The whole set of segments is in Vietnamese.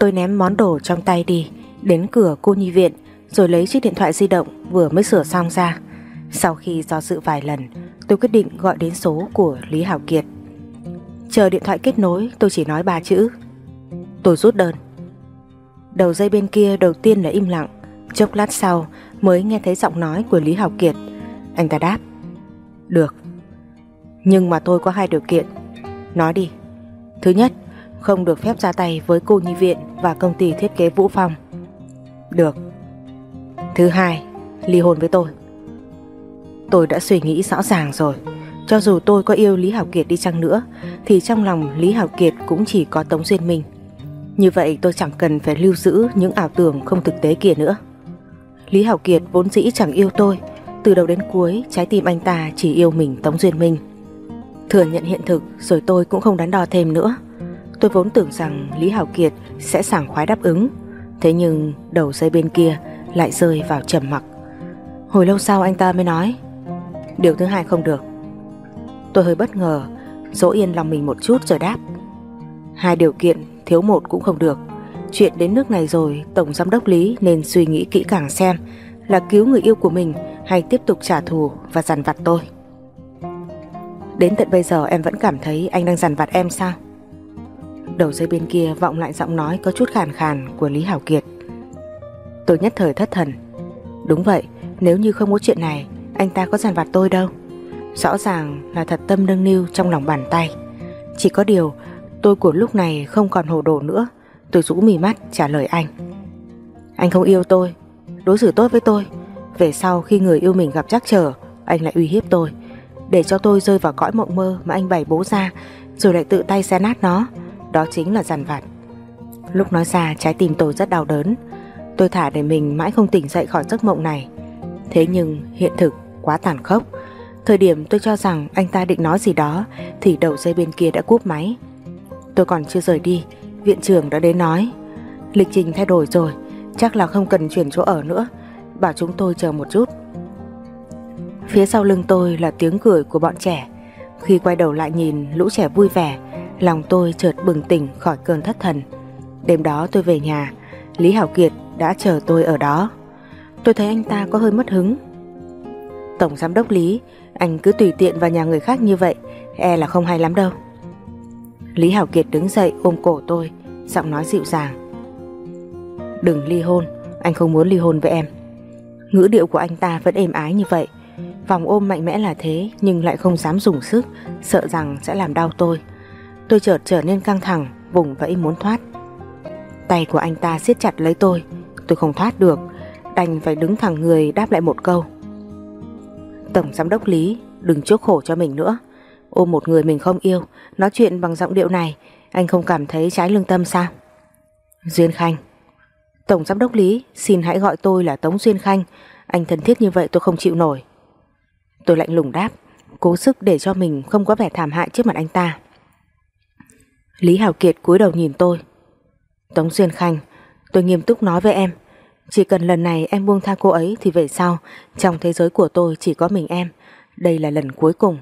Tôi ném món đồ trong tay đi, đến cửa cô nhi viện rồi lấy chiếc điện thoại di động vừa mới sửa xong ra. Sau khi do dự vài lần, tôi quyết định gọi đến số của Lý Hảo Kiệt. Chờ điện thoại kết nối, tôi chỉ nói ba chữ. Tôi rút đơn. Đầu dây bên kia đầu tiên là im lặng, chốc lát sau mới nghe thấy giọng nói của Lý Hảo Kiệt. Anh ta đáp. Được. Nhưng mà tôi có hai điều kiện. Nói đi. Thứ nhất, không được phép ra tay với cô nhi viện và công ty thiết kế Vũ Phong. Được. Thứ hai, ly hôn với tôi. Tôi đã suy nghĩ rõ ràng rồi. Cho dù tôi có yêu Lý Hảo Kiệt đi chăng nữa thì trong lòng Lý Hảo Kiệt cũng chỉ có Tống Duyên Minh. Như vậy tôi chẳng cần phải lưu giữ những ảo tưởng không thực tế kia nữa. Lý Hảo Kiệt vốn dĩ chẳng yêu tôi, từ đầu đến cuối trái tim anh ta chỉ yêu mình Tống Duyên Minh. Thừa nhận hiện thực rồi tôi cũng không đắn đo thêm nữa. Tôi vốn tưởng rằng Lý Hảo Kiệt sẽ sảng khoái đáp ứng, thế nhưng đầu dây bên kia lại rơi vào trầm mặc. Hồi lâu sau anh ta mới nói, điều thứ hai không được. Tôi hơi bất ngờ, dỗ yên lòng mình một chút rồi đáp. Hai điều kiện thiếu một cũng không được. Chuyện đến nước này rồi, Tổng Giám đốc Lý nên suy nghĩ kỹ càng xem là cứu người yêu của mình hay tiếp tục trả thù và dằn vặt tôi. Đến tận bây giờ em vẫn cảm thấy anh đang dằn vặt em sao? Đầu dây bên kia vọng lại giọng nói có chút khàn khàn của Lý Hảo Kiệt. Tôi nhất thời thất thần. Đúng vậy, nếu như không có chuyện này, anh ta có giàn vặt tôi đâu. Rõ ràng là thật tâm nâng niu trong lòng bàn tay. Chỉ có điều, tôi của lúc này không còn hồ đồ nữa. Tôi rũ mì mắt trả lời anh. Anh không yêu tôi, đối xử tốt với tôi. Về sau khi người yêu mình gặp trắc trở, anh lại uy hiếp tôi. Để cho tôi rơi vào cõi mộng mơ mà anh bày bố ra, rồi lại tự tay xé nát nó. Đó chính là dằn vặt. Lúc nói ra trái tim tôi rất đau đớn. Tôi thả để mình mãi không tỉnh dậy khỏi giấc mộng này. Thế nhưng hiện thực quá tàn khốc. Thời điểm tôi cho rằng anh ta định nói gì đó thì đầu dây bên kia đã cúp máy. Tôi còn chưa rời đi, viện trưởng đã đến nói. Lịch trình thay đổi rồi, chắc là không cần chuyển chỗ ở nữa. Bảo chúng tôi chờ một chút. Phía sau lưng tôi là tiếng cười của bọn trẻ. Khi quay đầu lại nhìn lũ trẻ vui vẻ, lòng tôi chợt bừng tỉnh khỏi cơn thất thần. Đêm đó tôi về nhà, Lý Hảo Kiệt đã chờ tôi ở đó. Tôi thấy anh ta có hơi mất hứng. Tổng giám đốc Lý, anh cứ tùy tiện vào nhà người khác như vậy, e là không hay lắm đâu. Lý Hảo Kiệt đứng dậy ôm cổ tôi, giọng nói dịu dàng. Đừng ly hôn, anh không muốn ly hôn với em. Ngữ điệu của anh ta vẫn êm ái như vậy, vòng ôm mạnh mẽ là thế nhưng lại không dám dùng sức, sợ rằng sẽ làm đau tôi. Tôi chợt trở nên căng thẳng, vùng vẫy muốn thoát. Tay của anh ta siết chặt lấy tôi, tôi không thoát được, đành phải đứng thẳng người đáp lại một câu. Tổng giám đốc Lý, đừng chuốc khổ cho mình nữa. Ôm một người mình không yêu, nói chuyện bằng giọng điệu này, anh không cảm thấy trái lương tâm sao? Duyên Khanh Tổng giám đốc Lý, xin hãy gọi tôi là Tống Duyên Khanh, anh thân thiết như vậy tôi không chịu nổi. Tôi lạnh lùng đáp, cố sức để cho mình không có vẻ thảm hại trước mặt anh ta. Lý Hảo Kiệt cúi đầu nhìn tôi. Tống Duyên Khanh, tôi nghiêm túc nói với em, chỉ cần lần này em buông tha cô ấy thì về sau, trong thế giới của tôi chỉ có mình em. Đây là lần cuối cùng.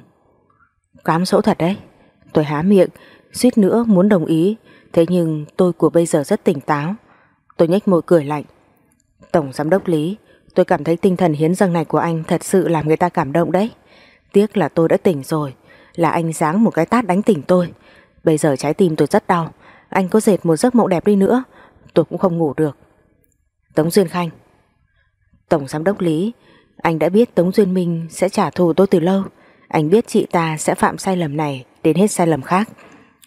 Cám sỗ thật đấy. Tôi há miệng, suýt nữa muốn đồng ý, thế nhưng tôi của bây giờ rất tỉnh táo. Tôi nhếch môi cười lạnh. Tổng giám đốc Lý, tôi cảm thấy tinh thần hiến dâng này của anh thật sự làm người ta cảm động đấy. Tiếc là tôi đã tỉnh rồi, là anh giáng một cái tát đánh tỉnh tôi. Bây giờ trái tim tôi rất đau, anh có dệt một giấc mộng đẹp đi nữa, tôi cũng không ngủ được. Tống Duyên Khanh. Tổng giám đốc Lý Anh đã biết Tống Duyên Minh sẽ trả thù tôi từ lâu. Anh biết chị ta sẽ phạm sai lầm này Đến hết sai lầm khác.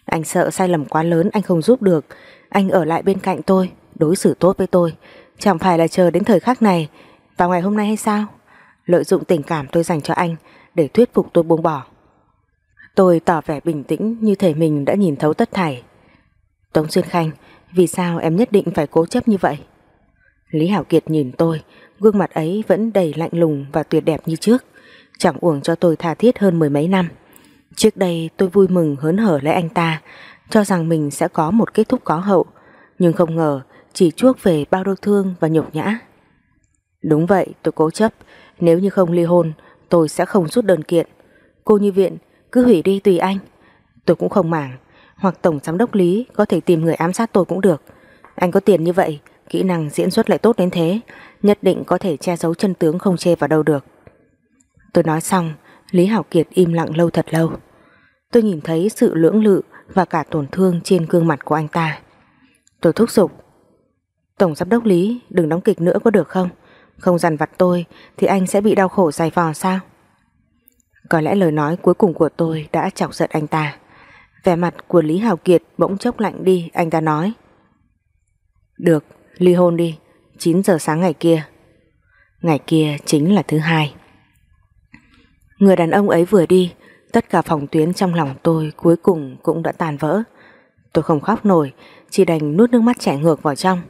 Anh sợ sai lầm quá lớn anh không giúp được. Anh ở lại bên cạnh tôi Đối xử tốt với tôi. Chẳng phải là chờ đến thời khắc này Vào ngày hôm nay hay sao? Lợi dụng tình cảm tôi dành cho anh Để thuyết phục tôi buông bỏ. Tôi tỏ vẻ bình tĩnh như thể mình đã nhìn thấu tất thảy Tống xuyên Khanh Vì sao em nhất định phải cố chấp như vậy Lý Hảo Kiệt nhìn tôi, gương mặt ấy vẫn đầy lạnh lùng và tuyệt đẹp như trước, chẳng uổng cho tôi tha thiết hơn mười mấy năm. Trước đây tôi vui mừng hớn hở lấy anh ta, cho rằng mình sẽ có một kết thúc có hậu, nhưng không ngờ chỉ chuốc về bao đau thương và nhục nhã. Đúng vậy, tôi cố chấp, nếu như không ly hôn, tôi sẽ không rút đơn kiện. Cô như viện, cứ hủy đi tùy anh. Tôi cũng không màng, hoặc Tổng Giám đốc Lý có thể tìm người ám sát tôi cũng được. Anh có tiền như vậy, kỹ năng diễn xuất lại tốt đến thế, nhất định có thể che giấu chân tướng không chê vào đâu được. Tôi nói xong, Lý Hảo Kiệt im lặng lâu thật lâu. Tôi nhìn thấy sự lưỡng lự và cả tổn thương trên gương mặt của anh ta. Tôi thúc giục. Tổng giám đốc Lý, đừng đóng kịch nữa có được không? Không dằn vặt tôi thì anh sẽ bị đau khổ dài vò sao? Có lẽ lời nói cuối cùng của tôi đã chọc giận anh ta. Vẻ mặt của Lý Hào Kiệt bỗng chốc lạnh đi, anh ta nói. Được, ly hôn đi, 9 giờ sáng ngày kia. Ngày kia chính là thứ hai. Người đàn ông ấy vừa đi, tất cả phòng tuyến trong lòng tôi cuối cùng cũng đã tàn vỡ. Tôi không khóc nổi, chỉ đành nuốt nước mắt chảy ngược vào trong.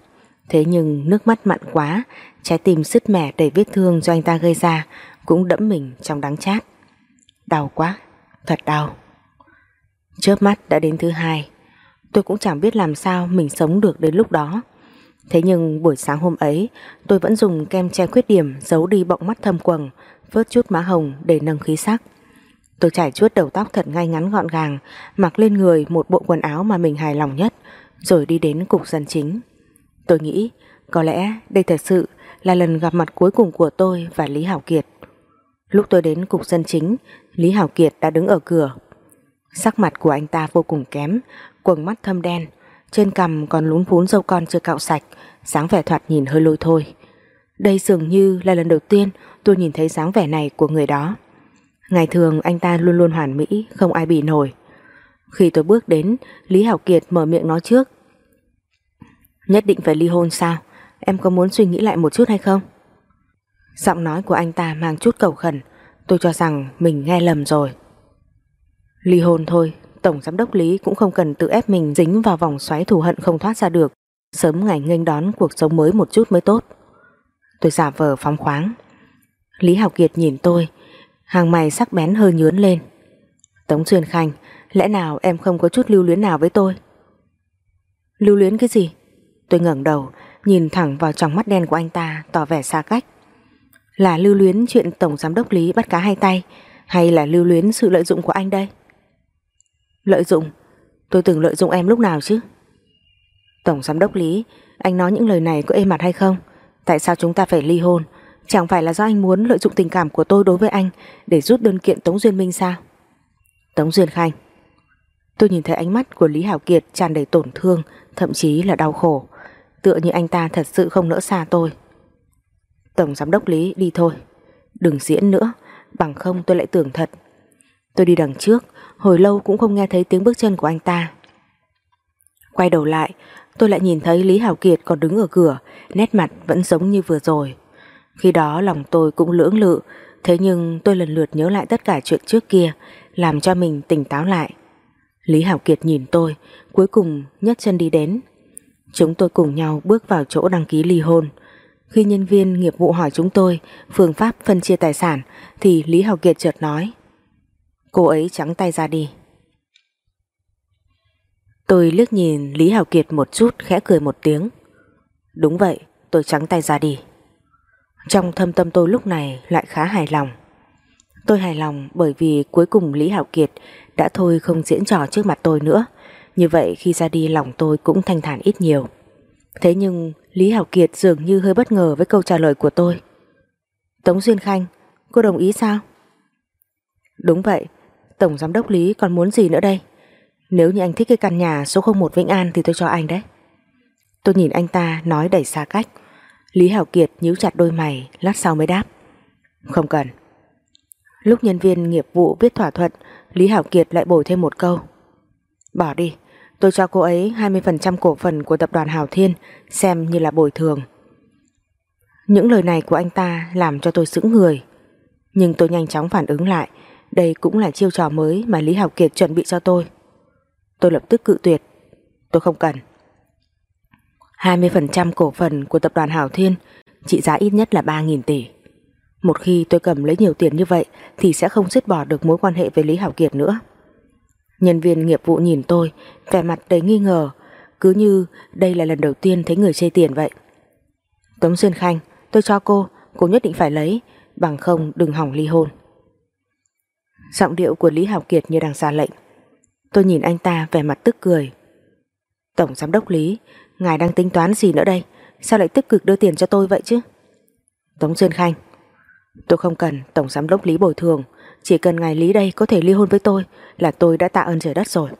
Thế nhưng nước mắt mặn quá, trái tim sứt mẻ đầy vết thương do anh ta gây ra cũng đẫm mình trong đắng chát. Đau quá, thật đau. Chớp mắt đã đến thứ hai, tôi cũng chẳng biết làm sao mình sống được đến lúc đó. Thế nhưng buổi sáng hôm ấy, tôi vẫn dùng kem che khuyết điểm giấu đi bọng mắt thâm quầng, vớt chút má hồng để nâng khí sắc. Tôi trải chuốt đầu tóc thật ngay ngắn gọn gàng, mặc lên người một bộ quần áo mà mình hài lòng nhất, rồi đi đến cục dân chính. Tôi nghĩ, có lẽ đây thật sự là lần gặp mặt cuối cùng của tôi và Lý Hảo Kiệt. Lúc tôi đến cục dân chính, Lý Hảo Kiệt đã đứng ở cửa. Sắc mặt của anh ta vô cùng kém, quầng mắt thâm đen, trên cằm còn lún phún dâu con chưa cạo sạch, dáng vẻ thoạt nhìn hơi lôi thôi. Đây dường như là lần đầu tiên tôi nhìn thấy dáng vẻ này của người đó. Ngày thường anh ta luôn luôn hoàn mỹ, không ai bị nổi. Khi tôi bước đến, Lý Hảo Kiệt mở miệng nói trước. Nhất định phải ly hôn sao? Em có muốn suy nghĩ lại một chút hay không? Giọng nói của anh ta mang chút cầu khẩn, tôi cho rằng mình nghe lầm rồi. Ly hôn thôi, Tổng Giám đốc Lý cũng không cần tự ép mình dính vào vòng xoáy thù hận không thoát ra được, sớm ngày nghênh đón cuộc sống mới một chút mới tốt. Tôi giả vờ phóng khoáng. Lý Học Kiệt nhìn tôi, hàng mày sắc bén hơi nhướn lên. Tống Duyên Khanh, lẽ nào em không có chút lưu luyến nào với tôi? Lưu luyến cái gì? Tôi ngẩng đầu, nhìn thẳng vào trong mắt đen của anh ta, tỏ vẻ xa cách. Là lưu luyến chuyện Tổng Giám đốc Lý bắt cá hai tay, hay là lưu luyến sự lợi dụng của anh đây? Lợi dụng? Tôi từng lợi dụng em lúc nào chứ? Tổng Giám đốc Lý, anh nói những lời này có êm mặt hay không? Tại sao chúng ta phải ly hôn? Chẳng phải là do anh muốn lợi dụng tình cảm của tôi đối với anh để rút đơn kiện Tống Duyên Minh sao? Tống Duyên Khanh Tôi nhìn thấy ánh mắt của Lý Hảo Kiệt tràn đầy tổn thương, thậm chí là đau khổ. Tựa như anh ta thật sự không nỡ xa tôi. Tổng Giám đốc Lý đi thôi. Đừng diễn nữa, bằng không tôi lại tưởng thật. Tôi đi đằng trước, hồi lâu cũng không nghe thấy tiếng bước chân của anh ta. Quay đầu lại, tôi lại nhìn thấy Lý Hảo Kiệt còn đứng ở cửa, nét mặt vẫn giống như vừa rồi. Khi đó lòng tôi cũng lưỡng lự, thế nhưng tôi lần lượt nhớ lại tất cả chuyện trước kia, làm cho mình tỉnh táo lại. Lý Hảo Kiệt nhìn tôi, cuối cùng nhấc chân đi đến. Chúng tôi cùng nhau bước vào chỗ đăng ký ly hôn. Khi nhân viên nghiệp vụ hỏi chúng tôi phương pháp phân chia tài sản thì Lý Hảo Kiệt chợt nói Cô ấy trắng tay ra đi. Tôi liếc nhìn Lý Hảo Kiệt một chút khẽ cười một tiếng. Đúng vậy, tôi trắng tay ra đi. Trong thâm tâm tôi lúc này lại khá hài lòng. Tôi hài lòng bởi vì cuối cùng Lý Hảo Kiệt đã thôi không diễn trò trước mặt tôi nữa. Như vậy khi ra đi lòng tôi cũng thanh thản ít nhiều. Thế nhưng Lý Hảo Kiệt dường như hơi bất ngờ với câu trả lời của tôi. Tống Duyên Khanh, cô đồng ý sao? Đúng vậy, Tổng Giám đốc Lý còn muốn gì nữa đây? Nếu như anh thích cái căn nhà số 01 Vĩnh An thì tôi cho anh đấy. Tôi nhìn anh ta nói đẩy xa cách. Lý Hảo Kiệt nhíu chặt đôi mày, lát sau mới đáp. Không cần. Lúc nhân viên nghiệp vụ viết thỏa thuận, Lý Hảo Kiệt lại bổ thêm một câu. Bỏ đi, tôi cho cô ấy 20% cổ phần của tập đoàn Hào Thiên xem như là bồi thường. Những lời này của anh ta làm cho tôi sững người. Nhưng tôi nhanh chóng phản ứng lại, đây cũng là chiêu trò mới mà Lý Hào Kiệt chuẩn bị cho tôi. Tôi lập tức cự tuyệt. Tôi không cần. 20% cổ phần của tập đoàn Hào Thiên trị giá ít nhất là 3.000 tỷ. Một khi tôi cầm lấy nhiều tiền như vậy thì sẽ không dứt bỏ được mối quan hệ với Lý Hảo Kiệt nữa. Nhân viên nghiệp vụ nhìn tôi, vẻ mặt đầy nghi ngờ, cứ như đây là lần đầu tiên thấy người chê tiền vậy. Tống Xuyên Khanh, tôi cho cô, cô nhất định phải lấy, bằng không đừng hỏng ly hôn. Giọng điệu của Lý Hảo Kiệt như đang ra lệnh. Tôi nhìn anh ta vẻ mặt tức cười. Tổng giám đốc Lý, Ngài đang tính toán gì nữa đây Sao lại tích cực đưa tiền cho tôi vậy chứ Tống Xuyên Khanh Tôi không cần Tổng Giám đốc Lý bồi thường chỉ cần ngài Lý đây có thể ly hôn với tôi Là tôi đã tạ ơn trời đất rồi.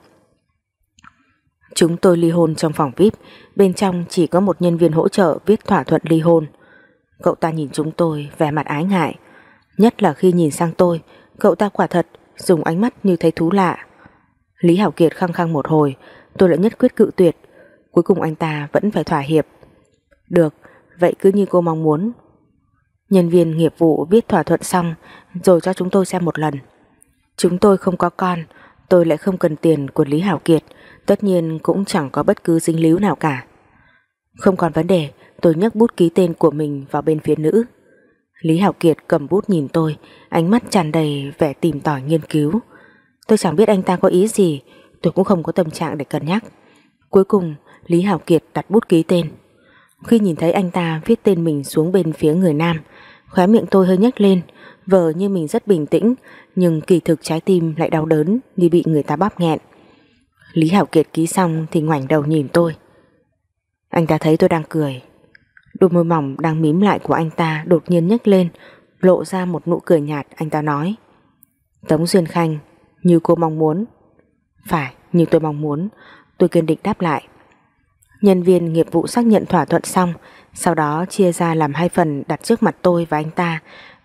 Chúng tôi ly hôn trong phòng VIP Bên trong chỉ có một nhân viên hỗ trợ Viết thỏa thuận ly hôn. Cậu ta nhìn chúng tôi vẻ mặt ái ngại. Nhất là khi nhìn sang tôi Cậu ta quả thật dùng ánh mắt như thấy thú lạ. Lý Hảo Kiệt khăng khăng một hồi Tôi lại nhất quyết cự tuyệt. Cuối cùng anh ta vẫn phải thỏa hiệp. Được, vậy cứ như cô mong muốn Nhân viên nghiệp vụ viết thỏa thuận xong, Rồi cho chúng tôi xem một lần. Chúng tôi không có con, Tôi lại không cần tiền của Lý Hảo Kiệt, Tất nhiên cũng chẳng có bất cứ dính líu nào cả. Không còn vấn đề, Tôi nhấc bút ký tên của mình vào bên phía nữ. Lý Hảo Kiệt cầm bút nhìn tôi, Ánh mắt tràn đầy vẻ tìm tòi nghiên cứu. Tôi chẳng biết anh ta có ý gì, Tôi cũng không có tâm trạng để cân nhắc. Cuối cùng, Lý Hảo Kiệt đặt bút ký tên. Khi nhìn thấy anh ta viết tên mình xuống bên phía người nam Khóe miệng tôi hơi nhếch lên, Vờ như mình rất bình tĩnh, Nhưng kỳ thực trái tim lại đau đớn Như bị người ta bóp nghẹn. Lý Hảo Kiệt ký xong thì ngoảnh đầu nhìn tôi. Anh ta thấy tôi đang cười. Đôi môi mỏng đang mím lại của anh ta Đột nhiên nhếch lên, Lộ ra một nụ cười nhạt, anh ta nói. Tống Duyên Khanh, Như cô mong muốn. Phải, như tôi mong muốn. Tôi kiên định đáp lại. Nhân viên nghiệp vụ xác nhận thỏa thuận xong sau đó chia ra làm hai phần đặt trước mặt tôi và anh ta,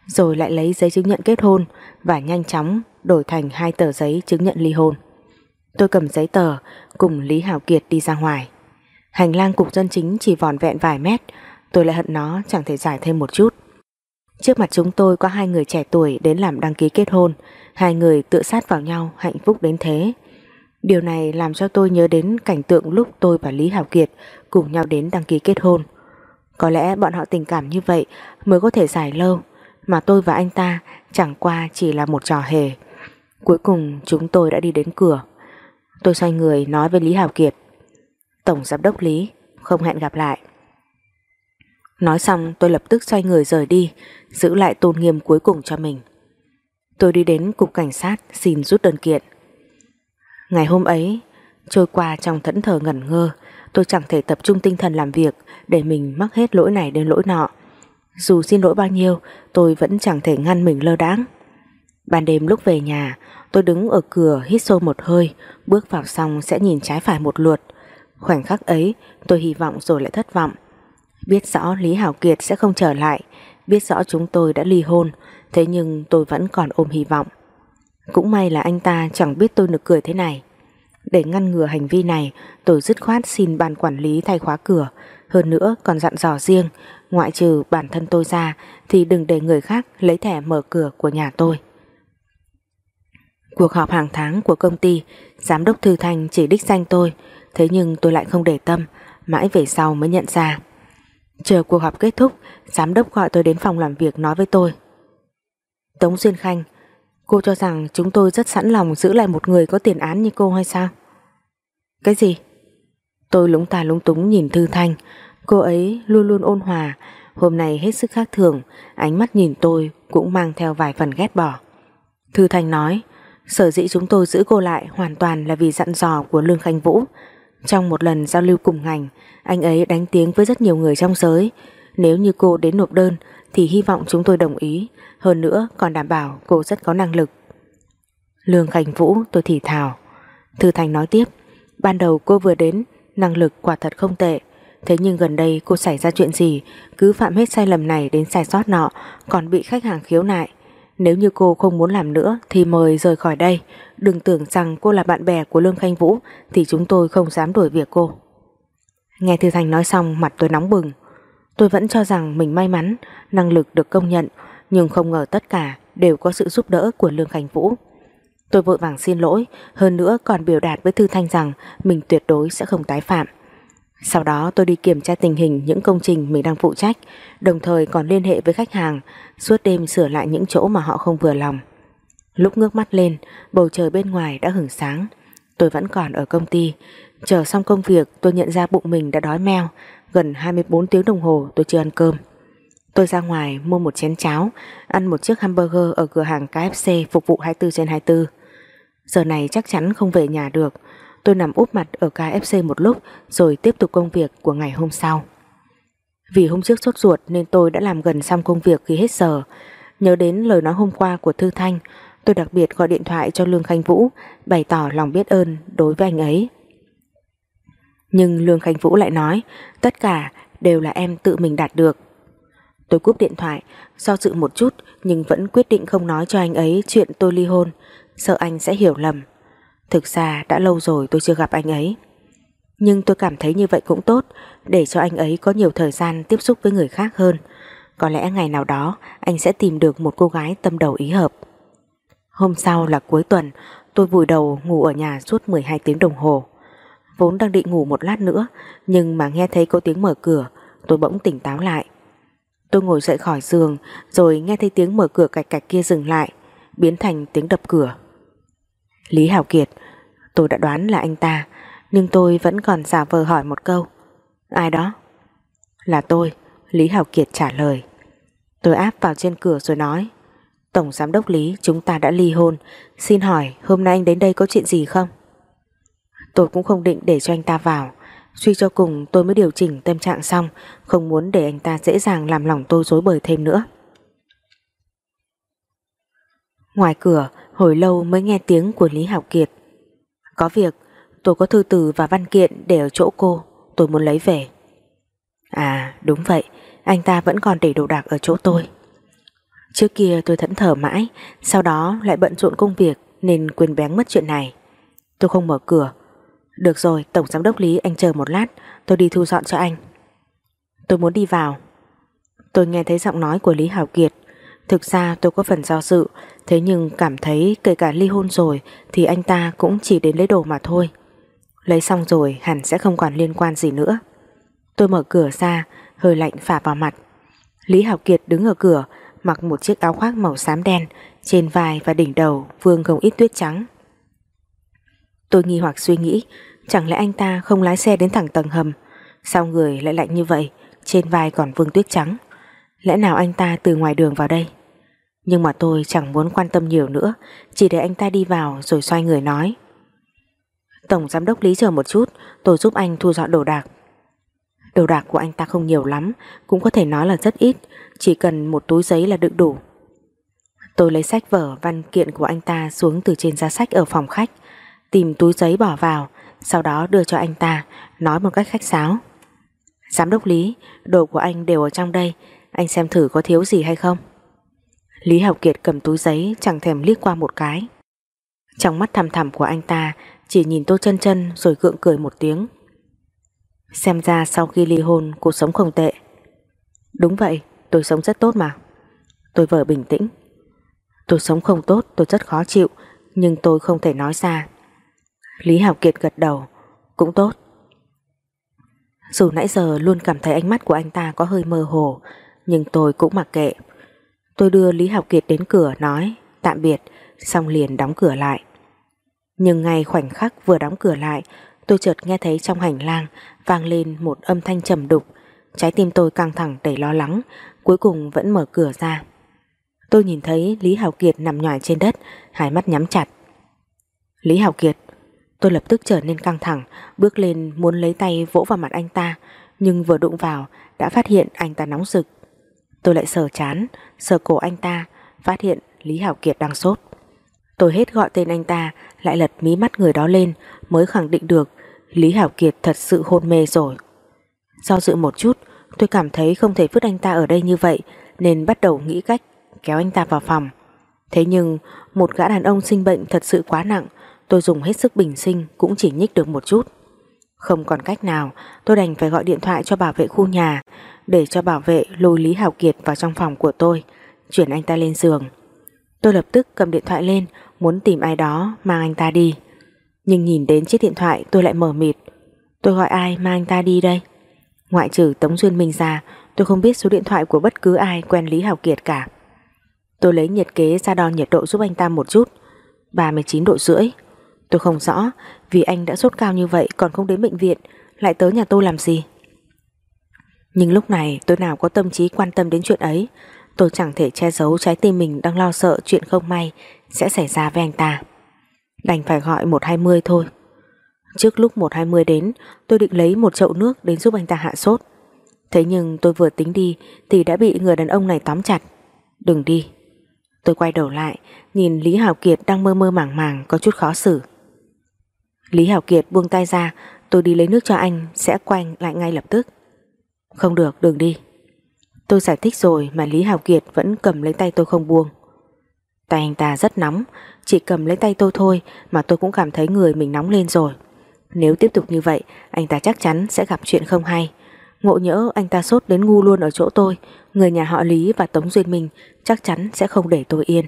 Rồi lại lấy giấy chứng nhận kết hôn Và nhanh chóng đổi thành hai tờ giấy chứng nhận ly hôn. Tôi cầm giấy tờ cùng Lý Hảo Kiệt đi ra ngoài. Hành lang cục dân chính chỉ vòn vẹn vài mét, Tôi lại hận nó chẳng thể giải thêm một chút. Trước mặt chúng tôi có hai người trẻ tuổi đến làm đăng ký kết hôn, Hai người tựa sát vào nhau hạnh phúc đến thế. Điều này làm cho tôi nhớ đến cảnh tượng lúc tôi và Lý Hảo Kiệt cùng nhau đến đăng ký kết hôn. Có lẽ bọn họ tình cảm như vậy mới có thể dài lâu, mà tôi và anh ta chẳng qua chỉ là một trò hề. Cuối cùng chúng tôi đã đi đến cửa. Tôi xoay người nói với Lý Hào Kiệt. Tổng giám đốc Lý, không hẹn gặp lại. Nói xong tôi lập tức xoay người rời đi, giữ lại tôn nghiêm cuối cùng cho mình. Tôi đi đến cục cảnh sát xin rút đơn kiện. Ngày hôm ấy, trôi qua trong thẫn thờ ngẩn ngơ, tôi chẳng thể tập trung tinh thần làm việc để mình mắc hết lỗi này đến lỗi nọ. Dù xin lỗi bao nhiêu, tôi vẫn chẳng thể ngăn mình lơ đãng. Ban đêm lúc về nhà, tôi đứng ở cửa hít sâu một hơi, bước vào xong sẽ nhìn trái phải một lượt. Khoảnh khắc ấy, tôi hy vọng rồi lại thất vọng. Biết rõ Lý Hảo Kiệt sẽ không trở lại, biết rõ chúng tôi đã ly hôn, thế nhưng tôi vẫn còn ôm hy vọng. Cũng may là anh ta chẳng biết tôi nực cười thế này. Để ngăn ngừa hành vi này, tôi dứt khoát xin ban quản lý thay khóa cửa. Hơn nữa còn dặn dò riêng, ngoại trừ bản thân tôi ra thì đừng để người khác lấy thẻ mở cửa của nhà tôi. Cuộc họp hàng tháng của công ty, giám đốc Thư Thanh chỉ đích danh tôi, thế nhưng tôi lại không để tâm, mãi về sau mới nhận ra. Chờ cuộc họp kết thúc, giám đốc gọi tôi đến phòng làm việc nói với tôi. Tống Duyên Khanh, Cô cho rằng chúng tôi rất sẵn lòng giữ lại một người có tiền án như cô hay sao? Cái gì? Tôi lúng ta lúng túng nhìn Thư Thanh. Cô ấy luôn luôn ôn hòa. Hôm nay hết sức khác thường. Ánh mắt nhìn tôi cũng mang theo vài phần ghét bỏ. Thư Thanh nói, Sở dĩ chúng tôi giữ cô lại Hoàn toàn là vì dặn dò của Lương Khanh Vũ. Trong một lần giao lưu cùng ngành, Anh ấy đánh tiếng với rất nhiều người trong giới. Nếu như cô đến nộp đơn, Thì hy vọng chúng tôi đồng ý. Hơn nữa, còn đảm bảo cô rất có năng lực. Lương Khánh Vũ, tôi thì thào. Thư Thành nói tiếp, Ban đầu cô vừa đến Năng lực quả thật không tệ. Thế nhưng gần đây cô xảy ra chuyện gì, Cứ phạm hết sai lầm này đến sai sót nọ, Còn bị khách hàng khiếu nại. Nếu như cô không muốn làm nữa Thì mời rời khỏi đây. Đừng tưởng rằng cô là bạn bè của Lương Khanh Vũ Thì chúng tôi không dám đổi việc cô. Nghe Thư Thành nói xong, Mặt tôi nóng bừng. Tôi vẫn cho rằng mình may mắn, Năng lực được công nhận, nhưng không ngờ tất cả đều có sự giúp đỡ của Lương Khánh Vũ. Tôi vội vàng xin lỗi, hơn nữa còn biểu đạt với Thư Thanh rằng mình tuyệt đối sẽ không tái phạm. Sau đó tôi đi kiểm tra tình hình những công trình mình đang phụ trách, đồng thời còn liên hệ với khách hàng, suốt đêm sửa lại những chỗ mà họ không vừa lòng. Lúc ngước mắt lên, bầu trời bên ngoài đã hửng sáng. Tôi vẫn còn ở công ty, chờ xong công việc tôi nhận ra bụng mình đã đói meo, gần 24 tiếng đồng hồ tôi chưa ăn cơm. Tôi ra ngoài mua một chén cháo, ăn một chiếc hamburger ở cửa hàng KFC phục vụ 24 trên 24. Giờ này chắc chắn không về nhà được. Tôi nằm úp mặt ở KFC một lúc rồi tiếp tục công việc của ngày hôm sau. Vì hôm trước sốt ruột nên tôi đã làm gần xong công việc khi hết giờ. Nhớ đến lời nói hôm qua của Thư Thanh, tôi đặc biệt gọi điện thoại cho Lương Khanh Vũ bày tỏ lòng biết ơn đối với anh ấy. Nhưng Lương Khanh Vũ lại nói tất cả đều là em tự mình đạt được. Tôi cúp điện thoại, do dự một chút nhưng vẫn quyết định không nói cho anh ấy chuyện tôi ly hôn, sợ anh sẽ hiểu lầm. Thực ra đã lâu rồi tôi chưa gặp anh ấy. Nhưng tôi cảm thấy như vậy cũng tốt để cho anh ấy có nhiều thời gian tiếp xúc với người khác hơn. Có lẽ ngày nào đó anh sẽ tìm được một cô gái tâm đầu ý hợp. Hôm sau là cuối tuần, tôi vùi đầu ngủ ở nhà suốt 12 tiếng đồng hồ. Vốn đang định ngủ một lát nữa, nhưng mà nghe thấy có tiếng mở cửa, tôi bỗng tỉnh táo lại. Tôi ngồi dậy khỏi giường, rồi nghe thấy tiếng mở cửa cạch cạch kia dừng lại, biến thành tiếng đập cửa. Lý Hảo Kiệt, tôi đã đoán là anh ta, nhưng tôi vẫn còn giả vờ hỏi một câu. Ai đó? Là tôi, Lý Hảo Kiệt trả lời. Tôi áp vào trên cửa rồi nói Tổng Giám đốc Lý chúng ta đã ly hôn Xin hỏi hôm nay anh đến đây có chuyện gì không? Tôi cũng không định để cho anh ta vào Suy cho cùng tôi mới điều chỉnh tâm trạng xong Không muốn để anh ta dễ dàng làm lòng tôi dối bời thêm nữa Ngoài cửa hồi lâu mới nghe tiếng của Lý Hảo Kiệt. Có việc, Tôi có thư từ và văn kiện để ở chỗ cô, Tôi muốn lấy về. À đúng vậy, Anh ta vẫn còn để đồ đạc ở chỗ tôi. Trước kia tôi thẫn thờ mãi, Sau đó lại bận rộn công việc Nên quên bén mất chuyện này. Tôi không mở cửa. Được rồi, Tổng Giám đốc Lý, anh chờ một lát, Tôi đi thu dọn cho anh. Tôi muốn đi vào. Tôi nghe thấy giọng nói của Lý Hảo Kiệt. Thực ra tôi có phần do dự Thế nhưng cảm thấy kể cả ly hôn rồi Thì anh ta cũng chỉ đến lấy đồ mà thôi. Lấy xong rồi hẳn sẽ không còn liên quan gì nữa. Tôi mở cửa ra, Hơi lạnh phả vào mặt. Lý Học Kiệt đứng ở cửa, Mặc một chiếc áo khoác màu xám đen, Trên vai và đỉnh đầu vương không ít tuyết trắng. Tôi nghi hoặc suy nghĩ, Chẳng lẽ anh ta không lái xe đến thẳng tầng hầm? Sao người lại lạnh như vậy? Trên vai còn vương tuyết trắng. Lẽ nào anh ta từ ngoài đường vào đây? Nhưng mà tôi chẳng muốn quan tâm nhiều nữa, Chỉ để anh ta đi vào rồi xoay người nói. Tổng giám đốc Lý chờ một chút, Tôi giúp anh thu dọn đồ đạc. Đồ đạc của anh ta không nhiều lắm, Cũng có thể nói là rất ít, Chỉ cần một túi giấy là đựng đủ. Tôi lấy sách vở, văn kiện của anh ta Xuống từ trên giá sách ở phòng khách, Tìm túi giấy bỏ vào, Sau đó đưa cho anh ta, Nói một cách khách sáo. Giám đốc Lý, Đồ của anh đều ở trong đây, Anh xem thử có thiếu gì hay không. Lý Hạo Kiệt cầm túi giấy, Chẳng thèm liếc qua một cái. Trong mắt thầm thầm của anh ta, Chỉ nhìn tôi chân chân rồi gượng cười một tiếng. Xem ra sau khi ly hôn, cuộc sống không tệ. Đúng vậy, Tôi sống rất tốt mà. Tôi vợ bình tĩnh. Tôi sống không tốt, tôi rất khó chịu, Nhưng tôi không thể nói ra Lý Hạo Kiệt gật đầu, Cũng tốt. Dù nãy giờ luôn cảm thấy ánh mắt của anh ta có hơi mơ hồ, Nhưng tôi cũng mặc kệ. Tôi đưa Lý học Kiệt đến cửa nói Tạm biệt Xong liền đóng cửa lại Nhưng ngay khoảnh khắc vừa đóng cửa lại Tôi chợt nghe thấy trong hành lang vang lên một âm thanh trầm đục, trái tim tôi căng thẳng đầy lo lắng, cuối cùng vẫn mở cửa ra. Tôi nhìn thấy Lý Hào Kiệt nằm nhòi trên đất, hai mắt nhắm chặt. Lý Hào Kiệt, tôi lập tức trở nên căng thẳng, bước lên muốn lấy tay vỗ vào mặt anh ta, nhưng vừa đụng vào đã phát hiện anh ta nóng rực. Tôi lại sờ chán, sờ cổ anh ta, phát hiện Lý Hảo Kiệt đang sốt. Tôi hết gọi tên anh ta, lại lật mí mắt người đó lên mới khẳng định được Lý Hảo Kiệt thật sự hôn mê rồi. Do dự một chút, tôi cảm thấy không thể vứt anh ta ở đây như vậy nên bắt đầu nghĩ cách kéo anh ta vào phòng. Thế nhưng một gã đàn ông sinh bệnh thật sự quá nặng, tôi dùng hết sức bình sinh cũng chỉ nhích được một chút. Không còn cách nào, tôi đành phải gọi điện thoại cho bảo vệ khu nhà để cho bảo vệ lôi Lý Hảo Kiệt vào trong phòng của tôi, chuyển anh ta lên giường. Tôi lập tức cầm điện thoại lên, muốn tìm ai đó mang anh ta đi. Nhưng nhìn đến chiếc điện thoại tôi lại mở mịt. Tôi gọi ai mang anh ta đi đây? Ngoại trừ Tống Duyên Minh ra Tôi không biết số điện thoại của bất cứ ai quen Lý Hảo Kiệt cả. Tôi lấy nhiệt kế ra đo nhiệt độ giúp anh ta một chút. 39 độ rưỡi. Tôi không rõ Vì anh đã sốt cao như vậy còn không đến bệnh viện Lại tới nhà tôi làm gì? Nhưng lúc này tôi nào có tâm trí quan tâm đến chuyện ấy, Tôi chẳng thể che giấu trái tim mình đang lo sợ chuyện không may Sẽ xảy ra với anh ta. Đành phải gọi 120 thôi. Trước lúc 1.20 đến, tôi định lấy một chậu nước đến giúp anh ta hạ sốt. Thế nhưng tôi vừa tính đi thì đã bị người đàn ông này tóm chặt. Đừng đi. Tôi quay đầu lại, nhìn Lý Hảo Kiệt đang mơ mơ màng màng có chút khó xử. Lý Hảo Kiệt buông tay ra, tôi đi lấy nước cho anh, sẽ quay lại ngay lập tức. Không được đừng đi. Tôi giải thích rồi mà Lý Hào Kiệt vẫn cầm lấy tay tôi không buông. Tay anh ta rất nóng, Chỉ cầm lấy tay tôi thôi Mà tôi cũng cảm thấy người mình nóng lên rồi. Nếu tiếp tục như vậy, Anh ta chắc chắn sẽ gặp chuyện không hay. Ngộ nhỡ anh ta sốt đến ngu luôn ở chỗ tôi, Người nhà họ Lý và Tống Duyên Minh Chắc chắn sẽ không để tôi yên.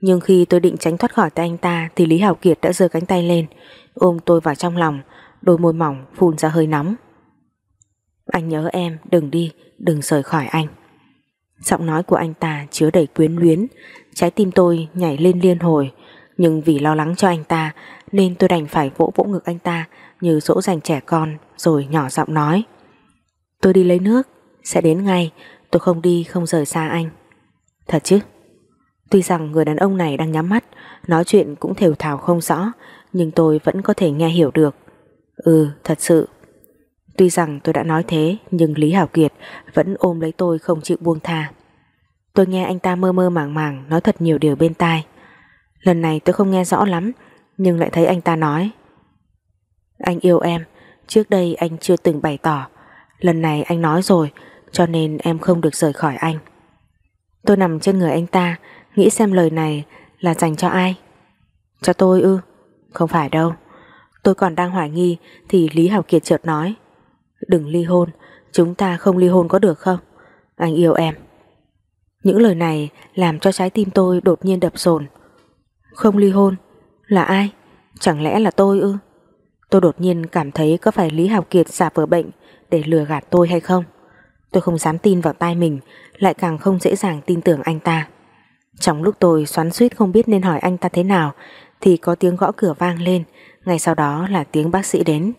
Nhưng khi tôi định tránh thoát khỏi tay anh ta Thì Lý Hào Kiệt đã giơ cánh tay lên, Ôm tôi vào trong lòng, Đôi môi mỏng phun ra hơi nóng. Anh nhớ em, đừng đi, Đừng rời khỏi anh. Giọng nói của anh ta chứa đầy quyến luyến. Trái tim tôi nhảy lên liên hồi. Nhưng vì lo lắng cho anh ta, Nên tôi đành phải vỗ vỗ ngực anh ta Như dỗ dành trẻ con, Rồi nhỏ giọng nói. Tôi đi lấy nước, Sẽ đến ngay. Tôi không đi, không rời xa anh. Thật chứ? Tuy rằng người đàn ông này đang nhắm mắt, Nói chuyện cũng thều thào không rõ, Nhưng tôi vẫn có thể nghe hiểu được. Ừ thật sự Tuy rằng tôi đã nói thế, Nhưng Lý Hảo Kiệt vẫn ôm lấy tôi không chịu buông tha. Tôi nghe anh ta mơ mơ màng màng Nói thật nhiều điều bên tai. Lần này tôi không nghe rõ lắm, Nhưng lại thấy anh ta nói. Anh yêu em, Trước đây anh chưa từng bày tỏ. Lần này anh nói rồi, Cho nên em không được rời khỏi anh. Tôi nằm trên người anh ta, Nghĩ xem lời này là dành cho ai. Cho tôi ư? Không phải đâu. Tôi còn đang hoài nghi, Thì Lý Hảo Kiệt chợt nói. Đừng ly hôn. Chúng ta không ly hôn có được không? Anh yêu em. Những lời này làm cho trái tim tôi đột nhiên đập sồn. Không ly hôn Là ai? Chẳng lẽ là tôi ư? Tôi đột nhiên cảm thấy có phải Lý học Kiệt giả vờ bệnh Để lừa gạt tôi hay không? Tôi không dám tin vào tai mình, Lại càng không dễ dàng tin tưởng anh ta. Trong lúc tôi xoắn suýt không biết nên hỏi anh ta thế nào, Thì có tiếng gõ cửa vang lên. Ngay sau đó là tiếng bác sĩ đến.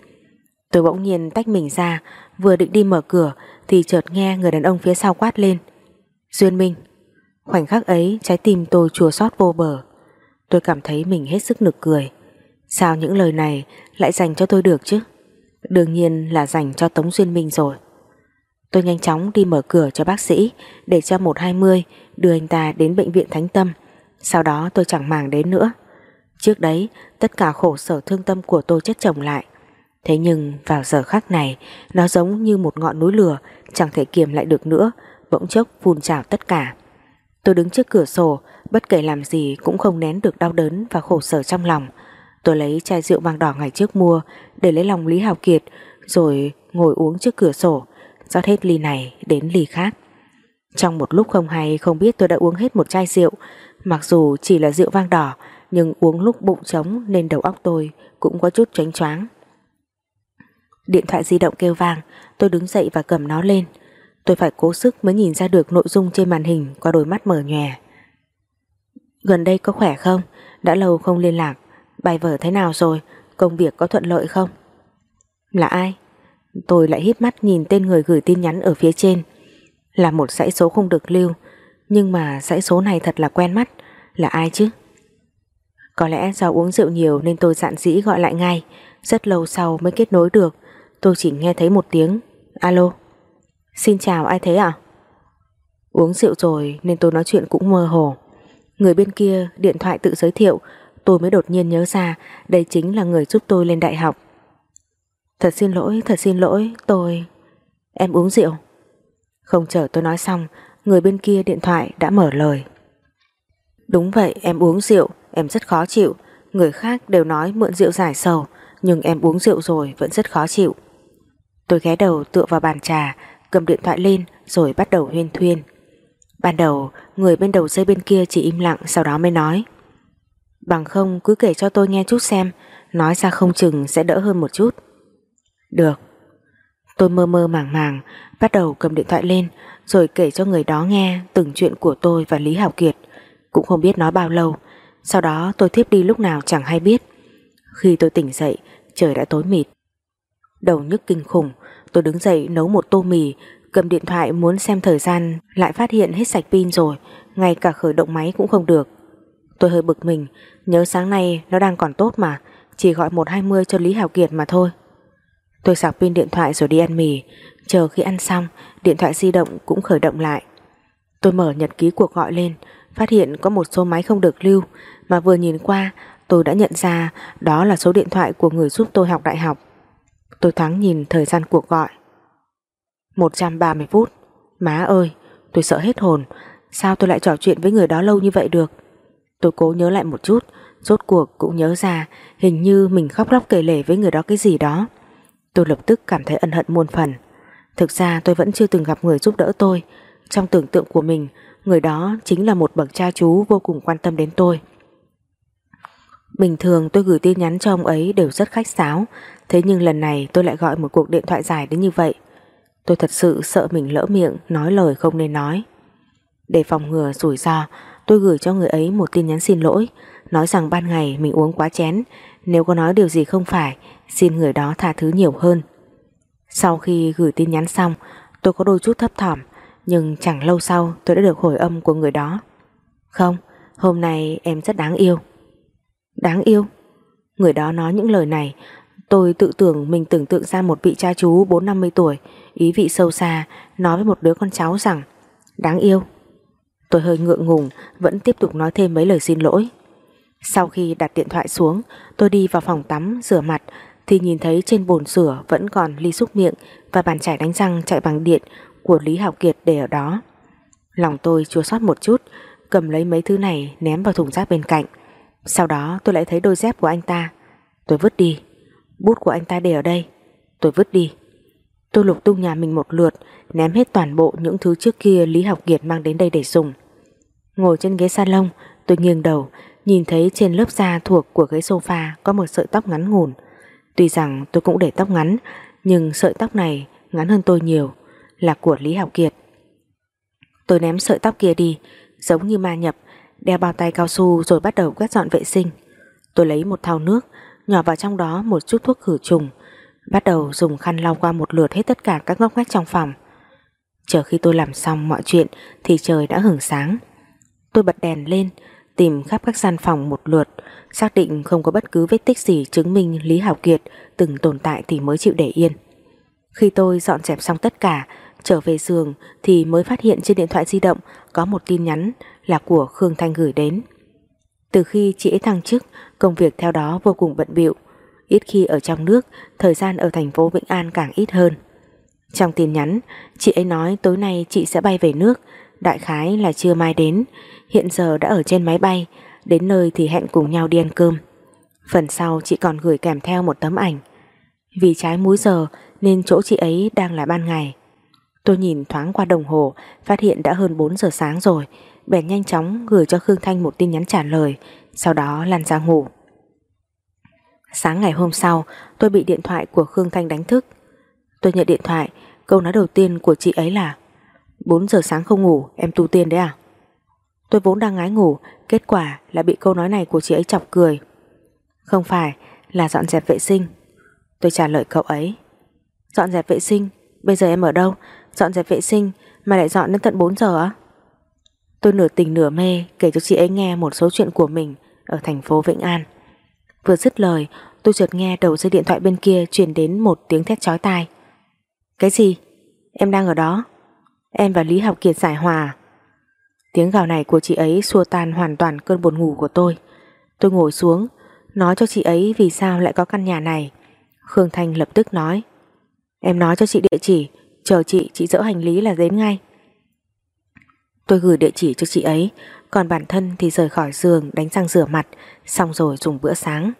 Tôi bỗng nhiên tách mình ra, Vừa định đi mở cửa Thì chợt nghe người đàn ông phía sau quát lên. Duyên Minh. Khoảnh khắc ấy, trái tim tôi chùa xót vô bờ. Tôi cảm thấy mình hết sức nực cười. Sao những lời này Lại dành cho tôi được chứ? Đương nhiên là dành cho Tống Duyên Minh rồi. Tôi nhanh chóng đi mở cửa cho bác sĩ Để cho 120 Đưa anh ta đến bệnh viện Thánh Tâm. Sau đó tôi chẳng màng đến nữa. Trước đấy, tất cả khổ sở thương tâm của tôi chất chồng lại. Thế nhưng vào giờ khắc này Nó giống như một ngọn núi lửa Chẳng thể kiềm lại được nữa Bỗng chốc phun trào tất cả Tôi đứng trước cửa sổ Bất kể làm gì cũng không nén được đau đớn Và khổ sở trong lòng Tôi lấy chai rượu vang đỏ ngày trước mua Để lấy lòng Lý Hào Kiệt Rồi ngồi uống trước cửa sổ rót hết ly này đến ly khác. Trong một lúc không hay không biết tôi đã uống hết một chai rượu, mặc dù chỉ là rượu vang đỏ, nhưng uống lúc bụng trống nên đầu óc tôi cũng có chút choáng choáng. Điện thoại di động kêu vang, tôi đứng dậy và cầm nó lên. Tôi phải cố sức mới nhìn ra được nội dung trên màn hình qua đôi mắt mở nhòe. Gần đây có khỏe không? Đã lâu không liên lạc. Bài vở thế nào rồi? Công việc có thuận lợi không? Là ai? Tôi lại hít mắt nhìn tên người gửi tin nhắn ở phía trên Là một dãy số không được lưu Nhưng mà dãy số này thật là quen mắt Là ai chứ Có lẽ do uống rượu nhiều Nên tôi dạn dĩ gọi lại ngay Rất lâu sau mới kết nối được Tôi chỉ nghe thấy một tiếng Alo Xin chào ai thế ạ Uống rượu rồi nên tôi nói chuyện cũng mơ hồ Người bên kia điện thoại tự giới thiệu Tôi mới đột nhiên nhớ ra Đây chính là người giúp tôi lên đại học Thật xin lỗi, thật xin lỗi, tôi... Em uống rượu. Không chờ tôi nói xong, người bên kia điện thoại đã mở lời. Đúng vậy, em uống rượu, em rất khó chịu. Người khác đều nói mượn rượu giải sầu, nhưng em uống rượu rồi vẫn rất khó chịu. Tôi ghé đầu tựa vào bàn trà, cầm điện thoại lên rồi bắt đầu huyên thuyên. Ban đầu, người bên đầu dây bên kia chỉ im lặng sau đó mới nói. Bằng không cứ kể cho tôi nghe chút xem, nói ra không chừng sẽ đỡ hơn một chút. Được. Tôi mơ mơ màng màng, bắt đầu cầm điện thoại lên, rồi kể cho người đó nghe từng chuyện của tôi và Lý Hảo Kiệt. Cũng không biết nói bao lâu, sau đó tôi thiếp đi lúc nào chẳng hay biết. Khi tôi tỉnh dậy, trời đã tối mịt. Đầu nhức kinh khủng, tôi đứng dậy nấu một tô mì, cầm điện thoại muốn xem thời gian, lại phát hiện hết sạch pin rồi, ngay cả khởi động máy cũng không được. Tôi hơi bực mình, nhớ sáng nay nó đang còn tốt mà, Chỉ gọi 120 cho Lý Hảo Kiệt mà thôi. Tôi sạc pin điện thoại rồi đi ăn mì Chờ khi ăn xong Điện thoại di động cũng khởi động lại. Tôi mở nhật ký cuộc gọi lên Phát hiện có một số máy không được lưu Mà vừa nhìn qua tôi đã nhận ra Đó là số điện thoại của người giúp tôi học đại học. Tôi thoáng nhìn thời gian cuộc gọi. 130 phút. Má ơi, tôi sợ hết hồn. Sao tôi lại trò chuyện với người đó lâu như vậy được? Tôi cố nhớ lại một chút, Rốt cuộc cũng nhớ ra Hình như mình khóc lóc kể lể với người đó cái gì đó. Tôi lập tức cảm thấy ân hận muôn phần. Thực ra tôi vẫn chưa từng gặp người giúp đỡ tôi. Trong tưởng tượng của mình, Người đó chính là một bậc cha chú Vô cùng quan tâm đến tôi. Bình thường tôi gửi tin nhắn cho ông ấy Đều rất khách sáo Thế nhưng lần này tôi lại gọi một cuộc điện thoại dài đến như vậy. Tôi thật sự sợ mình lỡ miệng, Nói lời không nên nói. Để phòng ngừa rủi ro, Tôi gửi cho người ấy một tin nhắn xin lỗi, Nói rằng ban ngày mình uống quá chén, Nếu có nói điều gì không phải, Xin người đó tha thứ nhiều hơn. Sau khi gửi tin nhắn xong, Tôi có đôi chút thấp thỏm, Nhưng chẳng lâu sau tôi đã được hồi âm của người đó. Không, Hôm nay em rất đáng yêu. Đáng yêu? Người đó nói những lời này Tôi tự tưởng mình tưởng tượng ra một vị cha chú 4-50 tuổi, Ý vị sâu xa, Nói với một đứa con cháu rằng, Đáng yêu. Tôi hơi ngượng ngùng, Vẫn tiếp tục nói thêm mấy lời xin lỗi. Sau khi đặt điện thoại xuống, Tôi đi vào phòng tắm, rửa mặt, Thì nhìn thấy trên bồn rửa Vẫn còn ly xúc miệng Và bàn chải đánh răng chạy bằng điện Của Lý Hảo Kiệt để ở đó. Lòng tôi chua xót một chút, Cầm lấy mấy thứ này ném vào thùng rác bên cạnh. Sau đó tôi lại thấy đôi dép của anh ta. Tôi vứt đi. Bút của anh ta để ở đây. Tôi vứt đi. Tôi lục tung nhà mình một lượt, Ném hết toàn bộ những thứ trước kia Lý Học Kiệt mang đến đây để dùng. Ngồi trên ghế salon, Tôi nghiêng đầu, Nhìn thấy trên lớp da thuộc của ghế sofa Có một sợi tóc ngắn ngủn. Tuy rằng tôi cũng để tóc ngắn, Nhưng sợi tóc này ngắn hơn tôi nhiều, Là của Lý Học Kiệt. Tôi ném sợi tóc kia đi, Giống như ma nhập, Đeo bao tay cao su rồi bắt đầu quét dọn vệ sinh. Tôi lấy một thau nước Nhỏ vào trong đó một chút thuốc khử trùng, Bắt đầu dùng khăn lau qua một lượt hết tất cả các ngóc ngách trong phòng. Chờ khi tôi làm xong mọi chuyện Thì trời đã hửng sáng. Tôi bật đèn lên, Tìm khắp các gian phòng một lượt, Xác định không có bất cứ vết tích gì Chứng minh Lý Hảo Kiệt từng tồn tại Thì mới chịu để yên. Khi tôi dọn dẹp xong tất cả, Trở về giường thì mới phát hiện trên điện thoại di động Có một tin nhắn là của Khương Thanh gửi đến. Từ khi chị ấy thăng chức Công việc theo đó vô cùng bận bịu. Ít khi ở trong nước, Thời gian ở thành phố Vĩnh An càng ít hơn. Trong tin nhắn, Chị ấy nói tối nay chị sẽ bay về nước. Đại khái là chưa mai đến. Hiện giờ đã ở trên máy bay. Đến nơi thì hẹn cùng nhau đi ăn cơm. Phần sau chị còn gửi kèm theo một tấm ảnh. Vì trái múi giờ Nên chỗ chị ấy đang là ban ngày. Tôi nhìn thoáng qua đồng hồ, Phát hiện đã hơn 4 giờ sáng rồi. Bèn nhanh chóng gửi cho Khương Thanh một tin nhắn trả lời, Sau đó lăn ra ngủ. Sáng ngày hôm sau, tôi bị điện thoại của Khương Thanh đánh thức. Tôi nhận điện thoại, Câu nói đầu tiên của chị ấy là 4 giờ sáng không ngủ, em tu tiên đấy à? Tôi vốn đang ngái ngủ, Kết quả là bị câu nói này của chị ấy chọc cười. Không phải, Là dọn dẹp vệ sinh. Tôi trả lời cậu ấy, Dọn dẹp vệ sinh? Bây giờ em ở đâu? Dọn dẹp vệ sinh mà lại dọn đến tận 4 giờ á? Tôi nửa tình nửa mê Kể cho chị ấy nghe một số chuyện của mình Ở thành phố Vĩnh An Vừa dứt lời tôi chợt nghe đầu dây điện thoại bên kia truyền đến một tiếng thét chói tai. Cái gì? Em đang ở đó? Em và Lý Học Kiệt giải hòa. Tiếng gào này của chị ấy xua tan hoàn toàn cơn buồn ngủ của tôi. Tôi ngồi xuống, nói cho chị ấy vì sao lại có căn nhà này. Khương Thanh lập tức nói. Em nói cho chị địa chỉ, chờ chị, chị dỡ hành lý là đến ngay. Tôi gửi địa chỉ cho chị ấy, còn bản thân thì rời khỏi giường đánh răng rửa mặt, xong rồi dùng bữa sáng.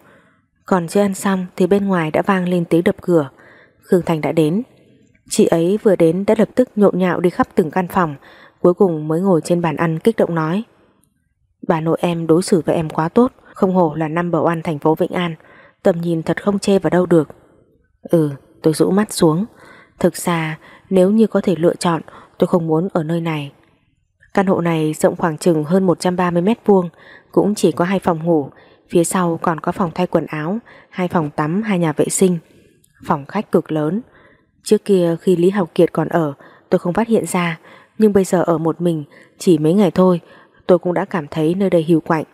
Còn chưa ăn xong thì bên ngoài đã vang lên tiếng đập cửa. Khương Thành đã đến. Chị ấy vừa đến đã lập tức nhộn nhạo đi khắp từng căn phòng, cuối cùng mới ngồi trên bàn ăn kích động nói. Bà nội em đối xử với em quá tốt, không hổ là năm bầu ăn thành phố Vĩnh An, tầm nhìn thật không chê vào đâu được. Ừ, tôi rũ mắt xuống. Thực ra, nếu như có thể lựa chọn, tôi không muốn ở nơi này. Căn hộ này rộng khoảng chừng hơn 130 mét vuông, cũng chỉ có hai phòng ngủ, phía sau còn có phòng thay quần áo, hai phòng tắm, hai nhà vệ sinh. Phòng khách cực lớn. Trước kia khi Lý Học Kiệt còn ở, tôi không phát hiện ra, nhưng bây giờ ở một mình, chỉ mấy ngày thôi, tôi cũng đã cảm thấy nơi đây hiu quạnh.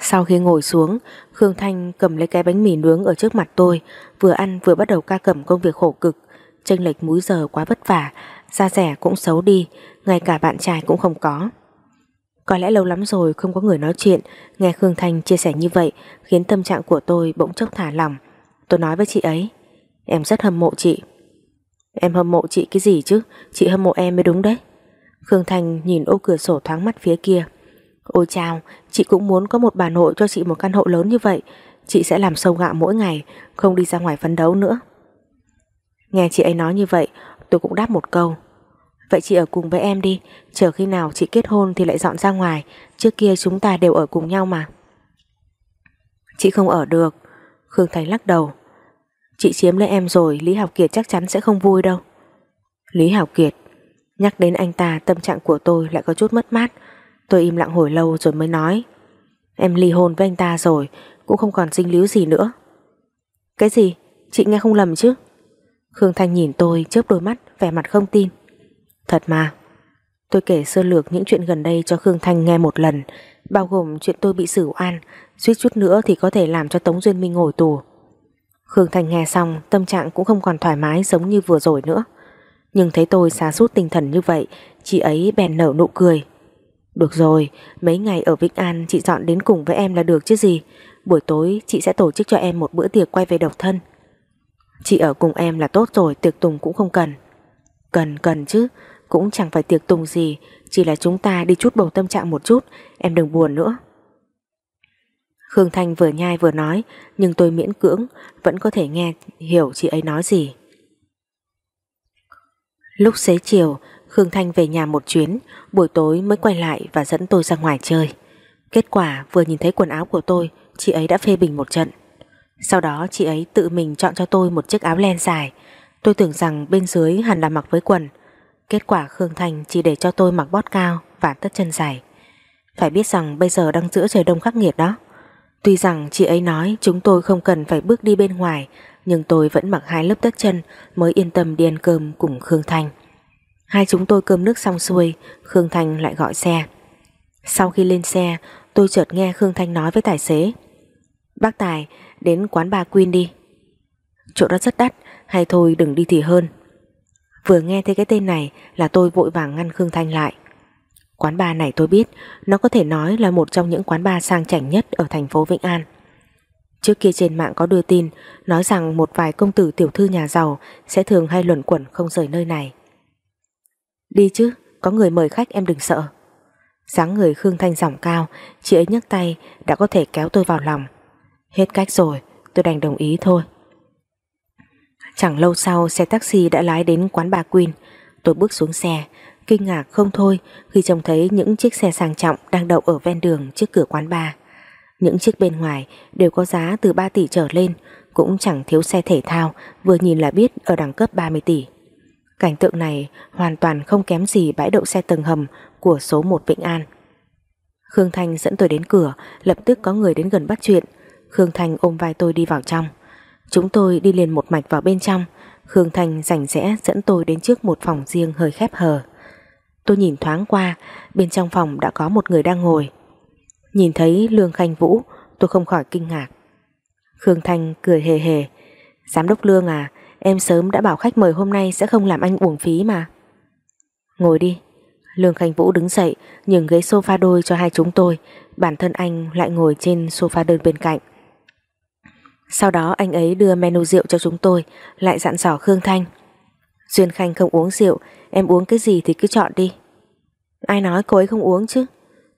Sau khi ngồi xuống, Khương Thanh cầm lấy cái bánh mì nướng ở trước mặt tôi, vừa ăn vừa bắt đầu ca cầm công việc khổ cực. Chênh lệch múi giờ quá vất vả, da rẻ cũng xấu đi, ngay cả bạn trai cũng không có. Có lẽ lâu lắm rồi không có người nói chuyện, nghe Khương Thanh chia sẻ như vậy khiến tâm trạng của tôi bỗng chốc thả lỏng. Tôi nói với chị ấy, em rất hâm mộ chị. Em hâm mộ chị cái gì chứ, chị hâm mộ em mới đúng đấy. Khương Thanh nhìn ô cửa sổ thoáng mắt phía kia. Ôi chào, chị cũng muốn có một bà nội cho chị một căn hộ lớn như vậy. Chị sẽ làm sâu gạo mỗi ngày, không đi ra ngoài phấn đấu nữa. Nghe chị ấy nói như vậy, tôi cũng đáp một câu. Vậy chị ở cùng với em đi, chờ khi nào chị kết hôn thì lại dọn ra ngoài, trước kia chúng ta đều ở cùng nhau mà. Chị không ở được, Khương Thành lắc đầu. Chị chiếm lấy em rồi, Lý Học Kiệt chắc chắn sẽ không vui đâu. Lý Học Kiệt, nhắc đến anh ta tâm trạng của tôi lại có chút mất mát, Tôi im lặng hồi lâu rồi mới nói Em ly hôn với anh ta rồi Cũng không còn sinh líu gì nữa Cái gì? Chị nghe không lầm chứ Khương Thanh nhìn tôi chớp đôi mắt Vẻ mặt không tin. Thật mà. Tôi kể sơ lược những chuyện gần đây cho Khương Thanh nghe một lần Bao gồm chuyện tôi bị xử oan Suýt chút nữa thì có thể làm cho Tống Duyên Minh ngồi tù. Khương Thanh nghe xong Tâm trạng cũng không còn thoải mái giống như vừa rồi nữa. Nhưng thấy tôi xa sút tinh thần như vậy Chị ấy bèn nở nụ cười. Được rồi, mấy ngày ở Vĩnh An chị dọn đến cùng với em là được chứ gì. Buổi tối chị sẽ tổ chức cho em một bữa tiệc quay về độc thân. Chị ở cùng em là tốt rồi, tiệc tùng cũng không cần. Cần, cần chứ, cũng chẳng phải tiệc tùng gì, chỉ là chúng ta đi chút bầu tâm trạng một chút, em đừng buồn nữa. Khương Thanh vừa nhai vừa nói, nhưng tôi miễn cưỡng, vẫn có thể nghe hiểu chị ấy nói gì. Lúc xế chiều, Khương Thanh về nhà một chuyến, buổi tối mới quay lại và dẫn tôi ra ngoài chơi. Kết quả vừa nhìn thấy quần áo của tôi, chị ấy đã phê bình một trận. Sau đó chị ấy tự mình chọn cho tôi một chiếc áo len dài. Tôi tưởng rằng bên dưới hẳn là mặc với quần. Kết quả Khương thành chỉ để cho tôi mặc bót cao và tất chân dài. Phải biết rằng bây giờ đang giữa trời đông khắc nghiệt đó. Tuy rằng chị ấy nói chúng tôi không cần phải bước đi bên ngoài, nhưng tôi vẫn mặc hai lớp tất chân mới yên tâm đi ăn cơm cùng Khương thành. Hai chúng tôi cơm nước xong xuôi Khương thành lại gọi xe Sau khi lên xe tôi chợt nghe Khương Thanh nói với tài xế Bác Tài đến quán bà Quyên đi. Chỗ đó rất đắt Hay thôi đừng đi thì hơn. Vừa nghe thấy cái tên này là tôi vội vàng ngăn Khương Thanh lại. Quán bar này tôi biết Nó có thể nói là một trong những quán bar sang chảnh nhất Ở thành phố Vĩnh An. Trước kia trên mạng có đưa tin Nói rằng một vài công tử tiểu thư nhà giàu Sẽ thường hay luẩn quẩn không rời nơi này. Đi chứ, có người mời khách em đừng sợ. dáng người Khương Thanh giọng cao, chị ấy nhấc tay đã có thể kéo tôi vào lòng. Hết cách rồi, tôi đành đồng ý thôi. Chẳng lâu sau xe taxi đã lái đến quán bà Queen. Tôi bước xuống xe, kinh ngạc không thôi khi trông thấy những chiếc xe sang trọng đang đậu ở ven đường trước cửa quán bar. Những chiếc bên ngoài đều có giá từ 3 tỷ trở lên, cũng chẳng thiếu xe thể thao, vừa nhìn là biết ở đẳng cấp 30 tỷ. Cảnh tượng này hoàn toàn không kém gì bãi đậu xe tầng hầm của số 1 Vĩnh An. Khương Thanh dẫn tôi đến cửa, lập tức có người đến gần bắt chuyện. Khương Thành ôm vai tôi đi vào trong. Chúng tôi đi liền một mạch vào bên trong. Khương Thành rảnh rẽ dẫn tôi đến trước một phòng riêng hơi khép hờ. Tôi nhìn thoáng qua, bên trong phòng đã có một người đang ngồi. Nhìn thấy Lương Khanh Vũ, tôi không khỏi kinh ngạc. Khương Thành cười hề hề. Giám đốc Lương à, Em sớm đã bảo khách mời hôm nay sẽ không làm anh uổng phí mà Ngồi đi Lương Khanh Vũ đứng dậy Nhường ghế sofa đôi cho hai chúng tôi Bản thân anh lại ngồi trên sofa đơn bên cạnh sau đó anh ấy đưa menu rượu cho chúng tôi, Lại dặn dò Khương Thanh. Duyên Khanh không uống rượu, Em uống cái gì thì cứ chọn đi. Ai nói cô ấy không uống chứ?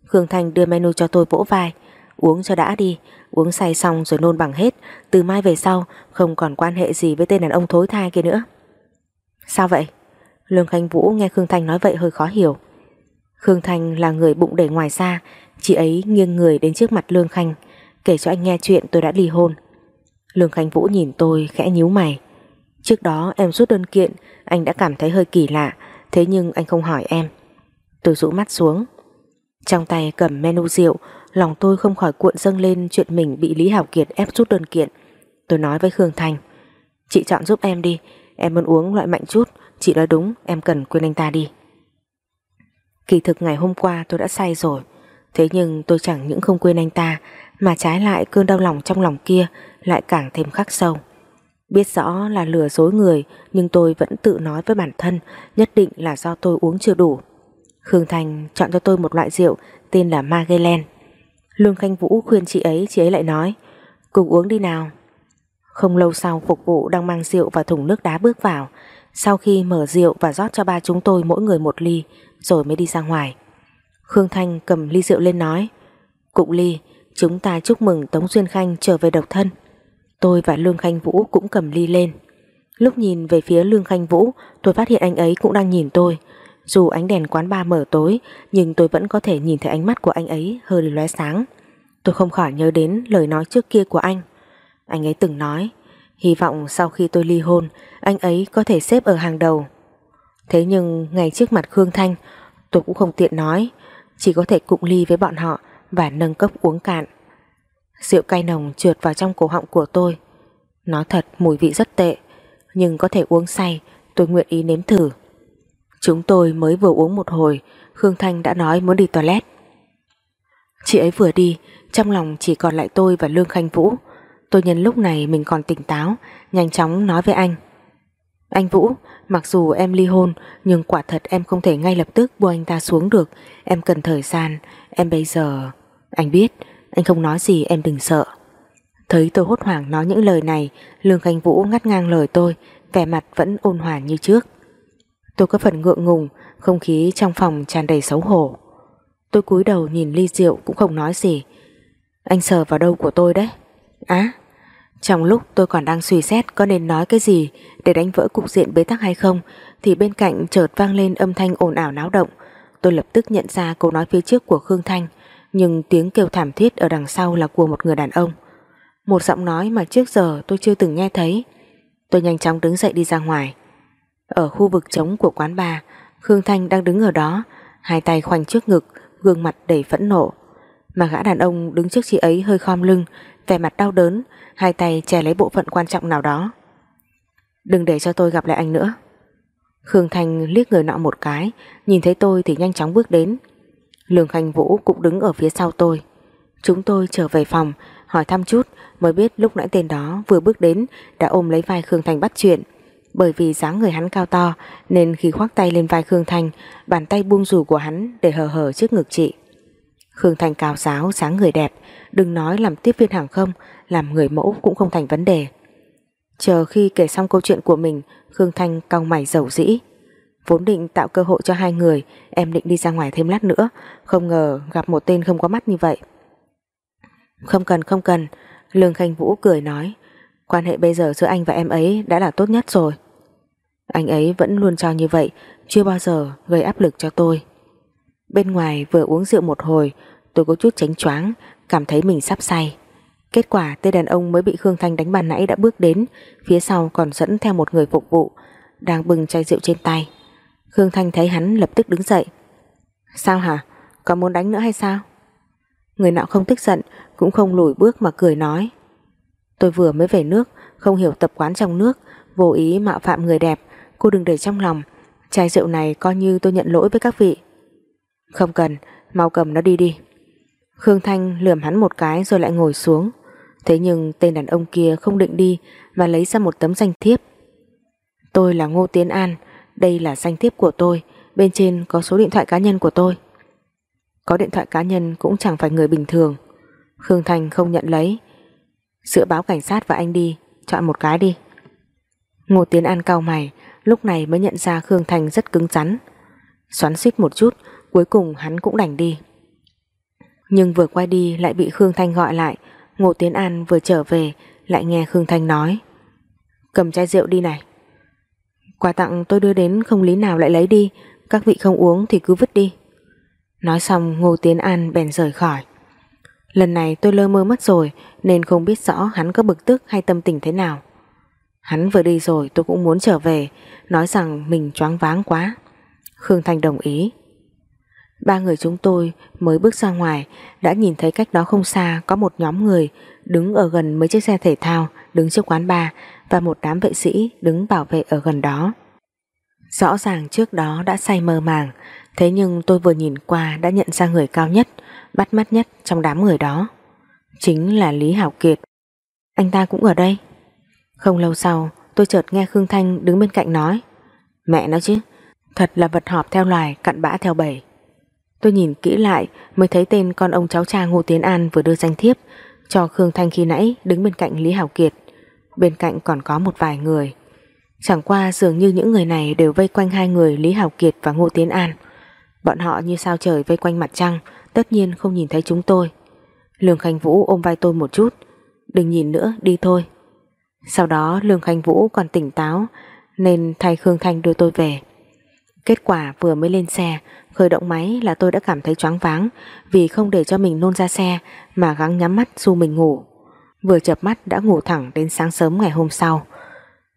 Khương Thanh đưa menu cho tôi vỗ vai. Uống cho đã đi, Uống say xong rồi nôn bằng hết. Từ mai về sau, không còn quan hệ gì với tên đàn ông thối thai kia nữa. Sao vậy? Lương Khanh Vũ nghe Khương Thanh nói vậy hơi khó hiểu. Khương Thanh là người bụng để ngoài xa Chị ấy nghiêng người đến trước mặt Lương Khanh. Kể cho anh nghe chuyện tôi đã ly hôn. Lương Khánh Vũ nhìn tôi khẽ nhíu mày. Trước đó em rút đơn kiện, Anh đã cảm thấy hơi kỳ lạ, Thế nhưng anh không hỏi em. Tôi rũ mắt xuống. Trong tay cầm menu rượu, Lòng tôi không khỏi cuộn dâng lên chuyện mình bị Lý Hảo Kiệt ép rút đơn kiện. Tôi nói với Khương Thành, Chị chọn giúp em đi, Em muốn uống loại mạnh chút, Chị nói đúng, em cần quên anh ta đi. Kỳ thực ngày hôm qua tôi đã say rồi, Thế nhưng tôi chẳng những không quên anh ta mà trái lại cơn đau lòng trong lòng kia lại càng thêm khắc sâu. Biết rõ là lừa dối người nhưng tôi vẫn tự nói với bản thân nhất định là do tôi uống chưa đủ. Khương Thành chọn cho tôi một loại rượu tên là Magellan. Lương Khanh Vũ khuyên chị ấy, chị ấy lại nói cùng uống đi nào. Không lâu sau phục vụ đang mang rượu và thùng nước đá bước vào sau khi mở rượu và rót cho ba chúng tôi mỗi người một ly rồi mới đi ra ngoài. Khương Thanh cầm ly rượu lên nói Cụng ly, chúng ta chúc mừng Tống Duyên Khanh trở về độc thân. Tôi và Lương Khanh Vũ cũng cầm ly lên. Lúc nhìn về phía Lương Khanh Vũ, tôi phát hiện anh ấy cũng đang nhìn tôi. Dù ánh đèn quán bar mở tối, nhưng tôi vẫn có thể nhìn thấy ánh mắt của anh ấy hơi lóe sáng. Tôi không khỏi nhớ đến lời nói trước kia của anh. Anh ấy từng nói, hy vọng sau khi tôi ly hôn, anh ấy có thể xếp ở hàng đầu. Thế nhưng ngay trước mặt Khương Thanh, tôi cũng không tiện nói, chỉ có thể cụng ly với bọn họ và nâng cốc uống cạn. Rượu cay nồng trượt vào trong cổ họng của tôi. Nói thật mùi vị rất tệ, nhưng có thể uống say, tôi nguyện ý nếm thử. Chúng tôi mới vừa uống một hồi, Khương Thanh đã nói muốn đi toilet. Chị ấy vừa đi, trong lòng chỉ còn lại tôi và Lương Khanh Vũ. Tôi nhân lúc này mình còn tỉnh táo, nhanh chóng nói với anh. Anh Vũ, mặc dù em ly hôn, nhưng quả thật em không thể ngay lập tức buông anh ta xuống được. Em cần thời gian, em bây giờ... Anh biết, anh không nói gì em đừng sợ. Thấy tôi hốt hoảng nói những lời này, Lương Khánh Vũ ngắt ngang lời tôi, vẻ mặt vẫn ôn hòa như trước. Tôi có phần ngượng ngùng, không khí trong phòng tràn đầy xấu hổ. Tôi cúi đầu nhìn ly rượu cũng không nói gì. Anh sờ vào đâu của tôi đấy? Á, trong lúc tôi còn đang suy xét có nên nói cái gì để đánh vỡ cục diện bế tắc hay không thì bên cạnh chợt vang lên âm thanh ồn ào náo động. Tôi lập tức nhận ra câu nói phía trước của Khương Thanh nhưng tiếng kêu thảm thiết ở đằng sau là của một người đàn ông. Một giọng nói mà trước giờ tôi chưa từng nghe thấy. Tôi nhanh chóng đứng dậy đi ra ngoài. Ở khu vực trống của quán bar, Khương Thanh đang đứng ở đó, hai tay khoanh trước ngực, gương mặt đầy phẫn nộ. Mà gã đàn ông đứng trước chị ấy hơi khom lưng, vẻ mặt đau đớn, hai tay che lấy bộ phận quan trọng nào đó. Đừng để cho tôi gặp lại anh nữa. Khương Thanh liếc người nọ một cái, nhìn thấy tôi thì nhanh chóng bước đến. Lương Khanh Vũ cũng đứng ở phía sau tôi. Chúng tôi trở về phòng, hỏi thăm chút mới biết lúc nãy tên đó vừa bước đến đã ôm lấy vai Khương Thanh bắt chuyện. Bởi vì dáng người hắn cao to nên khi khoác tay lên vai Khương Thanh, bàn tay buông rủ của hắn để hờ hờ trước ngực chị. Khương Thanh cao giáo, dáng người đẹp, đừng nói làm tiếp viên hàng không, làm người mẫu cũng không thành vấn đề. Chờ khi kể xong câu chuyện của mình, Khương Thanh cau mày dầu dĩ. Vốn định tạo cơ hội cho hai người, em định đi ra ngoài thêm lát nữa, không ngờ gặp một tên không có mắt như vậy. Không cần không cần, Lương Khanh Vũ cười nói, quan hệ bây giờ giữa anh và em ấy đã là tốt nhất rồi. Anh ấy vẫn luôn cho như vậy, chưa bao giờ gây áp lực cho tôi. Bên ngoài vừa uống rượu một hồi, tôi có chút tránh choáng, cảm thấy mình sắp say. Kết quả tên đàn ông mới bị Khương Thanh đánh bàn nãy đã bước đến, phía sau còn dẫn theo một người phục vụ, đang bưng chai rượu trên tay. Khương Thanh thấy hắn lập tức đứng dậy. Sao hả? Có muốn đánh nữa hay sao? Người nọ không tức giận, cũng không lùi bước mà cười nói. Tôi vừa mới về nước, không hiểu tập quán trong nước, vô ý mạo phạm người đẹp, cô đừng để trong lòng. Chai rượu này coi như tôi nhận lỗi với các vị. Không cần, mau cầm nó đi đi. Khương Thanh lườm hắn một cái rồi lại ngồi xuống. Thế nhưng tên đàn ông kia không định đi mà lấy ra một tấm danh thiếp. Tôi là Ngô Tiến An, đây là danh thiếp của tôi, bên trên có số điện thoại cá nhân của tôi. Có điện thoại cá nhân cũng chẳng phải người bình thường. Khương thành không nhận lấy. Sữa báo cảnh sát và anh đi, chọn một cái đi. Ngô Tiến An cau mày, lúc này mới nhận ra Khương thành rất cứng rắn. Xoắn xít một chút, cuối cùng hắn cũng đành đi. Nhưng vừa quay đi lại bị Khương Thanh gọi lại, Ngô Tiến An vừa trở về lại nghe Khương Thanh nói. Cầm chai rượu đi này. Quà tặng tôi đưa đến không lý nào lại lấy đi. Các vị không uống thì cứ vứt đi. Nói xong, Ngô Tiến An bèn rời khỏi. Lần này tôi lơ mơ mất rồi, Nên không biết rõ hắn có bực tức hay tâm tình thế nào. Hắn vừa đi rồi, tôi cũng muốn trở về, Nói rằng mình choáng váng quá. Khương Thanh đồng ý. Ba người chúng tôi mới bước ra ngoài, Đã nhìn thấy cách đó không xa Có một nhóm người Đứng ở gần mấy chiếc xe thể thao, Đứng trước quán bar và một đám vệ sĩ đứng bảo vệ ở gần đó. Rõ ràng trước đó đã say mơ màng, thế nhưng tôi vừa nhìn qua đã nhận ra người cao nhất, bắt mắt nhất trong đám người đó. Chính là Lý Hảo Kiệt. Anh ta cũng ở đây. Không lâu sau, tôi chợt nghe Khương Thanh đứng bên cạnh nói. Mẹ nó chứ, thật là vật họp theo loài, cặn bã theo bầy. Tôi nhìn kỹ lại mới thấy tên con ông cháu cha Ngô Tiến An vừa đưa danh thiếp cho Khương Thanh khi nãy đứng bên cạnh Lý Hảo Kiệt. Bên cạnh còn có một vài người. Chẳng qua dường như những người này đều vây quanh hai người Lý Hảo Kiệt và Ngô Tiến An. Bọn họ như sao trời vây quanh mặt trăng, tất nhiên không nhìn thấy chúng tôi. Lương Khanh Vũ ôm vai tôi một chút, đừng nhìn nữa, đi thôi. Sau đó Lương Khanh Vũ còn tỉnh táo nên thay Khương Thanh đưa tôi về. Kết quả vừa mới lên xe, khởi động máy là tôi đã cảm thấy choáng váng vì không để cho mình nôn ra xe mà gắng nhắm mắt dù mình ngủ. Vừa chập mắt đã ngủ thẳng đến sáng sớm ngày hôm sau.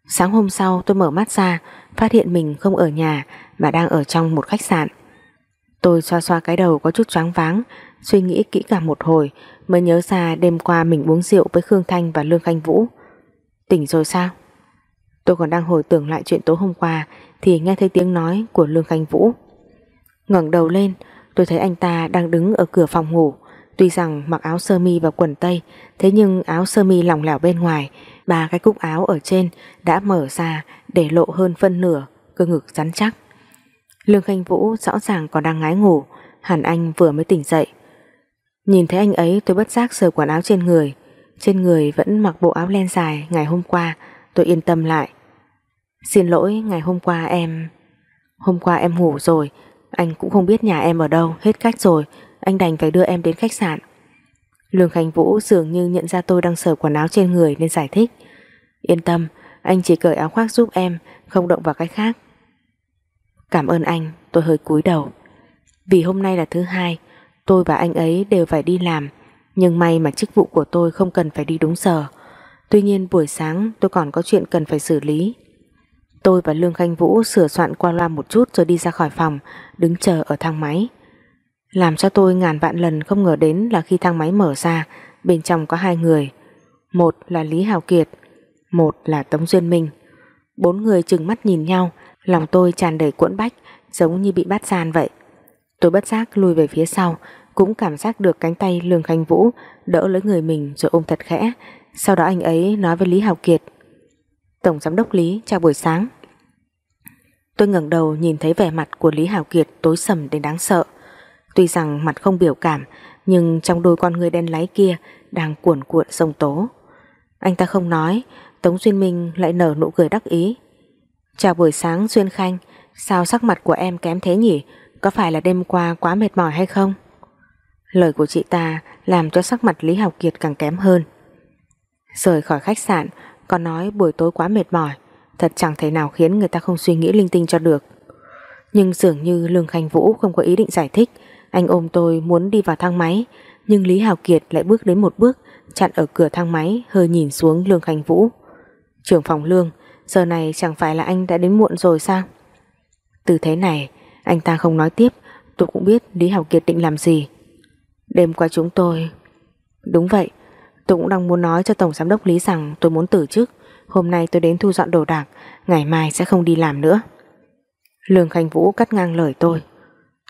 Sáng hôm sau tôi mở mắt ra, phát hiện mình không ở nhà mà đang ở trong một khách sạn. Tôi xoa xoa cái đầu có chút choáng váng, suy nghĩ kỹ cả một hồi mới nhớ ra đêm qua mình uống rượu với Khương Thanh và Lương Khanh Vũ. Tỉnh rồi sao? Tôi còn đang hồi tưởng lại chuyện tối hôm qua thì nghe thấy tiếng nói của Lương Khanh Vũ. ngẩng đầu lên, tôi thấy anh ta đang đứng ở cửa phòng ngủ. Tuy rằng mặc áo sơ mi và quần tây, thế nhưng áo sơ mi lỏng lẻo bên ngoài, ba cái cúc áo ở trên đã mở ra để lộ hơn phân nửa cơ ngực rắn chắc. Lương Khanh Vũ rõ ràng còn đang ngái ngủ, hẳn anh vừa mới tỉnh dậy. Nhìn thấy anh ấy tôi bất giác sờ quần áo trên người, trên người vẫn mặc bộ áo len dài ngày hôm qua, tôi yên tâm lại. Xin lỗi ngày hôm qua em Hôm qua em ngủ rồi Anh cũng không biết nhà em ở đâu Hết cách rồi anh đành phải đưa em đến khách sạn. Lương Khánh Vũ dường như nhận ra tôi đang sờ quần áo trên người nên giải thích. Yên tâm Anh chỉ cởi áo khoác giúp em Không động vào cái khác. Cảm ơn anh tôi hơi cúi đầu. Vì hôm nay là thứ hai Tôi và anh ấy đều phải đi làm Nhưng may mà chức vụ của tôi không cần phải đi đúng giờ. Tuy nhiên buổi sáng tôi còn có chuyện cần phải xử lý. Tôi và Lương Khanh Vũ sửa soạn qua loa một chút rồi đi ra khỏi phòng, đứng chờ ở thang máy. Làm cho tôi ngàn vạn lần không ngờ đến là khi thang máy mở ra, bên trong có hai người. Một là Lý Hào Kiệt, một là Tống Duyên Minh. Bốn người chừng mắt nhìn nhau, lòng tôi tràn đầy cuộn bách, giống như bị bắt gian vậy. Tôi bất giác lùi về phía sau, cũng cảm giác được cánh tay Lương Khánh Vũ đỡ lấy người mình rồi ôm thật khẽ. Sau đó anh ấy nói với Lý Hào Kiệt Tổng Giám đốc Lý chào buổi sáng Tôi ngẩng đầu nhìn thấy vẻ mặt của Lý Hào Kiệt tối sầm đến đáng sợ Tuy rằng mặt không biểu cảm, Nhưng trong đôi con người đen láy kia Đang cuộn cuộn sông tố. Anh ta không nói, Tống Duyên Minh lại nở nụ cười đắc ý. Chào buổi sáng, Duyên Khanh. Sao sắc mặt của em kém thế nhỉ? Có phải là đêm qua quá mệt mỏi hay không? Lời của chị ta Làm cho sắc mặt Lý học Kiệt càng kém hơn. Rời khỏi khách sạn còn nói buổi tối quá mệt mỏi. Thật chẳng thể nào khiến người ta không suy nghĩ linh tinh cho được. Nhưng dường như Lương Khanh Vũ không có ý định giải thích. Anh ôm tôi muốn đi vào thang máy, Nhưng Lý Hào Kiệt lại bước đến một bước, Chặn ở cửa thang máy, Hơi nhìn xuống Lương khánh Vũ. Trưởng phòng Lương, Giờ này chẳng phải là anh đã đến muộn rồi sao? Từ thế này, Anh ta không nói tiếp, Tôi cũng biết Lý Hào Kiệt định làm gì. Đêm qua chúng tôi Đúng vậy, Tôi cũng đang muốn nói cho Tổng Giám đốc Lý rằng tôi muốn từ chức, Hôm nay tôi đến thu dọn đồ đạc, Ngày mai sẽ không đi làm nữa. Lương khánh Vũ cắt ngang lời tôi.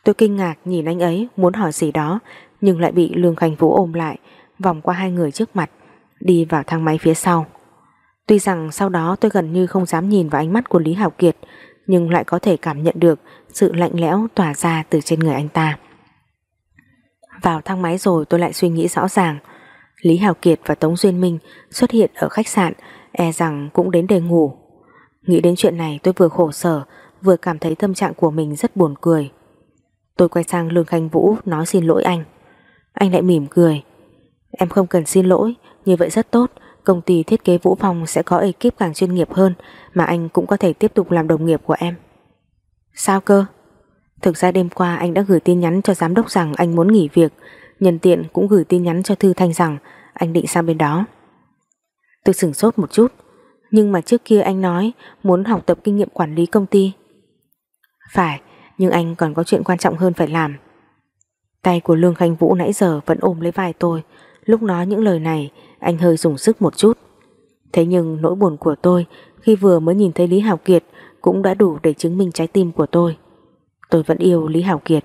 Tôi kinh ngạc nhìn anh ấy, Muốn hỏi gì đó, Nhưng lại bị Lương Khanh Vũ ôm lại, Vòng qua hai người trước mặt, Đi vào thang máy phía sau Tuy rằng sau đó tôi gần như không dám nhìn vào ánh mắt của Lý Hảo Kiệt, Nhưng lại có thể cảm nhận được Sự lạnh lẽo tỏa ra từ trên người anh ta Vào thang máy rồi tôi lại suy nghĩ rõ ràng Lý Hào Kiệt và Tống Duyên Minh xuất hiện ở khách sạn e rằng cũng đến để ngủ. Nghĩ đến chuyện này tôi vừa khổ sở, vừa cảm thấy tâm trạng của mình rất buồn cười. Tôi quay sang Lương Khanh Vũ nói xin lỗi anh. Anh lại mỉm cười. Em không cần xin lỗi, như vậy rất tốt. Công ty thiết kế Vũ Phong sẽ có ekip càng chuyên nghiệp hơn mà anh cũng có thể tiếp tục làm đồng nghiệp của em. Sao cơ? Thực ra đêm qua anh đã gửi tin nhắn cho giám đốc rằng anh muốn nghỉ việc Nhân tiện cũng gửi tin nhắn cho Thư Thanh rằng anh định sang bên đó. Tôi sửng sốt một chút, nhưng mà trước kia anh nói muốn học tập kinh nghiệm quản lý công ty. Phải, nhưng anh còn có chuyện quan trọng hơn phải làm. Tay của Lương Khanh Vũ nãy giờ vẫn ôm lấy vai tôi, lúc nói những lời này anh hơi dùng sức một chút. Thế nhưng nỗi buồn của tôi khi vừa mới nhìn thấy Lý Hảo Kiệt cũng đã đủ để chứng minh trái tim của tôi. Tôi vẫn yêu Lý Hảo Kiệt.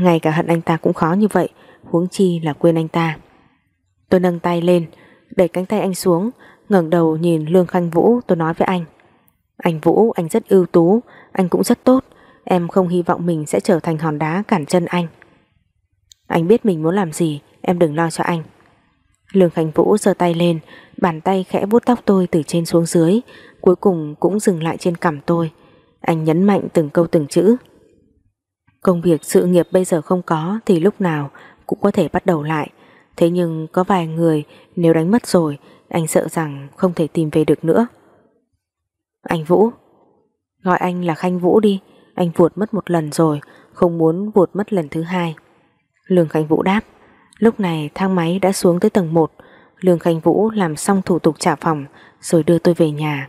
Ngay cả hận anh ta cũng khó như vậy huống chi là quên anh ta. Tôi nâng tay lên, đẩy cánh tay anh xuống, ngẩng đầu nhìn Lương Khanh Vũ tôi nói với anh. Anh Vũ, anh rất ưu tú, anh cũng rất tốt, em không hy vọng mình sẽ trở thành hòn đá cản chân anh. Anh biết mình muốn làm gì, em đừng lo cho anh. Lương Khánh Vũ giơ tay lên, bàn tay khẽ vuốt tóc tôi từ trên xuống dưới, cuối cùng cũng dừng lại trên cằm tôi. Anh nhấn mạnh từng câu từng chữ. Công việc sự nghiệp bây giờ không có thì lúc nào cũng có thể bắt đầu lại. Thế nhưng có vài người nếu đánh mất rồi, anh sợ rằng không thể tìm về được nữa. Anh Vũ, gọi anh là Khanh Vũ đi, anh vuột mất một lần rồi, không muốn vuột mất lần thứ hai. Lương Khánh Vũ đáp. Lúc này thang máy đã xuống tới tầng 1 Lương Khánh Vũ làm xong thủ tục trả phòng Rồi đưa tôi về nhà.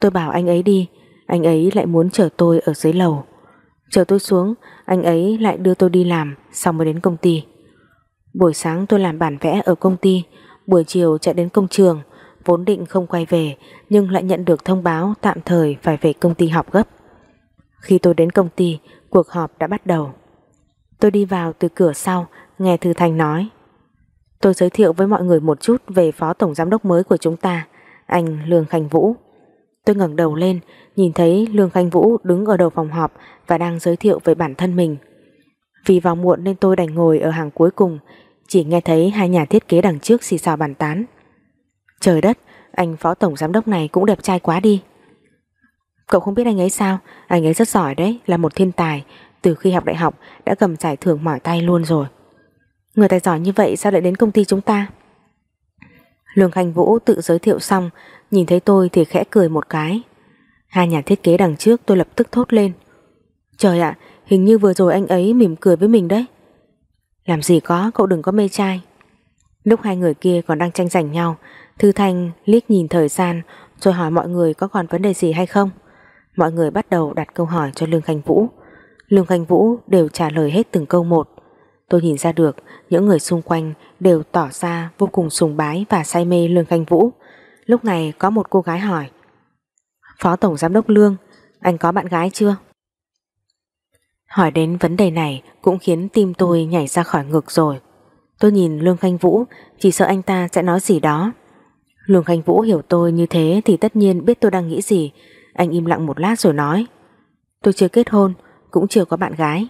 Tôi bảo anh ấy đi Anh ấy lại muốn chở tôi ở dưới lầu. Chờ tôi xuống Anh ấy lại đưa tôi đi làm Xong mới đến công ty. Buổi sáng tôi làm bản vẽ ở công ty Buổi chiều chạy đến công trường. Vốn định không quay về Nhưng lại nhận được thông báo tạm thời phải về công ty học gấp. Khi tôi đến công ty Cuộc họp đã bắt đầu Tôi đi vào từ cửa sau nghe Thư Thanh nói. Tôi giới thiệu với mọi người một chút về phó tổng giám đốc mới của chúng ta, anh Lương Khanh Vũ. Tôi ngẩng đầu lên, nhìn thấy Lương Khanh Vũ đứng ở đầu phòng họp và đang giới thiệu về bản thân mình. Vì vào muộn nên tôi đành ngồi ở hàng cuối cùng, chỉ nghe thấy hai nhà thiết kế đằng trước xì xào bàn tán. Trời đất, anh phó tổng giám đốc này cũng đẹp trai quá đi. Cậu không biết anh ấy sao, anh ấy rất giỏi đấy, là một thiên tài, từ khi học đại học đã cầm giải thưởng mỏi tay luôn rồi. Người tài giỏi như vậy sao lại đến công ty chúng ta? Lương Khanh Vũ tự giới thiệu xong Nhìn thấy tôi thì khẽ cười một cái. Hai nhà thiết kế đằng trước tôi lập tức thốt lên. Trời ạ Hình như vừa rồi anh ấy mỉm cười với mình đấy. Làm gì có cậu đừng có mê trai. Lúc hai người kia còn đang tranh giành nhau Thư Thanh liếc nhìn thời gian Rồi hỏi mọi người có còn vấn đề gì hay không. Mọi người bắt đầu đặt câu hỏi cho Lương Khanh Vũ Lương Khanh Vũ đều trả lời hết từng câu một Tôi nhìn ra được những người xung quanh đều tỏ ra vô cùng sùng bái và say mê Lương Khanh Vũ. Lúc này có một cô gái hỏi Phó Tổng Giám đốc Lương, anh có bạn gái chưa? Hỏi đến vấn đề này cũng khiến tim tôi nhảy ra khỏi ngực rồi. Tôi nhìn Lương Khanh Vũ chỉ sợ anh ta sẽ nói gì đó. Lương Khanh Vũ hiểu tôi như thế thì tất nhiên biết tôi đang nghĩ gì. Anh im lặng một lát rồi nói Tôi chưa kết hôn, cũng chưa có bạn gái.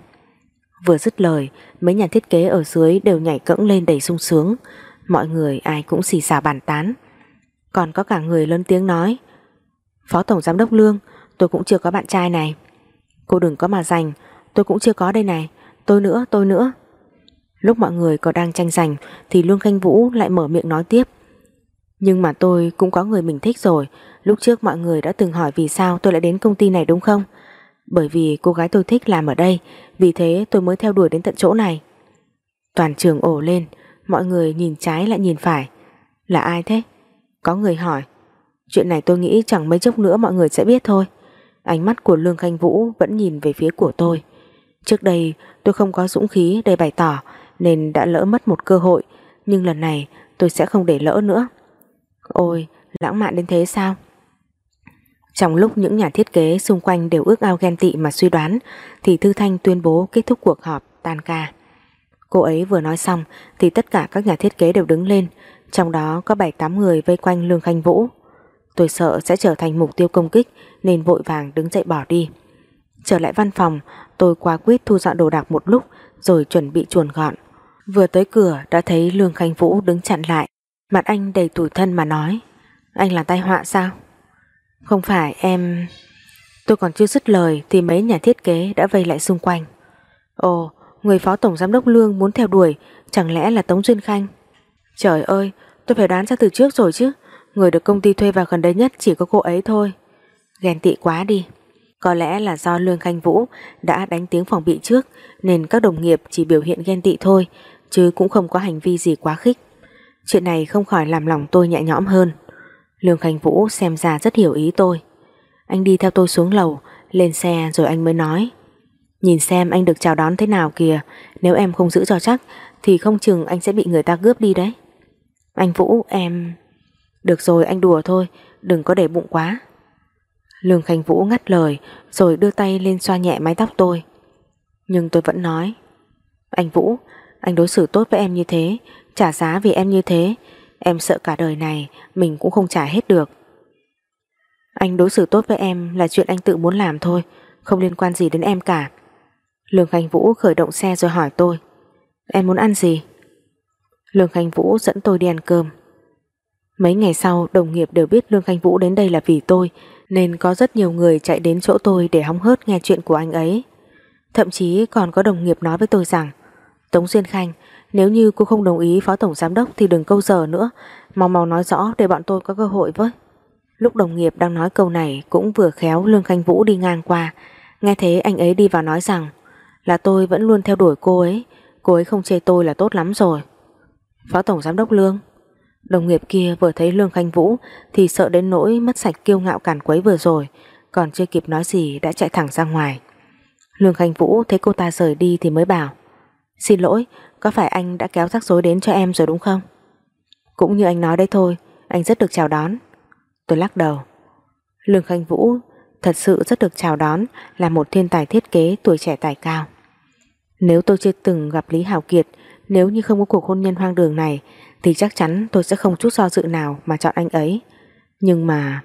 Vừa dứt lời, mấy nhà thiết kế ở dưới đều nhảy cẫng lên đầy sung sướng. Mọi người ai cũng xì xào bàn tán. Còn có cả người lớn tiếng nói Phó Tổng Giám đốc Lương, tôi cũng chưa có bạn trai này. Cô đừng có mà giành, tôi cũng chưa có đây này. Tôi nữa, tôi nữa. Lúc mọi người còn đang tranh giành thì Lương Khanh Vũ lại mở miệng nói tiếp. Nhưng mà tôi cũng có người mình thích rồi. Lúc trước mọi người đã từng hỏi vì sao tôi lại đến công ty này đúng không? Bởi vì cô gái tôi thích làm ở đây, Vì thế tôi mới theo đuổi đến tận chỗ này. Toàn trường ổ lên, Mọi người nhìn trái lại nhìn phải. Là ai thế? Có người hỏi. Chuyện này tôi nghĩ chẳng mấy chốc nữa mọi người sẽ biết thôi. Ánh mắt của Lương Khanh Vũ Vẫn nhìn về phía của tôi. Trước đây tôi không có dũng khí để bày tỏ, Nên đã lỡ mất một cơ hội. Nhưng lần này tôi sẽ không để lỡ nữa. Ôi, lãng mạn đến thế sao? Trong lúc những nhà thiết kế xung quanh đều ước ao ghen tị mà suy đoán, thì Thư Thanh tuyên bố kết thúc cuộc họp tan ca. Cô ấy vừa nói xong, thì tất cả các nhà thiết kế đều đứng lên, trong đó có 7-8 người vây quanh Lương Khanh Vũ. Tôi sợ sẽ trở thành mục tiêu công kích, nên vội vàng đứng dậy bỏ đi. Trở lại văn phòng, tôi qua quyết thu dọn đồ đạc một lúc, rồi chuẩn bị chuồn gọn. Vừa tới cửa, đã thấy Lương Khanh Vũ đứng chặn lại, mặt anh đầy tủi thân mà nói, Anh là tai họa sao? Không phải em... Tôi còn chưa dứt lời thì mấy nhà thiết kế đã vây lại xung quanh. Ồ, người phó tổng giám đốc Lương muốn theo đuổi, chẳng lẽ là Tống Duyên Khanh? Trời ơi, tôi phải đoán ra từ trước rồi chứ. Người được công ty thuê vào gần đây nhất chỉ có cô ấy thôi. Ghen tị quá đi. Có lẽ là do Lương Khanh Vũ đã đánh tiếng phòng bị trước nên các đồng nghiệp chỉ biểu hiện ghen tị thôi chứ cũng không có hành vi gì quá khích. Chuyện này không khỏi làm lòng tôi nhẹ nhõm hơn. Lương Khánh Vũ xem ra rất hiểu ý tôi. Anh đi theo tôi xuống lầu, Lên xe rồi anh mới nói. Nhìn xem anh được chào đón thế nào kìa, Nếu em không giữ cho chắc, Thì không chừng anh sẽ bị người ta cướp đi đấy. Anh Vũ, em Được rồi, anh đùa thôi, Đừng có để bụng quá. Lương Khánh Vũ ngắt lời, Rồi đưa tay lên xoa nhẹ mái tóc tôi. Nhưng tôi vẫn nói. Anh Vũ, Anh đối xử tốt với em như thế, Trả giá vì em như thế Em sợ cả đời này, Mình cũng không trả hết được. Anh đối xử tốt với em là chuyện anh tự muốn làm thôi, Không liên quan gì đến em cả. Lương Khánh Vũ khởi động xe rồi hỏi tôi, Em muốn ăn gì? Lương Khánh Vũ dẫn tôi đi ăn cơm. Mấy ngày sau, đồng nghiệp đều biết Lương Khánh Vũ đến đây là vì tôi, Nên có rất nhiều người chạy đến chỗ tôi để hóng hớt nghe chuyện của anh ấy. Thậm chí còn có đồng nghiệp nói với tôi rằng, Tống Duyên Khanh nếu như cô không đồng ý phó tổng giám đốc Thì đừng câu giờ nữa. Mau mau nói rõ để bọn tôi có cơ hội với. Lúc đồng nghiệp đang nói câu này Cũng vừa khéo Lương Khanh Vũ đi ngang qua. Nghe thế anh ấy đi vào nói rằng, Là tôi vẫn luôn theo đuổi cô ấy. Cô ấy không chê tôi là tốt lắm rồi. Phó tổng giám đốc Lương. Đồng nghiệp kia vừa thấy Lương Khanh Vũ Thì sợ đến nỗi mất sạch kiêu ngạo cản quấy vừa rồi, Còn chưa kịp nói gì đã chạy thẳng ra ngoài. Lương Khanh Vũ thấy cô ta rời đi thì mới bảo Xin lỗi, có phải anh đã kéo rắc rối đến cho em rồi đúng không? Cũng như anh nói đấy thôi, anh rất được chào đón. Tôi lắc đầu. Lương Khanh Vũ thật sự rất được chào đón là một thiên tài thiết kế tuổi trẻ tài cao. Nếu tôi chưa từng gặp Lý hảo Kiệt, nếu như không có cuộc hôn nhân hoang đường này, thì chắc chắn tôi sẽ không chút do dự nào mà chọn anh ấy. Nhưng mà...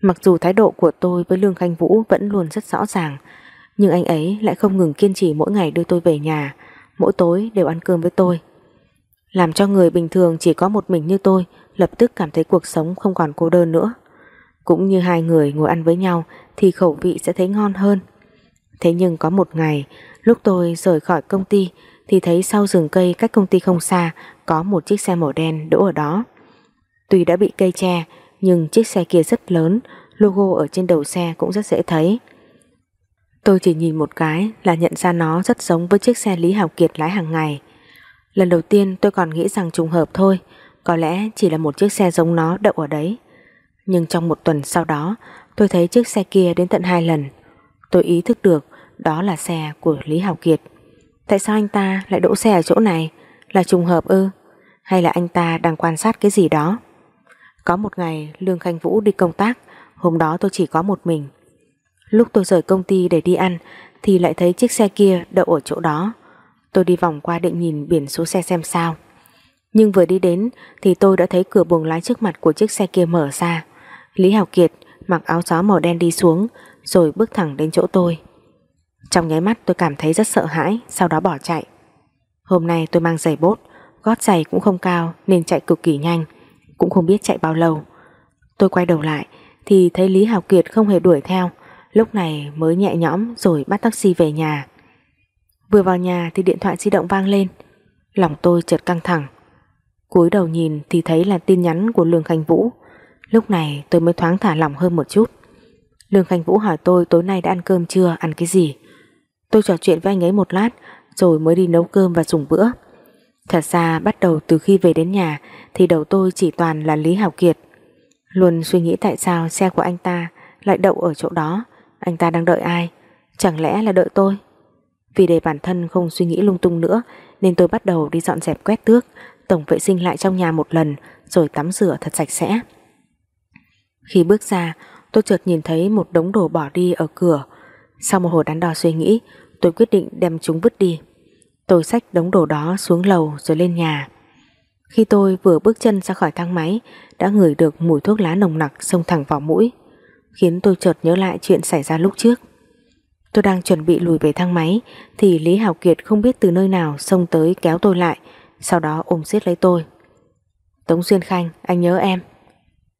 Mặc dù thái độ của tôi với Lương Khanh Vũ vẫn luôn rất rõ ràng, nhưng anh ấy lại không ngừng kiên trì mỗi ngày đưa tôi về nhà, mỗi tối đều ăn cơm với tôi. Làm cho người bình thường chỉ có một mình như tôi lập tức cảm thấy cuộc sống không còn cô đơn nữa. Cũng như hai người ngồi ăn với nhau thì khẩu vị sẽ thấy ngon hơn. Thế nhưng có một ngày, lúc tôi rời khỏi công ty thì thấy sau rừng cây cách công ty không xa có một chiếc xe màu đen đỗ ở đó. Tuy đã bị cây che, nhưng chiếc xe kia rất lớn, logo ở trên đầu xe cũng rất dễ thấy. Tôi chỉ nhìn một cái là nhận ra nó rất giống với chiếc xe Lý Hảo Kiệt lái hàng ngày. Lần đầu tiên tôi còn nghĩ rằng trùng hợp thôi, có lẽ chỉ là một chiếc xe giống nó đậu ở đấy. Nhưng trong một tuần sau đó, tôi thấy chiếc xe kia đến tận hai lần. Tôi ý thức được đó là xe của Lý Hảo Kiệt. Tại sao anh ta lại đỗ xe ở chỗ này? Là trùng hợp ư? Hay là anh ta đang quan sát cái gì đó? Có một ngày Lương Khanh Vũ đi công tác, hôm đó tôi chỉ có một mình. Lúc tôi rời công ty để đi ăn, thì lại thấy chiếc xe kia đậu ở chỗ đó. Tôi đi vòng qua định nhìn biển số xe xem sao. Nhưng vừa đi đến, thì tôi đã thấy cửa buồng lái trước mặt của chiếc xe kia mở ra. Lý Hào Kiệt mặc áo gió màu đen đi xuống, rồi bước thẳng đến chỗ tôi. Trong nháy mắt, tôi cảm thấy rất sợ hãi, sau đó bỏ chạy. Hôm nay tôi mang giày bốt, gót giày cũng không cao nên chạy cực kỳ nhanh, cũng không biết chạy bao lâu. Tôi quay đầu lại, thì thấy Lý Hào Kiệt không hề đuổi theo Lúc này mới nhẹ nhõm rồi bắt taxi về nhà. Vừa vào nhà thì điện thoại di động vang lên. Lòng tôi chợt căng thẳng. Cúi đầu nhìn thì thấy là tin nhắn của Lương Khanh Vũ. Lúc này tôi mới thoáng thả lòng hơn một chút. Lương Khanh Vũ hỏi tôi tối nay đã ăn cơm chưa, ăn cái gì? Tôi trò chuyện với anh ấy một lát Rồi mới đi nấu cơm và dùng bữa. Thật ra bắt đầu từ khi về đến nhà Thì đầu tôi chỉ toàn là Lý Hảo Kiệt. Luôn suy nghĩ tại sao xe của anh ta Lại đậu ở chỗ đó anh ta đang đợi ai? Chẳng lẽ là đợi tôi? Vì để bản thân không suy nghĩ lung tung nữa nên tôi bắt đầu đi dọn dẹp quét tước, tổng vệ sinh lại trong nhà một lần rồi tắm rửa thật sạch sẽ. Khi bước ra, tôi chợt nhìn thấy một đống đồ bỏ đi ở cửa. Sau một hồi đắn đo suy nghĩ, tôi quyết định đem chúng vứt đi. Tôi xách đống đồ đó xuống lầu rồi lên nhà. Khi tôi vừa bước chân ra khỏi thang máy, đã ngửi được mùi thuốc lá nồng nặc xông thẳng vào mũi khiến tôi chợt nhớ lại chuyện xảy ra lúc trước. Tôi đang chuẩn bị lùi về thang máy thì Lý Hảo Kiệt không biết từ nơi nào xông tới kéo tôi lại, sau đó ôm siết lấy tôi. Tống Duyên Khanh, anh nhớ em.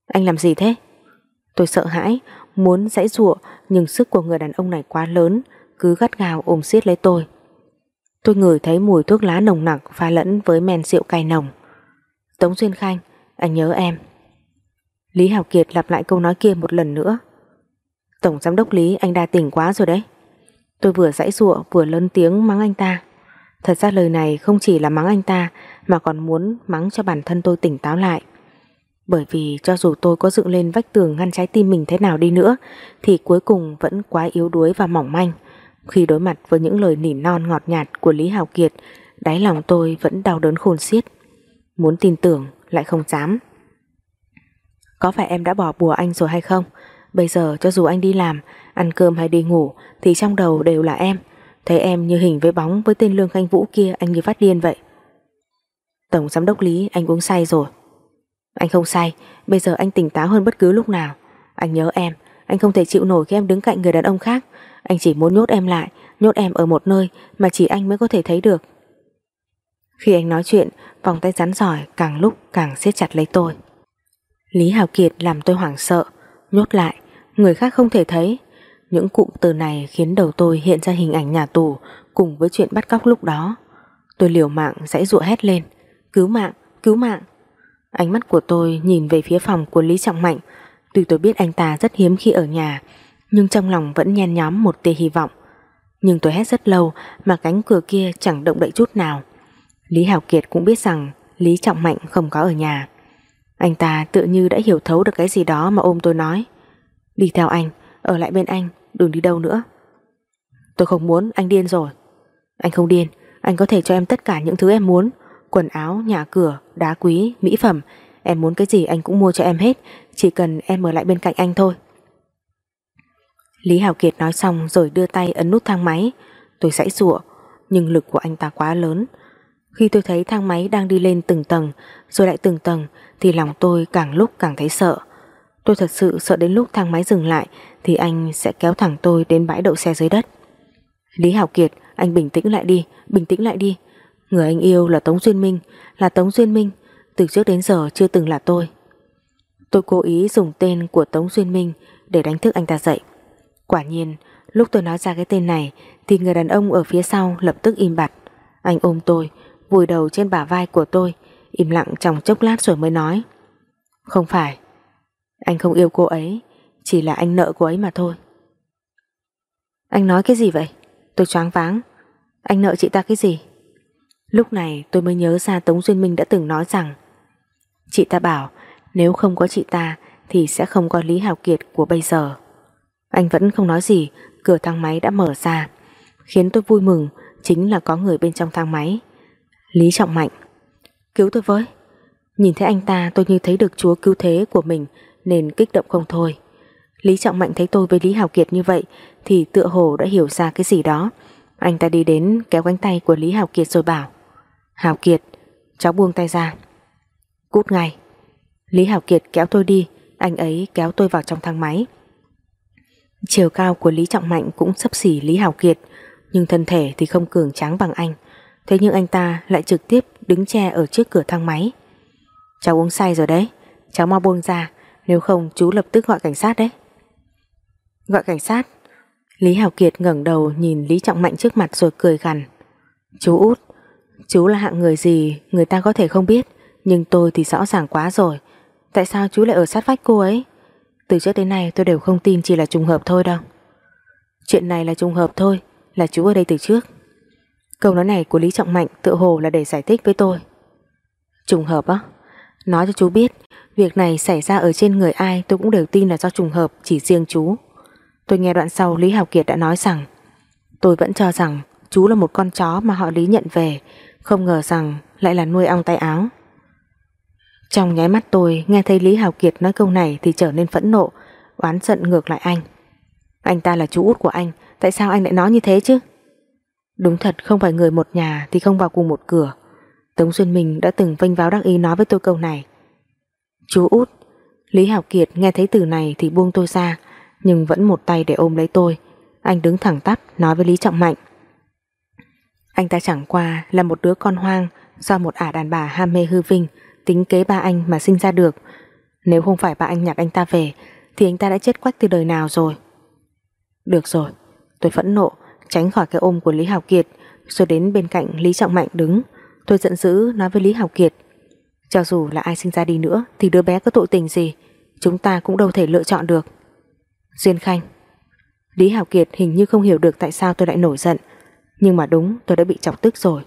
Anh làm gì thế? Tôi sợ hãi, muốn dãy rụa nhưng sức của người đàn ông này quá lớn, cứ gắt gào ôm siết lấy tôi. Tôi ngửi thấy mùi thuốc lá nồng nặc pha lẫn với men rượu cay nồng. Tống Duyên Khanh, anh nhớ em. Lý Hảo Kiệt lặp lại câu nói kia một lần nữa. Tổng giám đốc Lý, anh đa tỉnh quá rồi đấy. Tôi vừa dãy ruộng vừa lớn tiếng mắng anh ta. Thật ra lời này không chỉ là mắng anh ta, mà còn muốn mắng cho bản thân tôi tỉnh táo lại. Bởi vì cho dù tôi có dựng lên vách tường ngăn trái tim mình thế nào đi nữa, thì cuối cùng vẫn quá yếu đuối và mỏng manh. Khi đối mặt với những lời nỉ non ngọt nhạt của Lý Hào Kiệt, đáy lòng tôi vẫn đau đớn khôn xiết. Muốn tin tưởng, lại không dám. Có phải em đã bỏ bùa anh rồi hay không? Bây giờ cho dù anh đi làm, ăn cơm hay đi ngủ thì trong đầu đều là em. Thấy em như hình với bóng với tên Lương Khanh Vũ kia anh như phát điên vậy. Tổng giám đốc Lý anh uống say rồi Anh không say Bây giờ anh tỉnh táo hơn bất cứ lúc nào Anh nhớ em Anh không thể chịu nổi khi em đứng cạnh người đàn ông khác Anh chỉ muốn nhốt em lại Nhốt em ở một nơi mà chỉ anh mới có thể thấy được Khi anh nói chuyện Vòng tay rắn giỏi càng lúc càng siết chặt lấy tôi Lý Hào Kiệt làm tôi hoảng sợ. Nhốt lại Người khác không thể thấy. Những cụm từ này khiến đầu tôi hiện ra hình ảnh nhà tù Cùng với chuyện bắt cóc lúc đó. Tôi liều mạng dãy dụa hét lên Cứu mạng, cứu mạng! Ánh mắt của tôi nhìn về phía phòng của Lý Trọng Mạnh. Tuy tôi biết anh ta rất hiếm khi ở nhà Nhưng trong lòng vẫn nhen nhóm một tia hy vọng. Nhưng tôi hét rất lâu Mà cánh cửa kia chẳng động đậy chút nào. Lý Hào Kiệt cũng biết rằng Lý Trọng Mạnh không có ở nhà. Anh ta tự như đã hiểu thấu được cái gì đó Mà ôm tôi nói. Đi theo anh, ở lại bên anh Đừng đi đâu nữa. Tôi không muốn, anh điên rồi. Anh không điên, anh có thể cho em tất cả những thứ em muốn. Quần áo, nhà cửa, đá quý, mỹ phẩm. Em muốn cái gì anh cũng mua cho em hết. Chỉ cần em ở lại bên cạnh anh thôi. Lý Hảo Kiệt nói xong rồi đưa tay ấn nút thang máy. Tôi sãy sụa Nhưng lực của anh ta quá lớn. Khi tôi thấy thang máy đang đi lên từng tầng Rồi lại từng tầng thì lòng tôi càng lúc càng thấy sợ. Tôi thật sự sợ đến lúc thang máy dừng lại Thì anh sẽ kéo thẳng tôi đến bãi đậu xe dưới đất. Lý Hảo Kiệt, Anh bình tĩnh lại đi, Bình tĩnh lại đi. Người anh yêu là Tống Duyên Minh, Là Tống Duyên Minh, Từ trước đến giờ chưa từng là tôi. Tôi cố ý dùng tên của Tống Duyên Minh Để đánh thức anh ta dậy. Quả nhiên, lúc tôi nói ra cái tên này Thì người đàn ông ở phía sau lập tức im bặt. Anh ôm tôi, Vùi đầu trên bả vai của tôi Im lặng trong chốc lát rồi mới nói Không phải Anh không yêu cô ấy Chỉ là anh nợ cô ấy mà thôi Anh nói cái gì vậy Tôi choáng váng Anh nợ chị ta cái gì Lúc này tôi mới nhớ ra Tống Duyên Minh đã từng nói rằng Chị ta bảo nếu không có chị ta thì sẽ không có Lý Hào Kiệt của bây giờ. Anh vẫn không nói gì, cửa thang máy đã mở ra. Khiến tôi vui mừng chính là có người bên trong thang máy. Lý Trọng Mạnh Cứu tôi với. Nhìn thấy anh ta tôi như thấy được chúa cứu thế của mình nên kích động không thôi. Lý Trọng Mạnh thấy tôi với Lý Hào Kiệt như vậy thì tựa hồ đã hiểu ra cái gì đó. Anh ta đi đến kéo cánh tay của Lý Hào Kiệt rồi bảo Hào Kiệt, cháu buông tay ra. Cút ngay. Lý Hào Kiệt kéo tôi đi, anh ấy kéo tôi vào trong thang máy. Chiều cao của Lý Trọng Mạnh cũng sấp xỉ Lý Hào Kiệt, nhưng thân thể thì không cường tráng bằng anh. Thế nhưng anh ta lại trực tiếp đứng che ở trước cửa thang máy. Cháu uống say rồi đấy, cháu mau buông ra, nếu không chú lập tức gọi cảnh sát đấy. Gọi cảnh sát? Lý Hào Kiệt ngẩng đầu nhìn Lý Trọng Mạnh trước mặt rồi cười gằn. Chú út, Chú là hạng người gì người ta có thể không biết Nhưng tôi thì rõ ràng quá rồi Tại sao chú lại ở sát vách cô ấy Từ trước đến nay tôi đều không tin chỉ là trùng hợp thôi đâu Chuyện này là trùng hợp thôi Là chú ở đây từ trước Câu nói này của Lý Trọng Mạnh tự hồ là để giải thích với tôi. Trùng hợp á, Nói cho chú biết, Việc này xảy ra ở trên người ai tôi cũng đều tin là do trùng hợp, chỉ riêng chú. Tôi nghe đoạn sau Lý Hào Kiệt đã nói rằng, Tôi vẫn cho rằng chú là một con chó mà họ Lý nhận về, không ngờ rằng lại là nuôi ong tay áo. Trong nháy mắt tôi nghe thấy Lý Hào Kiệt nói câu này thì trở nên phẫn nộ, Oán giận ngược lại anh. Anh ta là chú út của anh, Tại sao anh lại nói như thế chứ? Đúng thật không phải người một nhà Thì không vào cùng một cửa Tống Xuân Minh đã từng vênh váo đắc ý nói với tôi câu này Chú út Lý Hảo Kiệt nghe thấy từ này thì buông tôi ra Nhưng vẫn một tay để ôm lấy tôi Anh đứng thẳng tắp nói với Lý Trọng Mạnh anh ta chẳng qua là một đứa con hoang do một ả đàn bà ham mê hư vinh tính kế ba anh mà sinh ra được. Nếu không phải ba anh nhặt anh ta về thì anh ta đã chết quách từ đời nào rồi. Được rồi, tôi phẫn nộ tránh khỏi cái ôm của Lý Hào Kiệt, rồi đến bên cạnh Lý Trọng Mạnh đứng. Tôi giận dữ nói với Lý Hào Kiệt, cho dù là ai sinh ra đi nữa thì đứa bé có tội tình gì, chúng ta cũng đâu thể lựa chọn được. Duyên Khanh, Lý Hào Kiệt hình như không hiểu được tại sao tôi lại nổi giận, nhưng mà đúng, tôi đã bị chọc tức rồi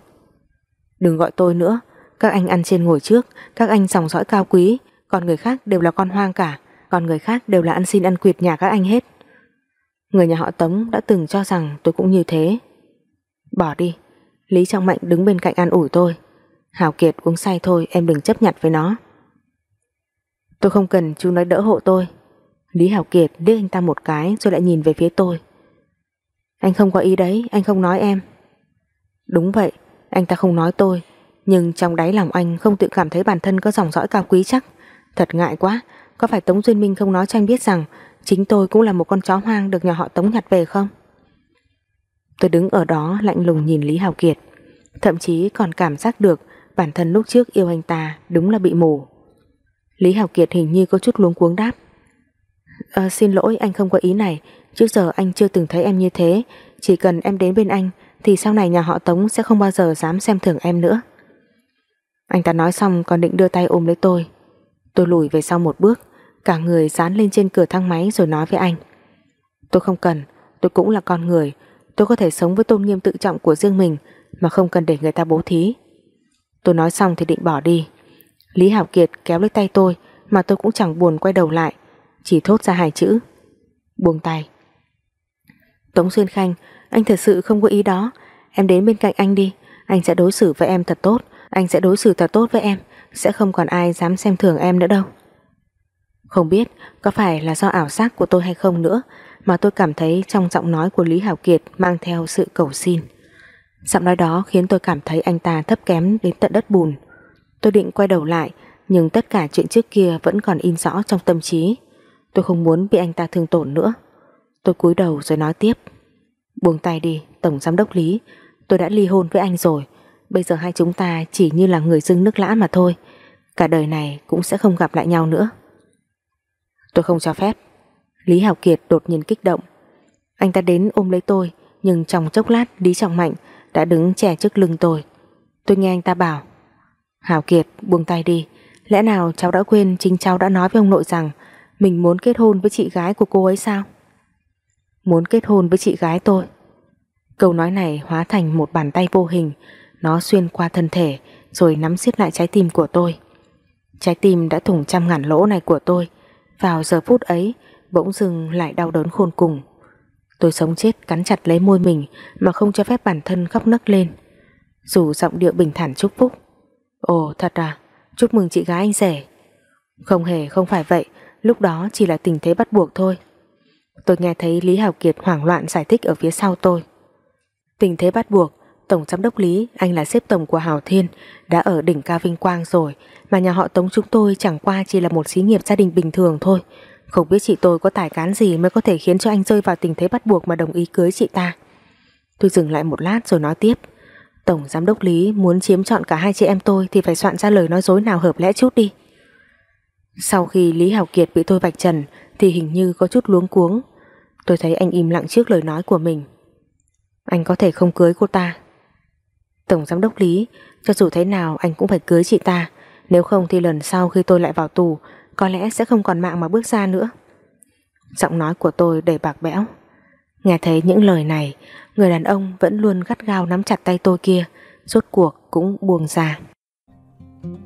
Đừng gọi tôi nữa, Các anh ăn trên ngồi trước, Các anh dòng dõi cao quý, Còn người khác đều là con hoang cả, Còn người khác đều là ăn xin ăn quyệt nhà các anh hết Người nhà họ Tống đã từng cho rằng tôi cũng như thế. Bỏ đi Lý Trọng Mạnh đứng bên cạnh an ủi tôi. Hảo Kiệt uống say thôi em đừng chấp nhận với nó. Tôi không cần chú nói đỡ hộ tôi. Lý Hảo Kiệt liếc anh ta một cái rồi lại nhìn về phía tôi. Anh không có ý đấy, anh không nói em. Đúng vậy, anh ta không nói tôi, Nhưng trong đáy lòng anh không tự cảm thấy bản thân có dòng dõi cao quý chắc. Thật ngại quá, có phải Tống Duyên Minh không nói cho anh biết rằng chính tôi cũng là một con chó hoang được nhà họ Tống nhặt về không? Tôi đứng ở đó lạnh lùng nhìn Lý Hào Kiệt, thậm chí còn cảm giác được bản thân lúc trước yêu anh ta đúng là bị mù. Lý Hào Kiệt hình như có chút luống cuống đáp. À, xin lỗi anh không có ý này, trước giờ anh chưa từng thấy em như thế, chỉ cần em đến bên anh thì sau này nhà họ Tống sẽ không bao giờ dám xem thường em nữa. Anh ta nói xong còn định đưa tay ôm lấy tôi. Tôi lùi về sau một bước, cả người dán lên trên cửa thang máy rồi nói với anh. Tôi không cần, tôi cũng là con người, tôi có thể sống với tôn nghiêm tự trọng của riêng mình mà không cần để người ta bố thí. Tôi nói xong thì định bỏ đi. Lý Hảo Kiệt kéo lấy tay tôi mà tôi cũng chẳng buồn quay đầu lại, chỉ thốt ra hai chữ. Buông tay. Tống Xuyên Khanh, anh thật sự không có ý đó, em đến bên cạnh anh đi, anh sẽ đối xử với em thật tốt, anh sẽ đối xử thật tốt với em, sẽ không còn ai dám xem thường em nữa đâu. Không biết có phải là do ảo giác của tôi hay không nữa mà tôi cảm thấy trong giọng nói của Lý Hảo Kiệt mang theo sự cầu xin. Giọng nói đó khiến tôi cảm thấy anh ta thấp kém đến tận đất bùn. Tôi định quay đầu lại nhưng tất cả chuyện trước kia vẫn còn in rõ trong tâm trí. Tôi không muốn bị anh ta thương tổn nữa. Tôi cúi đầu rồi nói tiếp. Buông tay đi, Tổng Giám đốc Lý. Tôi đã ly hôn với anh rồi. Bây giờ hai chúng ta chỉ như là người dưng nước lã mà thôi. Cả đời này cũng sẽ không gặp lại nhau nữa. Tôi không cho phép. Lý Hảo Kiệt đột nhiên kích động. Anh ta đến ôm lấy tôi, nhưng trong chốc lát Lý Trọng Mạnh đã đứng che trước lưng tôi. Tôi nghe anh ta bảo Hảo Kiệt buông tay đi Lẽ nào cháu đã quên chính cháu đã nói với ông nội rằng Mình muốn kết hôn với chị gái của cô ấy sao Muốn kết hôn với chị gái tôi Câu nói này hóa thành một bàn tay vô hình Nó xuyên qua thân thể Rồi nắm siết lại trái tim của tôi Trái tim đã thủng trăm ngàn lỗ này của tôi vào giờ phút ấy, Bỗng dưng lại đau đớn khôn cùng. Tôi sống chết cắn chặt lấy môi mình Mà không cho phép bản thân khóc nấc lên. Dù giọng điệu bình thản chúc phúc, Ồ, thật à Chúc mừng chị gái anh rể. Không hề, không phải vậy, Lúc đó chỉ là tình thế bắt buộc thôi. Tôi nghe thấy Lý Hào Kiệt hoảng loạn giải thích ở phía sau tôi. Tình thế bắt buộc Tổng giám đốc Lý, Anh là xếp tổng của Hào Thiên, Đã ở đỉnh cao vinh quang rồi. Mà nhà họ Tống chúng tôi chẳng qua chỉ là một xí nghiệp gia đình bình thường thôi. Không biết chị tôi có tài cán gì Mới có thể khiến cho anh rơi vào tình thế bắt buộc Mà đồng ý cưới chị ta. Tôi dừng lại một lát rồi nói tiếp. Tổng giám đốc Lý muốn chiếm chọn cả hai chị em tôi Thì phải soạn ra lời nói dối nào hợp lẽ chút đi. Sau khi Lý Hảo Kiệt bị tôi vạch trần Thì hình như có chút luống cuống. Tôi thấy anh im lặng trước lời nói của mình. Anh có thể không cưới cô ta. Tổng giám đốc Lý, Cho dù thế nào anh cũng phải cưới chị ta. Nếu không thì lần sau khi tôi lại vào tù, Có lẽ sẽ không còn mạng mà bước ra nữa. Giọng nói của tôi đầy bạc bẽo. Nghe thấy những lời này, Người đàn ông vẫn luôn gắt gao nắm chặt tay tôi kia, Rốt cuộc cũng buông ra.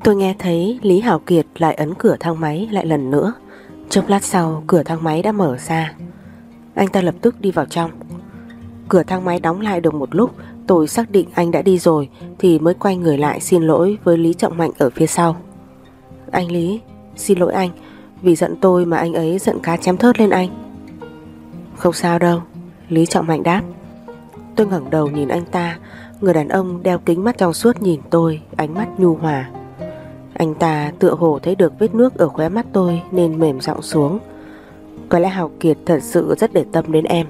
Tôi nghe thấy Lý Hảo Kiệt lại ấn cửa thang máy lại lần nữa. Chốc lát sau, cửa thang máy đã mở ra. Anh ta lập tức đi vào trong. Cửa thang máy đóng lại được một lúc Tôi xác định anh đã đi rồi, Thì mới quay người lại xin lỗi với Lý Trọng Mạnh ở phía sau. Anh Lý, Xin lỗi anh, Vì giận tôi mà anh ấy giận cá chém thớt lên anh. Không sao đâu, Lý Trọng Mạnh đáp. Tôi ngẩng đầu nhìn anh ta, Người đàn ông đeo kính mắt trong suốt nhìn tôi, Ánh mắt nhu hòa. Anh ta tựa hồ thấy được vết nước ở khóe mắt tôi Nên mềm giọng xuống. Có lẽ Hào Kiệt thật sự rất để tâm đến em.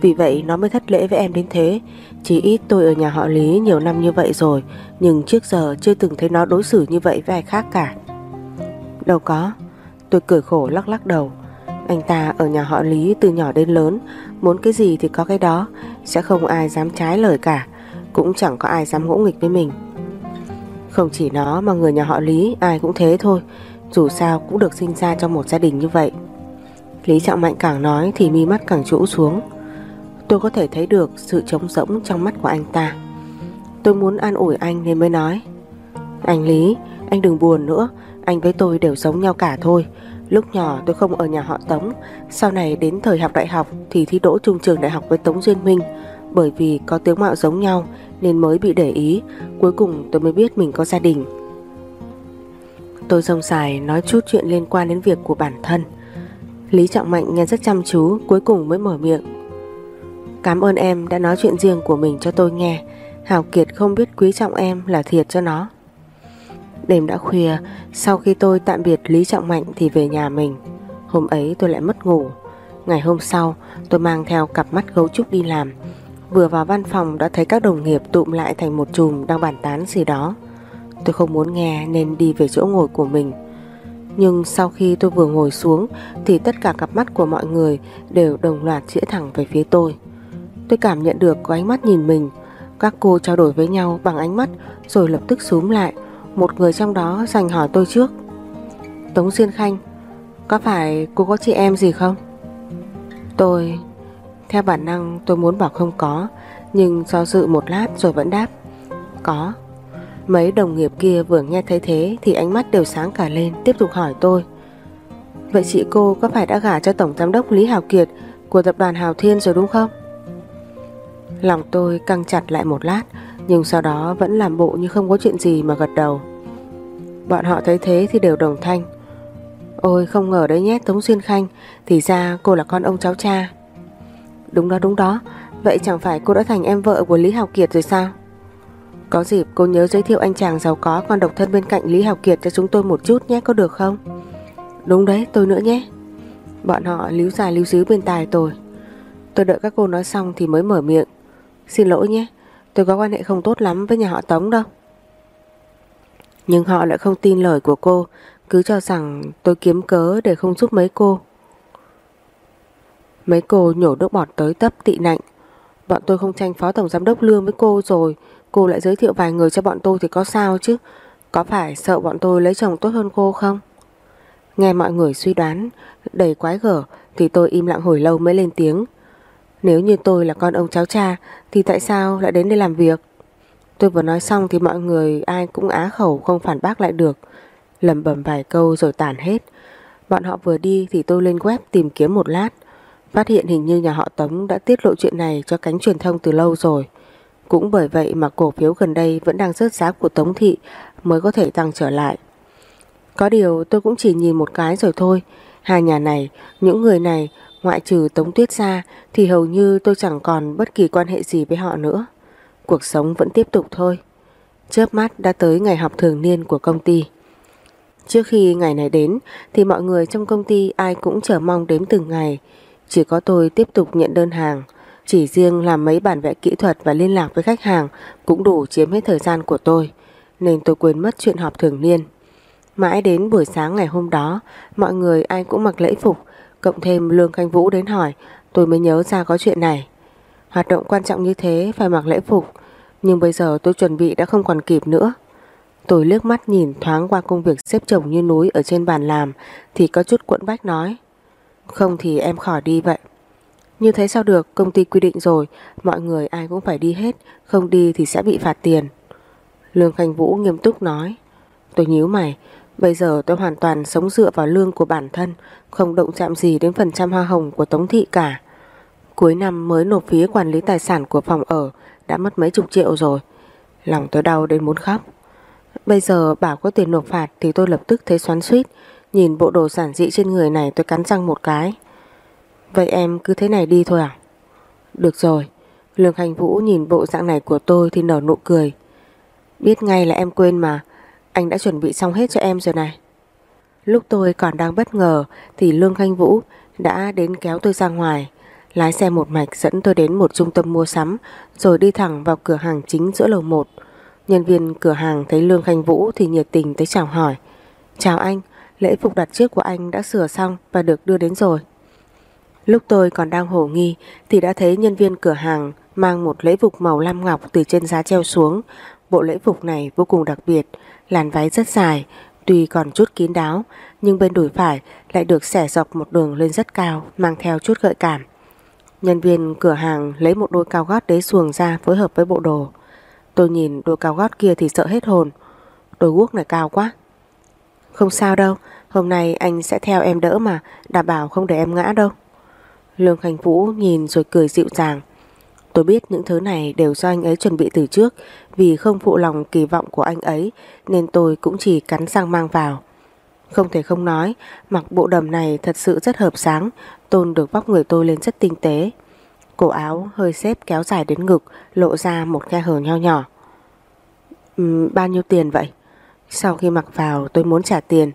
Vì vậy, nó mới thất lễ với em đến thế. Chỉ ít tôi ở nhà họ Lý nhiều năm như vậy rồi, Nhưng trước giờ chưa từng thấy nó đối xử như vậy với ai khác cả. Đâu có. Tôi cười khổ lắc lắc đầu. Anh ta ở nhà họ Lý từ nhỏ đến lớn, Muốn cái gì thì có cái đó. Sẽ không ai dám trái lời cả. Cũng chẳng có ai dám ngỗ nghịch với mình. Không chỉ nó mà người nhà họ Lý, Ai cũng thế thôi. Dù sao cũng được sinh ra trong một gia đình như vậy. Lý Trọng Mạnh càng nói Thì mi mắt càng trũ xuống. Tôi có thể thấy được sự trống rỗng trong mắt của anh ta. Tôi muốn an ủi anh nên mới nói. Anh Lý, Anh đừng buồn nữa. Anh với tôi đều giống nhau cả thôi. Lúc nhỏ tôi không ở nhà họ Tống. Sau này đến thời học đại học Thì thi đỗ trung trường đại học với Tống Duyên Minh. Bởi vì có tướng mạo giống nhau Nên mới bị để ý. Cuối cùng tôi mới biết mình có gia đình. Tôi rông dài nói chút chuyện liên quan đến việc của bản thân. Lý Trọng Mạnh nghe rất chăm chú Cuối cùng mới mở miệng Cảm ơn em đã nói chuyện riêng của mình cho tôi nghe Hảo Kiệt không biết quý trọng em là thiệt cho nó Đêm đã khuya, sau khi tôi tạm biệt Lý Trọng Mạnh thì về nhà mình. Hôm ấy tôi lại mất ngủ. Ngày hôm sau, tôi mang theo cặp mắt gấu trúc đi làm. Vừa vào văn phòng đã thấy các đồng nghiệp tụm lại thành một chùm đang bàn tán gì đó. Tôi không muốn nghe nên đi về chỗ ngồi của mình. Nhưng sau khi tôi vừa ngồi xuống thì tất cả cặp mắt của mọi người đều đồng loạt chĩa thẳng về phía tôi. Tôi cảm nhận được có ánh mắt nhìn mình. Các cô trao đổi với nhau bằng ánh mắt rồi lập tức súm lại. Một người trong đó giành hỏi tôi trước. Tống Duyên Khanh, có phải cô có chị em gì không? Tôi... Theo bản năng tôi muốn bảo không có Nhưng do dự một lát rồi vẫn đáp Có Mấy đồng nghiệp kia vừa nghe thấy thế Thì ánh mắt đều sáng cả lên, Tiếp tục hỏi tôi. Vậy chị cô có phải đã gả cho Tổng Giám đốc Lý Hào Kiệt Của tập đoàn Hào Thiên rồi đúng không? Lòng tôi căng chặt lại một lát, Nhưng sau đó vẫn làm bộ như không có chuyện gì mà gật đầu. Bọn họ thấy thế thì đều đồng thanh. Ôi, không ngờ đấy nhé, Tống Xuyên Khanh, Thì ra cô là con ông cháu cha. Đúng đó đúng đó, Vậy chẳng phải cô đã thành em vợ của Lý Hào Kiệt rồi sao? Có dịp cô nhớ giới thiệu anh chàng giàu có còn độc thân bên cạnh Lý Hào Kiệt cho chúng tôi một chút nhé, có được không? Đúng đấy, tôi nữa nhé. Bọn họ líu dài líu díu bên tài tôi. Tôi đợi các cô nói xong thì mới mở miệng. Xin lỗi nhé, Tôi có quan hệ không tốt lắm với nhà họ Tống đâu. Nhưng họ lại không tin lời của cô, Cứ cho rằng tôi kiếm cớ để không giúp mấy cô. Mấy cô nhổ nước bọt tới tấp tị nạnh. Bọn tôi không tranh phó tổng giám đốc lương với cô rồi Cô lại giới thiệu vài người cho bọn tôi thì có sao chứ? Có phải sợ bọn tôi lấy chồng tốt hơn cô không? Nghe mọi người suy đoán, Đầy quái gở, Thì tôi im lặng hồi lâu mới lên tiếng. Nếu như tôi là con ông cháu cha, Thì tại sao lại đến đây làm việc? Tôi vừa nói xong thì mọi người Ai cũng á khẩu không phản bác lại được. Lẩm bẩm vài câu rồi tản hết. Bọn họ vừa đi thì tôi lên web tìm kiếm một lát. Phát hiện hình như nhà họ Tống đã tiết lộ chuyện này cho cánh truyền thông từ lâu rồi. Cũng bởi vậy mà cổ phiếu gần đây vẫn đang rớt giá của Tống Thị mới có thể tăng trở lại. Có điều tôi cũng chỉ nhìn một cái rồi thôi. Hai nhà này, những người này, ngoại trừ Tống Tuyết ra thì hầu như tôi chẳng còn bất kỳ quan hệ gì với họ nữa. Cuộc sống vẫn tiếp tục thôi. Chớp mắt đã tới ngày học thường niên của công ty. Trước khi ngày này đến thì mọi người trong công ty ai cũng chờ mong đếm từng ngày. Chỉ có tôi tiếp tục nhận đơn hàng chỉ riêng làm mấy bản vẽ kỹ thuật và liên lạc với khách hàng Cũng đủ chiếm hết thời gian của tôi, Nên tôi quên mất chuyện họp thường niên. Mãi đến buổi sáng ngày hôm đó, Mọi người ai cũng mặc lễ phục, Cộng thêm Lương Khanh Vũ đến hỏi, Tôi mới nhớ ra có chuyện này. Hoạt động quan trọng như thế phải mặc lễ phục, Nhưng bây giờ tôi chuẩn bị đã không còn kịp nữa. Tôi liếc mắt nhìn thoáng qua công việc xếp chồng như núi ở trên bàn làm, Thì có chút cuộn bách nói, không thì em khỏi đi vậy. Như thế sao được? Công ty quy định rồi. Mọi người ai cũng phải đi hết. Không đi thì sẽ bị phạt tiền. Lương Khanh Vũ nghiêm túc nói. Tôi nhíu mày. Bây giờ tôi hoàn toàn sống dựa vào lương của bản thân, Không động chạm gì đến phần trăm hoa hồng của Tống Thị cả. Cuối năm mới nộp phí quản lý tài sản của phòng ở Đã mất mấy chục triệu rồi. Lòng tôi đau đến muốn khóc. Bây giờ bảo có tiền nộp phạt Thì tôi lập tức thấy xoắn suýt Nhìn bộ đồ giản dị trên người này tôi cắn răng một cái. Vậy em cứ thế này đi thôi à? Được rồi. Lương Hành Vũ nhìn bộ dạng này của tôi thì nở nụ cười. Biết ngay là em quên mà. Anh đã chuẩn bị xong hết cho em rồi này. Lúc tôi còn đang bất ngờ Thì Lương Khanh Vũ đã đến kéo tôi ra ngoài Lái xe một mạch dẫn tôi đến một trung tâm mua sắm Rồi đi thẳng vào cửa hàng chính giữa lầu 1 Nhân viên cửa hàng thấy Lương Khanh Vũ thì nhiệt tình tới chào hỏi. Chào anh, Lễ phục đặt trước của anh đã sửa xong và được đưa đến rồi. Lúc tôi còn đang hổ nghi thì đã thấy nhân viên cửa hàng mang một lễ phục màu lam ngọc từ trên giá treo xuống. Bộ lễ phục này vô cùng đặc biệt, làn váy rất dài, tuy còn chút kín đáo nhưng bên đùi phải lại được xẻ dọc một đường lên rất cao mang theo chút gợi cảm. Nhân viên cửa hàng lấy một đôi cao gót đế xuồng ra phối hợp với bộ đồ. Tôi nhìn đôi cao gót kia thì sợ hết hồn. Đôi guốc này cao quá. Không sao đâu, hôm nay anh sẽ theo em đỡ mà, đảm bảo không để em ngã đâu. Lương Khánh Vũ nhìn rồi cười dịu dàng. Tôi biết những thứ này đều do anh ấy chuẩn bị từ trước vì không phụ lòng kỳ vọng của anh ấy nên tôi cũng chỉ cắn răng mang vào. Không thể không nói, mặc bộ đầm này thật sự rất hợp sáng, tôn được vóc người tôi lên rất tinh tế. Cổ áo hơi xếp kéo dài đến ngực, lộ ra một khe hở nho nhỏ. Uhm, bao nhiêu tiền vậy? Sau khi mặc vào tôi muốn trả tiền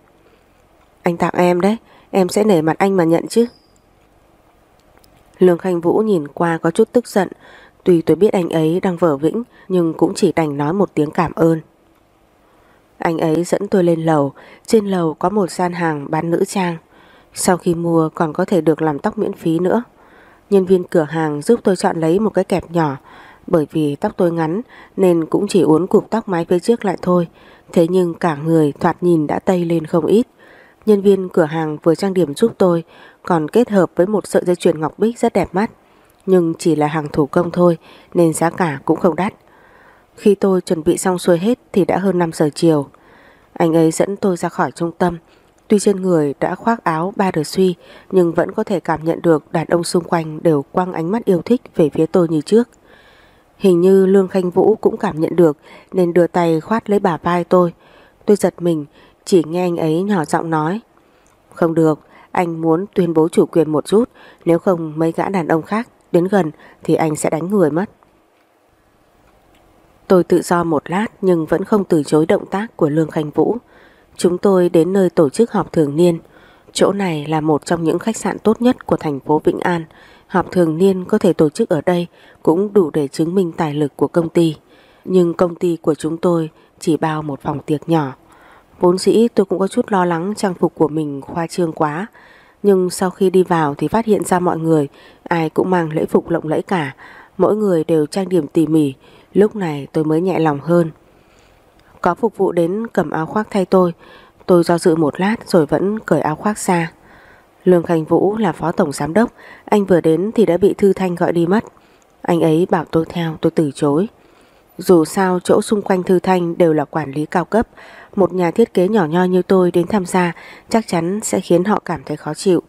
Anh tặng em đấy Em sẽ nể mặt anh mà nhận chứ Lương Khanh Vũ nhìn qua có chút tức giận. Tuy tôi biết anh ấy đang vở vĩnh, Nhưng cũng chỉ đành nói một tiếng cảm ơn. Anh ấy dẫn tôi lên lầu. Trên lầu có một gian hàng bán nữ trang. Sau khi mua còn có thể được làm tóc miễn phí nữa. Nhân viên cửa hàng giúp tôi chọn lấy một cái kẹp nhỏ. Bởi vì tóc tôi ngắn, Nên cũng chỉ uốn cụp tóc mái phía trước lại thôi. Thế nhưng cả người thoạt nhìn đã tây lên không ít. Nhân viên cửa hàng vừa trang điểm giúp tôi còn kết hợp với một sợi dây chuyền ngọc bích rất đẹp mắt. Nhưng chỉ là hàng thủ công thôi, Nên giá cả cũng không đắt. Khi tôi chuẩn bị xong xuôi hết Thì đã hơn 5 giờ chiều. Anh ấy dẫn tôi ra khỏi trung tâm. Tuy trên người đã khoác áo ba đờ suy, Nhưng vẫn có thể cảm nhận được Đàn ông xung quanh đều quăng ánh mắt yêu thích Về phía tôi như trước. Hình như Lương Khanh Vũ cũng cảm nhận được, Nên đưa tay khoát lấy bả vai tôi. Tôi giật mình, Chỉ nghe anh ấy nhỏ giọng nói, Không được anh muốn tuyên bố chủ quyền một chút, Nếu không mấy gã đàn ông khác đến gần Thì anh sẽ đánh người mất Tôi tự do một lát Nhưng vẫn không từ chối động tác của Lương Khanh Vũ Chúng tôi đến nơi tổ chức họp thường niên Chỗ này là một trong những khách sạn tốt nhất của thành phố Vĩnh An Họp thường niên có thể tổ chức ở đây cũng đủ để chứng minh tài lực của công ty. Nhưng công ty của chúng tôi chỉ bao một phòng tiệc nhỏ. Vốn dĩ tôi cũng có chút lo lắng trang phục của mình khoa trương quá. Nhưng sau khi đi vào thì phát hiện ra mọi người ai cũng mang lễ phục lộng lẫy cả. Mỗi người đều trang điểm tỉ mỉ. Lúc này tôi mới nhẹ lòng hơn. Có phục vụ đến cầm áo khoác thay tôi. Tôi do dự một lát rồi vẫn cởi áo khoác ra. Lương Khánh Vũ là phó tổng giám đốc, anh vừa đến thì đã bị Thư Thanh gọi đi mất. Anh ấy bảo tôi theo, tôi từ chối. Dù sao chỗ xung quanh Thư Thanh đều là quản lý cao cấp, một nhà thiết kế nhỏ nho như tôi đến tham gia chắc chắn sẽ khiến họ cảm thấy khó chịu.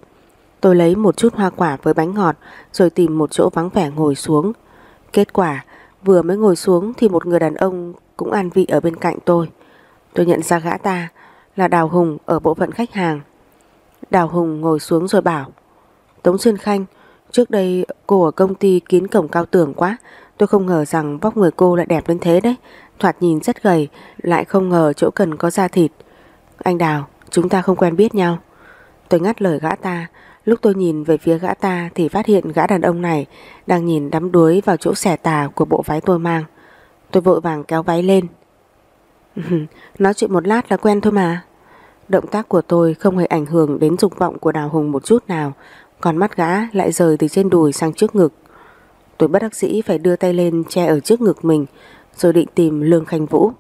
Tôi lấy một chút hoa quả với bánh ngọt rồi tìm một chỗ vắng vẻ ngồi xuống. Kết quả, vừa mới ngồi xuống thì một người đàn ông cũng an vị ở bên cạnh tôi. Tôi nhận ra gã ta là Đào Hùng ở bộ phận khách hàng. Đào Hùng ngồi xuống rồi bảo Tống Xuyên Khanh Trước đây cô ở công ty kín cổng cao tường quá Tôi không ngờ rằng vóc người cô lại đẹp đến thế đấy Thoạt nhìn rất gầy Lại không ngờ chỗ cần có da thịt. Anh Đào chúng ta không quen biết nhau. Tôi ngắt lời gã ta. Lúc tôi nhìn về phía gã ta Thì phát hiện gã đàn ông này Đang nhìn đắm đuối vào chỗ xẻ tà của bộ váy tôi mang. Tôi vội vàng kéo váy lên. Nói chuyện một lát là quen thôi mà. Động tác của tôi không hề ảnh hưởng đến dục vọng của Đào Hùng một chút nào, còn mắt gã lại rời từ trên đùi sang trước ngực. Tôi bất đắc dĩ phải đưa tay lên che ở trước ngực mình, rồi định tìm Lương Khanh Vũ.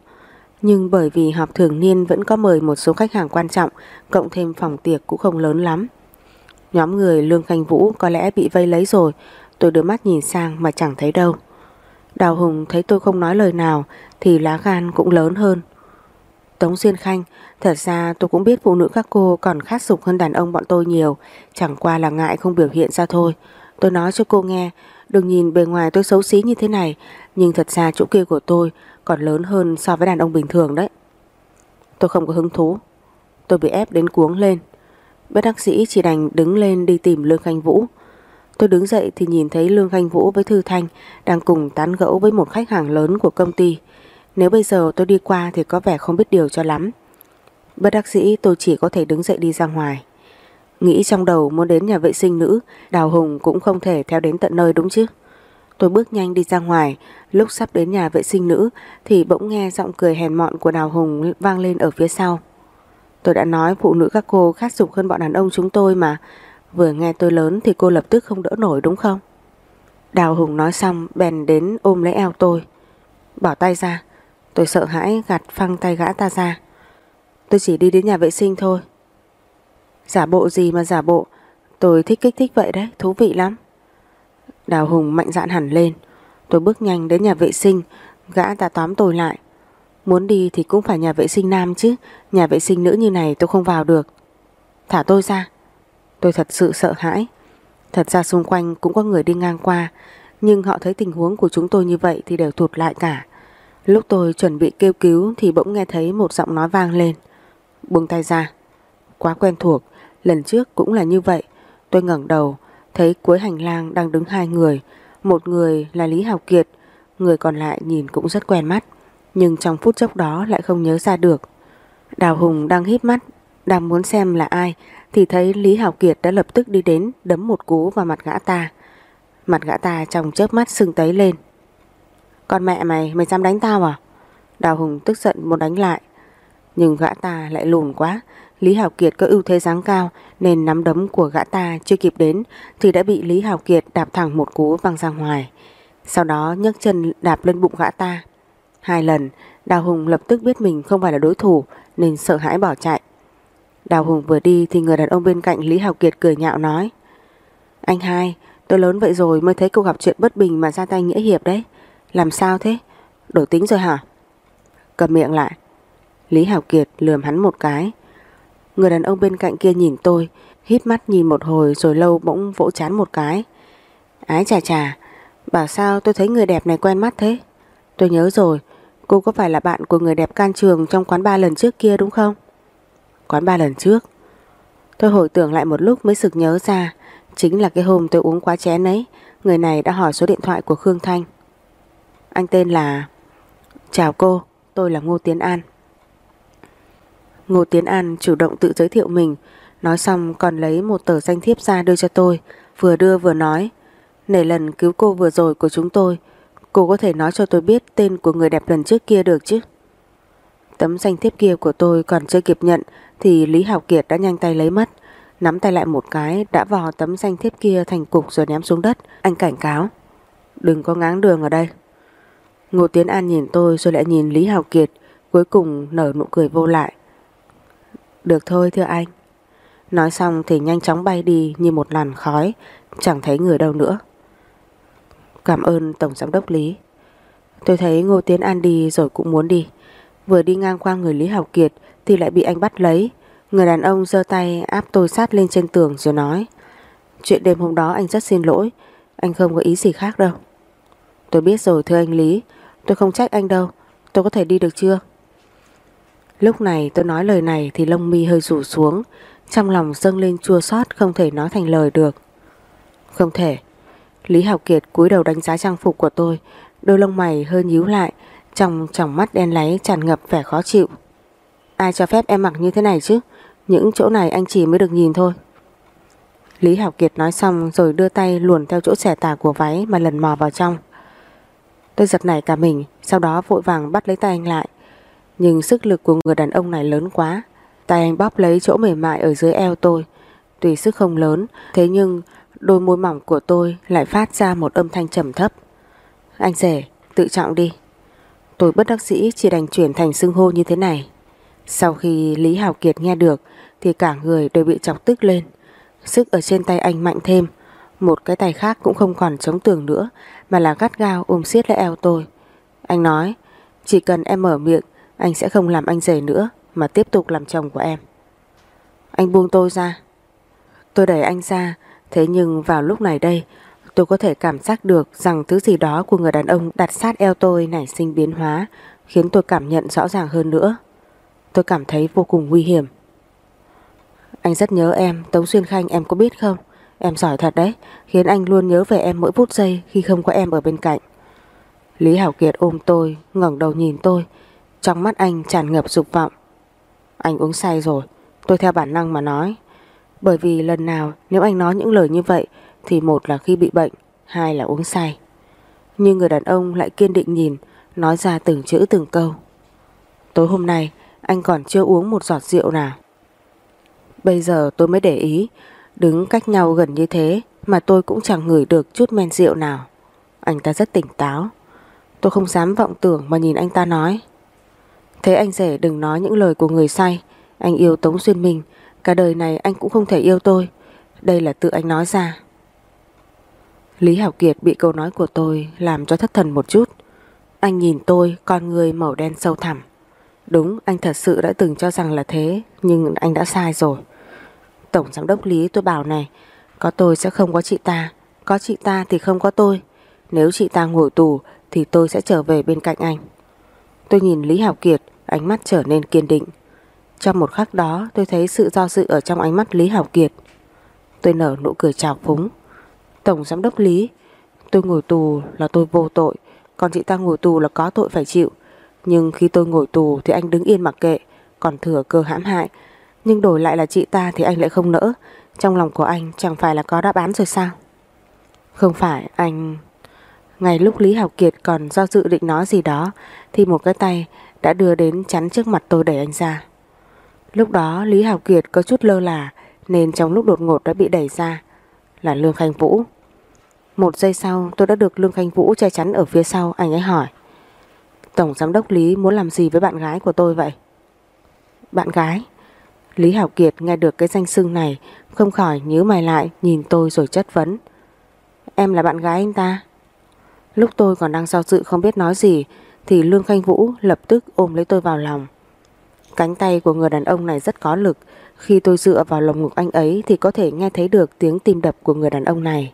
Nhưng bởi vì họp thường niên vẫn có mời một số khách hàng quan trọng, cộng thêm phòng tiệc cũng không lớn lắm. Nhóm người Lương Khanh Vũ có lẽ bị vây lấy rồi, tôi đưa mắt nhìn sang mà chẳng thấy đâu. Đào Hùng thấy tôi không nói lời nào thì lá gan cũng lớn hơn. Tống Duyên Khanh, thật ra tôi cũng biết phụ nữ các cô còn khát sục hơn đàn ông bọn tôi nhiều, chẳng qua là ngại không biểu hiện ra thôi. Tôi nói cho cô nghe, đừng nhìn bề ngoài tôi xấu xí như thế này, nhưng thật ra chỗ kia của tôi còn lớn hơn so với đàn ông bình thường đấy. Tôi không có hứng thú, tôi bị ép đến cuống lên. Bất đắc sĩ chỉ đành đứng lên đi tìm Lương Khanh Vũ. Tôi đứng dậy thì nhìn thấy Lương Khanh Vũ với Thư Thanh đang cùng tán gẫu với một khách hàng lớn của công ty. Nếu bây giờ tôi đi qua thì có vẻ không biết điều cho lắm. Bất đắc sĩ tôi chỉ có thể đứng dậy đi ra ngoài. Nghĩ trong đầu muốn đến nhà vệ sinh nữ, Đào Hùng cũng không thể theo đến tận nơi đúng chứ. Tôi bước nhanh đi ra ngoài, lúc sắp đến nhà vệ sinh nữ thì bỗng nghe giọng cười hèn mọn của Đào Hùng vang lên ở phía sau. Tôi đã nói phụ nữ các cô khát dục hơn bọn đàn ông chúng tôi mà. Vừa nghe tôi lớn thì cô lập tức không đỡ nổi đúng không? Đào Hùng nói xong bèn đến ôm lấy eo tôi. Bỏ tay ra, Tôi sợ hãi gạt phăng tay gã ta ra Tôi chỉ đi đến nhà vệ sinh thôi Giả bộ gì mà giả bộ? Tôi thích kích thích vậy đấy Thú vị lắm. Đào Hùng mạnh dạn hẳn lên. Tôi bước nhanh đến nhà vệ sinh Gã ta tóm tôi lại. Muốn đi thì cũng phải nhà vệ sinh nam chứ. Nhà vệ sinh nữ như này tôi không vào được. Thả tôi ra. Tôi thật sự sợ hãi. Thật ra xung quanh cũng có người đi ngang qua Nhưng họ thấy tình huống của chúng tôi như vậy Thì đều thụt lại cả. Lúc tôi chuẩn bị kêu cứu thì bỗng nghe thấy một giọng nói vang lên. Buông tay ra. Quá quen thuộc, lần trước cũng là như vậy. Tôi ngẩng đầu, thấy cuối hành lang đang đứng hai người. Một người là Lý Hào Kiệt, người còn lại nhìn cũng rất quen mắt. Nhưng trong phút chốc đó lại không nhớ ra được. Đào Hùng đang hít mắt, đang muốn xem là ai thì thấy Lý Hào Kiệt đã lập tức đi đến đấm một cú vào mặt gã ta. Mặt gã ta trong chớp mắt sưng tấy lên. Con mẹ mày, mày dám đánh tao à? Đào Hùng tức giận muốn đánh lại. Nhưng gã ta lại lùn quá. Lý Hảo Kiệt có ưu thế dáng cao nên nắm đấm của gã ta chưa kịp đến thì đã bị Lý Hảo Kiệt đạp thẳng một cú văng ra ngoài. Sau đó nhấc chân đạp lên bụng gã ta. Hai lần, Đào Hùng lập tức biết mình không phải là đối thủ nên sợ hãi bỏ chạy. Đào Hùng vừa đi thì người đàn ông bên cạnh Lý Hảo Kiệt cười nhạo nói Anh hai, tôi lớn vậy rồi mới thấy cô gặp chuyện bất bình mà ra tay nghĩa hiệp đấy. Làm sao thế? Đổi tính rồi hả? Cầm miệng lại. Lý Hảo Kiệt lườm hắn một cái. Người đàn ông bên cạnh kia nhìn tôi, híp mắt nhìn một hồi rồi lâu bỗng vỗ chán một cái. Ái chà chà, bảo sao tôi thấy người đẹp này quen mắt thế? Tôi nhớ rồi, cô có phải là bạn của người đẹp can trường trong quán ba lần trước kia đúng không? Quán ba lần trước? Tôi hồi tưởng lại một lúc mới sực nhớ ra, chính là cái hôm tôi uống quá chén ấy, người này đã hỏi số điện thoại của Khương Thanh. Anh tên là... Chào cô, tôi là Ngô Tiến An. Ngô Tiến An chủ động tự giới thiệu mình, nói xong còn lấy một tờ danh thiếp ra đưa cho tôi, vừa đưa vừa nói. Nể lần cứu cô vừa rồi của chúng tôi, cô có thể nói cho tôi biết tên của người đẹp lần trước kia được chứ? Tấm danh thiếp kia của tôi còn chưa kịp nhận thì Lý Hảo Kiệt đã nhanh tay lấy mất. Nắm tay lại một cái đã vò tấm danh thiếp kia thành cục rồi ném xuống đất. Anh cảnh cáo. Đừng có ngáng đường ở đây. Ngô Tiến An nhìn tôi rồi lại nhìn Lý Hảo Kiệt cuối cùng nở nụ cười vô lại. Được thôi thưa anh. Nói xong thì nhanh chóng bay đi như một làn khói, chẳng thấy người đâu nữa. Cảm ơn Tổng Giám đốc Lý. Tôi thấy Ngô Tiến An đi rồi cũng muốn đi. Vừa đi ngang qua người Lý Hảo Kiệt thì lại bị anh bắt lấy. Người đàn ông giơ tay áp tôi sát lên trên tường rồi nói Chuyện đêm hôm đó anh rất xin lỗi, anh không có ý gì khác đâu. Tôi biết rồi thưa anh Lý, tôi không trách anh đâu, tôi có thể đi được chưa? Lúc này tôi nói lời này thì lông mi hơi rủ xuống, trong lòng dâng lên chua xót không thể nói thành lời được. Không thể. Lý Hảo Kiệt cúi đầu đánh giá trang phục của tôi, đôi lông mày hơi nhíu lại, trong tròng mắt đen láy tràn ngập vẻ khó chịu. Ai cho phép em mặc như thế này chứ? Những chỗ này anh chỉ mới được nhìn thôi. Lý Hảo Kiệt nói xong rồi đưa tay luồn theo chỗ xẻ tà của váy mà lần mò vào trong. Tôi giật nảy cả mình, sau đó vội vàng bắt lấy tay anh lại. Nhưng sức lực của người đàn ông này lớn quá. Tay anh bóp lấy chỗ mềm mại ở dưới eo tôi. Tùy sức không lớn, Thế nhưng đôi môi mỏng của tôi Lại phát ra một âm thanh trầm thấp. Anh rể, tự trọng đi. Tôi bất đắc dĩ chỉ đành chuyển thành xưng hô như thế này. Sau khi Lý Hào Kiệt nghe được, Thì cả người đều bị chọc tức lên. Sức ở trên tay anh mạnh thêm. Một cái tay khác cũng không còn chống tường nữa, Mà là gắt gao ôm siết lấy eo tôi. Anh nói, Chỉ cần em mở miệng anh sẽ không làm anh rể nữa, Mà tiếp tục làm chồng của em. Anh buông tôi ra. Tôi đẩy anh ra, Thế nhưng vào lúc này đây, Tôi có thể cảm giác được rằng thứ gì đó của người đàn ông đặt sát eo tôi nảy sinh biến hóa, Khiến tôi cảm nhận rõ ràng hơn nữa. Tôi cảm thấy vô cùng nguy hiểm. Anh rất nhớ em, Tống Xuyên Khanh, em có biết không? Em giỏi thật đấy, Khiến anh luôn nhớ về em mỗi phút giây khi không có em ở bên cạnh. Lý Hảo Kiệt ôm tôi, ngẩng đầu nhìn tôi trong mắt anh tràn ngập dục vọng. Anh uống say rồi, Tôi theo bản năng mà nói. Bởi vì lần nào nếu anh nói những lời như vậy, Thì một là khi bị bệnh, Hai là uống say. Nhưng người đàn ông lại kiên định nhìn, Nói ra từng chữ từng câu. Tối hôm nay, anh còn chưa uống một giọt rượu nào. Bây giờ tôi mới để ý, Đứng cách nhau gần như thế Mà tôi cũng chẳng ngửi được chút men rượu nào. Anh ta rất tỉnh táo. Tôi không dám vọng tưởng mà nhìn anh ta nói. Thế anh rể đừng nói những lời của người say. Anh yêu Tống Xuyên Minh. Cả đời này anh cũng không thể yêu tôi. Đây là tự anh nói ra. Lý Hảo Kiệt bị câu nói của tôi Làm cho thất thần một chút. Anh nhìn tôi, con người màu đen sâu thẳm. Đúng, anh thật sự đã từng cho rằng là thế, Nhưng anh đã sai rồi. Tổng giám đốc Lý, tôi bảo này, Có tôi sẽ không có chị ta, Có chị ta thì không có tôi. Nếu chị ta ngồi tù Thì tôi sẽ trở về bên cạnh anh. Tôi nhìn Lý Hảo Kiệt, ánh mắt trở nên kiên định. Trong một khắc đó tôi thấy sự do dự ở trong ánh mắt Lý Hảo Kiệt. Tôi nở nụ cười chào phúng. Tổng giám đốc Lý, tôi ngồi tù là tôi vô tội, còn chị ta ngồi tù là có tội phải chịu. Nhưng khi tôi ngồi tù thì anh đứng yên mặc kệ, còn thừa cơ hãm hại Nhưng đổi lại là chị ta thì anh lại không nỡ Trong lòng của anh chẳng phải là có đáp án rồi sao Không phải anh ngay lúc Lý Hảo Kiệt còn do dự định nói gì đó, Thì một cái tay đã đưa đến chắn trước mặt tôi đẩy anh ra. Lúc đó Lý Hảo Kiệt có chút lơ là, Nên trong lúc đột ngột đã bị đẩy ra, Là Lương Khanh Vũ. Một giây sau, tôi đã được Lương Khanh Vũ che chắn ở phía sau, Anh ấy hỏi, Tổng giám đốc Lý muốn làm gì với bạn gái của tôi vậy? Bạn gái? Lý Hảo Kiệt nghe được cái danh xưng này, Không khỏi nhíu mày lại, Nhìn tôi rồi chất vấn. Em là bạn gái anh ta? Lúc tôi còn đang do dự không biết nói gì, Thì Lương Khanh Vũ lập tức ôm lấy tôi vào lòng. Cánh tay của người đàn ông này rất có lực, Khi tôi dựa vào lồng ngực anh ấy Thì có thể nghe thấy được tiếng tim đập của người đàn ông này.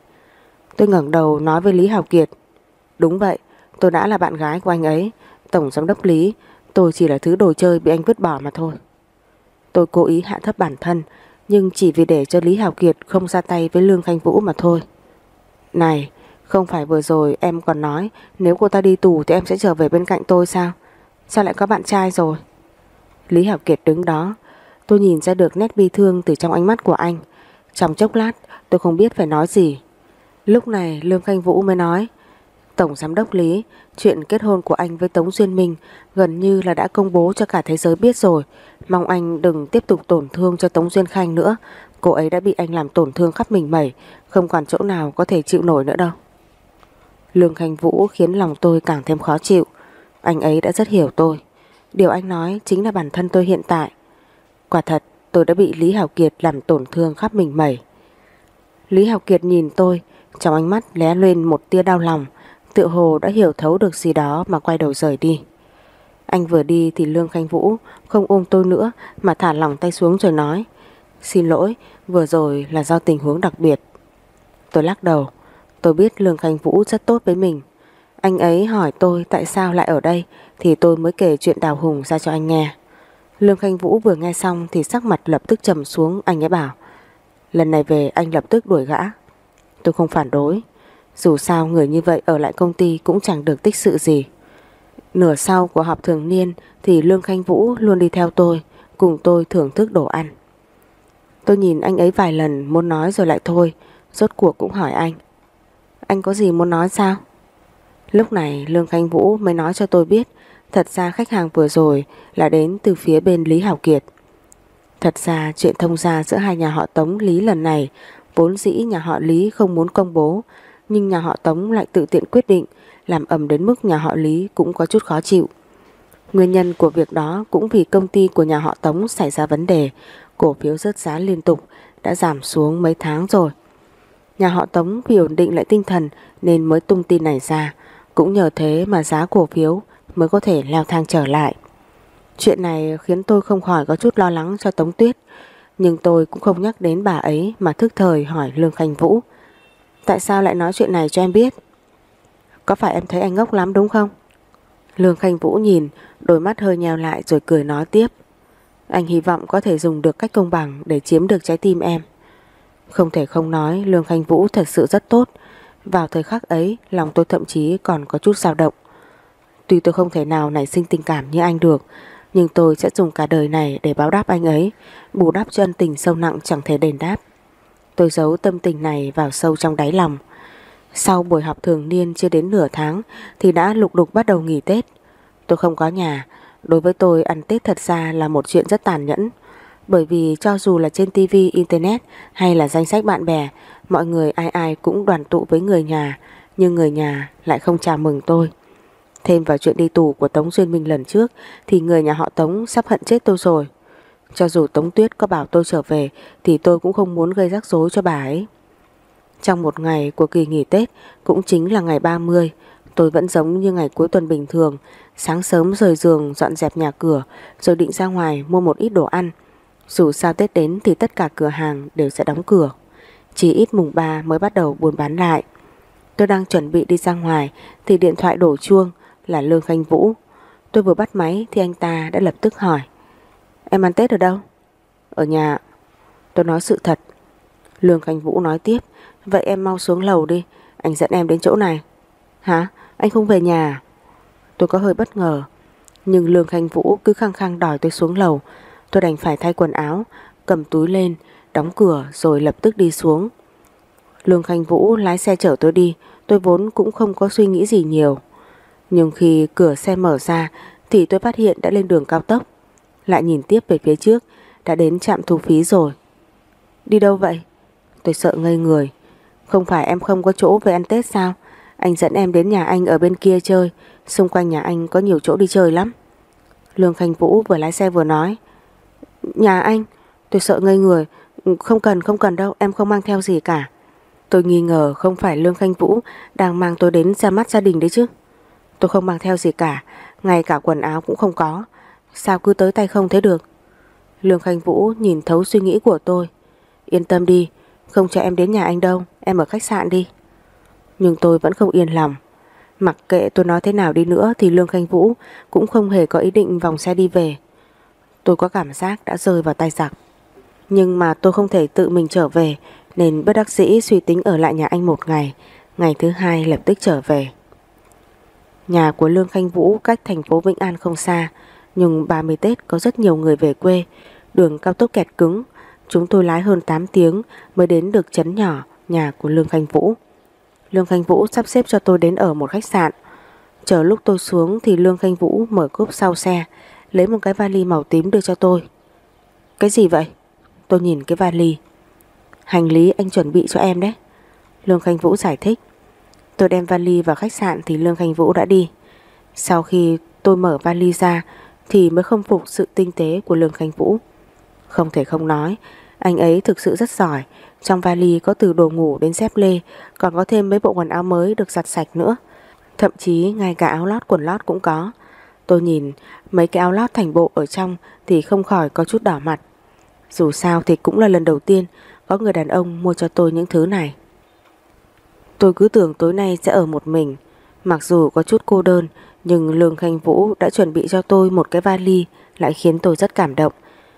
Tôi ngẩng đầu nói với Lý Hảo Kiệt, Đúng vậy, Tôi đã là bạn gái của anh ấy, Tổng giám đốc Lý, Tôi chỉ là thứ đồ chơi bị anh vứt bỏ mà thôi. Tôi cố ý hạ thấp bản thân, Nhưng chỉ vì để cho Lý Hào Kiệt Không ra tay với Lương Khanh Vũ mà thôi. Này không phải vừa rồi em còn nói Nếu cô ta đi tù thì em sẽ trở về bên cạnh tôi sao Sao lại có bạn trai rồi Lý Hảo Kiệt đứng đó Tôi nhìn ra được nét bi thương từ trong ánh mắt của anh Trong chốc lát tôi không biết phải nói gì Lúc này Lương Khanh Vũ mới nói Tổng Giám đốc Lý, chuyện kết hôn của anh với Tống Duyên Minh gần như là đã công bố cho cả thế giới biết rồi. Mong anh đừng tiếp tục tổn thương cho Tống Duyên Khanh nữa. Cô ấy đã bị anh làm tổn thương khắp mình mẩy, không còn chỗ nào có thể chịu nổi nữa đâu. Lương Khanh Vũ khiến lòng tôi càng thêm khó chịu. Anh ấy đã rất hiểu tôi. Điều anh nói chính là bản thân tôi hiện tại. Quả thật, tôi đã bị Lý Hảo Kiệt làm tổn thương khắp mình mẩy. Lý Hảo Kiệt nhìn tôi, trong ánh mắt lé lên một tia đau lòng. Tự hồ đã hiểu thấu được gì đó mà quay đầu rời đi Anh vừa đi thì Lương Khanh Vũ Không ôm tôi nữa Mà thả lỏng tay xuống rồi nói Xin lỗi vừa rồi là do tình huống đặc biệt Tôi lắc đầu Tôi biết Lương Khanh Vũ rất tốt với mình Anh ấy hỏi tôi tại sao lại ở đây Thì tôi mới kể chuyện Đào Hùng ra cho anh nghe Lương Khanh Vũ vừa nghe xong Thì sắc mặt lập tức trầm xuống Anh ấy bảo Lần này về anh lập tức đuổi gã Tôi không phản đối dù sao người như vậy ở lại công ty cũng chẳng được tích sự gì. Nửa sau của họp thường niên thì Lương Khanh Vũ luôn đi theo tôi, cùng tôi thưởng thức đồ ăn. Tôi nhìn anh ấy vài lần muốn nói rồi lại thôi, rốt cuộc cũng hỏi anh. Anh có gì muốn nói sao? Lúc này Lương Khanh Vũ mới nói cho tôi biết thật ra khách hàng vừa rồi là đến từ phía bên Lý Hảo Kiệt. Thật ra chuyện thông gia giữa hai nhà họ Tống Lý lần này vốn dĩ nhà họ Lý không muốn công bố nhưng nhà họ Tống lại tự tiện quyết định làm ầm đến mức nhà họ Lý cũng có chút khó chịu. Nguyên nhân của việc đó cũng vì công ty của nhà họ Tống xảy ra vấn đề, cổ phiếu rớt giá liên tục đã giảm xuống mấy tháng rồi. Nhà họ Tống vì ổn định lại tinh thần nên mới tung tin này ra, cũng nhờ thế mà giá cổ phiếu mới có thể leo thang trở lại. Chuyện này khiến tôi không khỏi có chút lo lắng cho Tống Tuyết, nhưng tôi cũng không nhắc đến bà ấy mà thức thời hỏi Lương Khanh Vũ. Tại sao lại nói chuyện này cho em biết? Có phải em thấy anh ngốc lắm đúng không? Lương Khanh Vũ nhìn Đôi mắt hơi nheo lại rồi cười nói tiếp. Anh hy vọng có thể dùng được cách công bằng Để chiếm được trái tim em. Không thể không nói, Lương Khanh Vũ thật sự rất tốt Vào thời khắc ấy, Lòng tôi thậm chí còn có chút dao động Tuy tôi không thể nào nảy sinh tình cảm như anh được, Nhưng tôi sẽ dùng cả đời này Để báo đáp anh ấy, Bù đắp cho ân tình sâu nặng chẳng thể đền đáp Tôi giấu tâm tình này vào sâu trong đáy lòng. Sau buổi học thường niên chưa đến nửa tháng, thì đã lục đục bắt đầu nghỉ Tết. Tôi không có nhà. Đối với tôi ăn Tết thật ra là một chuyện rất tàn nhẫn. Bởi vì cho dù là trên TV, Internet hay là danh sách bạn bè, mọi người ai ai cũng đoàn tụ với người nhà, nhưng người nhà lại không chào mừng tôi. Thêm vào chuyện đi tù của Tống Duyên Minh lần trước thì người nhà họ Tống sắp hận chết tôi rồi. Cho dù Tống Tuyết có bảo tôi trở về thì tôi cũng không muốn gây rắc rối cho bà ấy. Trong một ngày của kỳ nghỉ Tết cũng chính là ngày 30, tôi vẫn giống như ngày cuối tuần bình thường, sáng sớm rời giường dọn dẹp nhà cửa rồi định ra ngoài mua một ít đồ ăn. Dù sao Tết đến thì tất cả cửa hàng đều sẽ đóng cửa. Chỉ ít mùng 3 mới bắt đầu buôn bán lại. Tôi đang chuẩn bị đi ra ngoài thì điện thoại đổ chuông là Lương Khanh Vũ. Tôi vừa bắt máy thì anh ta đã lập tức hỏi. Em ăn Tết ở đâu? Ở nhà. Tôi nói sự thật. Lương Khanh Vũ nói tiếp. Vậy em mau xuống lầu đi. Anh dẫn em đến chỗ này. Hả? Anh không về nhà à? Tôi có hơi bất ngờ. Nhưng Lương Khanh Vũ cứ khăng khăng đòi tôi xuống lầu Tôi đành phải thay quần áo, Cầm túi lên, Đóng cửa rồi lập tức đi xuống. Lương Khanh Vũ lái xe chở tôi đi, Tôi vốn cũng không có suy nghĩ gì nhiều. Nhưng khi cửa xe mở ra Thì tôi phát hiện đã lên đường cao tốc. Lại nhìn tiếp về phía trước, Đã đến trạm thu phí rồi. Đi đâu vậy? Tôi sợ ngây người. Không phải em không có chỗ về ăn Tết sao? Anh dẫn em đến nhà anh ở bên kia chơi. Xung quanh nhà anh có nhiều chỗ đi chơi lắm. Lương Khanh Vũ vừa lái xe vừa nói. Nhà anh, Tôi sợ ngây người. Không cần không cần đâu, em không mang theo gì cả. Tôi nghi ngờ không phải Lương Khanh Vũ Đang mang tôi đến ra mắt gia đình đấy chứ. Tôi không mang theo gì cả, Ngay cả quần áo cũng không có. Sao cứ tới tay không thế được? Lương Khanh Vũ nhìn thấu suy nghĩ của tôi. Yên tâm đi, Không cho em đến nhà anh đâu, Em ở khách sạn đi. Nhưng tôi vẫn không yên lòng. Mặc kệ tôi nói thế nào đi nữa Thì Lương Khanh Vũ cũng không hề có ý định vòng xe đi về. Tôi có cảm giác đã rơi vào tay giặc. Nhưng mà tôi không thể tự mình trở về, Nên bất đắc dĩ suy tính ở lại nhà anh một ngày. Ngày thứ hai lập tức trở về. Nhà của Lương Khanh Vũ cách thành phố Vĩnh An không xa, Nhưng 30 Tết có rất nhiều người về quê. Đường cao tốc kẹt cứng, Chúng tôi lái hơn 8 tiếng mới đến được trấn nhỏ, nhà của Lương Khanh Vũ. Lương Khanh Vũ sắp xếp cho tôi đến ở một khách sạn. Chờ lúc tôi xuống thì Lương Khanh Vũ mở cốp sau xe. Lấy một cái vali màu tím đưa cho tôi. Cái gì vậy? Tôi nhìn cái vali. Hành lý anh chuẩn bị cho em đấy. Lương Khanh Vũ giải thích. Tôi đem vali vào khách sạn thì Lương Khanh Vũ đã đi. Sau khi tôi mở vali ra Thì mới không phục sự tinh tế của Lương Khanh Vũ. Không thể không nói, Anh ấy thực sự rất giỏi. Trong vali có từ đồ ngủ đến dép lê, Còn có thêm mấy bộ quần áo mới được giặt sạch nữa. Thậm chí ngay cả áo lót quần lót cũng có. Tôi nhìn mấy cái áo lót thành bộ ở trong Thì không khỏi có chút đỏ mặt. Dù sao thì cũng là lần đầu tiên Có người đàn ông mua cho tôi những thứ này. Tôi cứ tưởng tối nay sẽ ở một mình. Mặc dù có chút cô đơn, Nhưng Lương Khanh Vũ đã chuẩn bị cho tôi một cái vali Lại khiến tôi rất cảm động.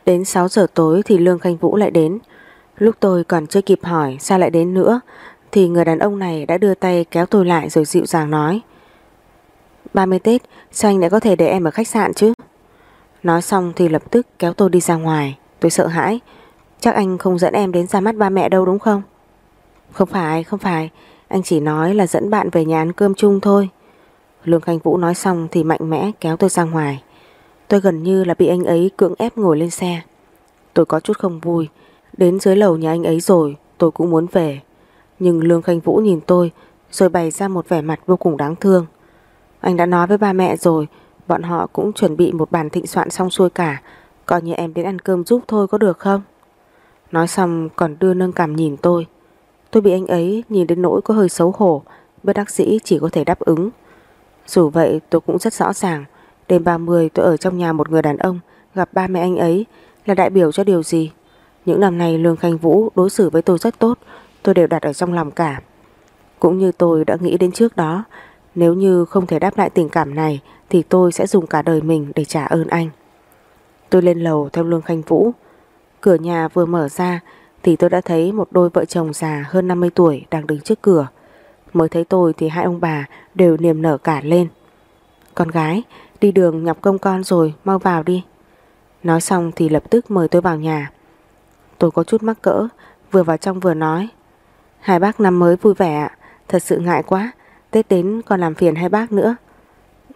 Đến 6 giờ tối thì Lương Khanh Vũ lại đến. Lúc tôi còn chưa kịp hỏi sao lại đến nữa, Thì người đàn ông này đã đưa tay kéo tôi lại rồi dịu dàng nói 30 Tết sao anh lại có thể để em ở khách sạn chứ? Nói xong thì lập tức kéo tôi đi ra ngoài. Tôi sợ hãi. Chắc anh không dẫn em đến ra mắt ba mẹ đâu đúng không? Không phải không phải. Anh chỉ nói là dẫn bạn về nhà ăn cơm chung thôi. Lương Khanh Vũ nói xong thì mạnh mẽ kéo tôi ra ngoài. Tôi gần như là bị anh ấy cưỡng ép ngồi lên xe. Tôi có chút không vui. Đến dưới lầu nhà anh ấy rồi, Tôi cũng muốn về. Nhưng Lương Khanh Vũ nhìn tôi, Rồi bày ra một vẻ mặt vô cùng đáng thương. Anh đã nói với ba mẹ rồi, Bọn họ cũng chuẩn bị một bàn thịnh soạn xong xuôi cả. Coi như em đến ăn cơm giúp thôi có được không? Nói xong còn đưa nâng cảm nhìn tôi. Tôi bị anh ấy nhìn đến nỗi có hơi xấu hổ, Bất đắc sĩ chỉ có thể đáp ứng. Dù vậy tôi cũng rất rõ ràng, Đêm 30 tôi ở trong nhà một người đàn ông, Gặp ba mẹ anh ấy, Là đại biểu cho điều gì? Những năm này Lương Khanh Vũ đối xử với tôi rất tốt, Tôi đều đặt ở trong lòng cả. Cũng như tôi đã nghĩ đến trước đó nếu như không thể đáp lại tình cảm này, Thì tôi sẽ dùng cả đời mình để trả ơn anh. Tôi lên lầu theo Lương Khanh Vũ. Cửa nhà vừa mở ra, Thì tôi đã thấy một đôi vợ chồng già hơn 50 tuổi đang đứng trước cửa. Mới thấy tôi thì hai ông bà đều niềm nở cả lên. Con gái, Đi đường nhọc công con rồi, Mau vào đi. Nói xong thì lập tức mời tôi vào nhà. Tôi có chút mắc cỡ, Vừa vào trong vừa nói, Hai bác năm mới vui vẻ ạ, Thật sự ngại quá. Tết đến còn làm phiền hai bác nữa.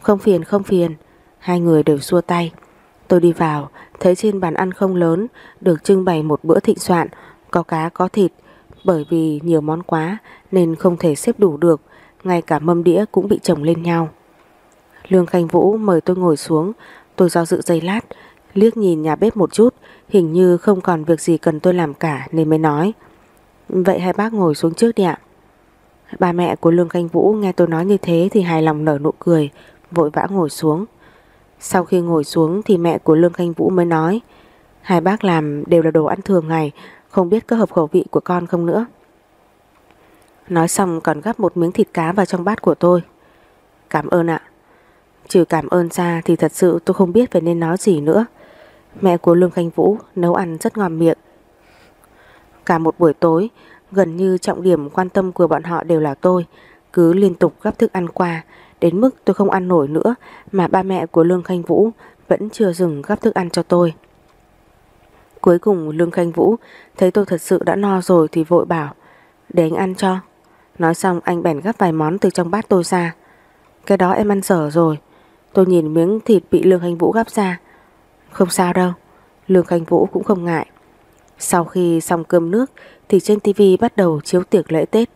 Không phiền không phiền. Hai người đều xua tay. Tôi đi vào, Thấy trên bàn ăn không lớn, Được trưng bày một bữa thịnh soạn, Có cá, có thịt. Bởi vì nhiều món quá, Nên không thể xếp đủ được, Ngay cả mâm đĩa cũng bị chồng lên nhau. Lương Khanh Vũ mời tôi ngồi xuống. Tôi do dự giây lát, Liếc nhìn nhà bếp một chút, Hình như không còn việc gì cần tôi làm cả, Nên mới nói. Vậy hai bác ngồi xuống trước đi ạ bà mẹ của Lương Khanh Vũ nghe tôi nói như thế Thì hài lòng nở nụ cười Vội vã ngồi xuống Sau khi ngồi xuống thì mẹ của Lương Khanh Vũ mới nói Hai bác làm đều là đồ ăn thường ngày Không biết có hợp khẩu vị của con không nữa Nói xong còn gắp một miếng thịt cá vào trong bát của tôi Cảm ơn ạ Trừ cảm ơn ra thì thật sự tôi không biết phải nên nói gì nữa. Mẹ của Lương Khanh Vũ nấu ăn rất ngon miệng. Cả một buổi tối, gần như trọng điểm quan tâm của bọn họ đều là tôi, cứ liên tục gấp thức ăn qua, Đến mức tôi không ăn nổi nữa Mà ba mẹ của Lương Khanh Vũ Vẫn chưa dừng gắp thức ăn cho tôi. Cuối cùng Lương Khanh Vũ Thấy tôi thật sự đã no rồi thì vội bảo Để anh ăn cho. Nói xong anh bèn gắp vài món từ trong bát tôi ra. Cái đó em ăn dở rồi. Tôi nhìn miếng thịt bị Lương Khanh Vũ gắp ra. Không sao đâu. Lương Khanh Vũ cũng không ngại. Sau khi xong cơm nước thì trên tivi bắt đầu chiếu tiệc lễ Tết.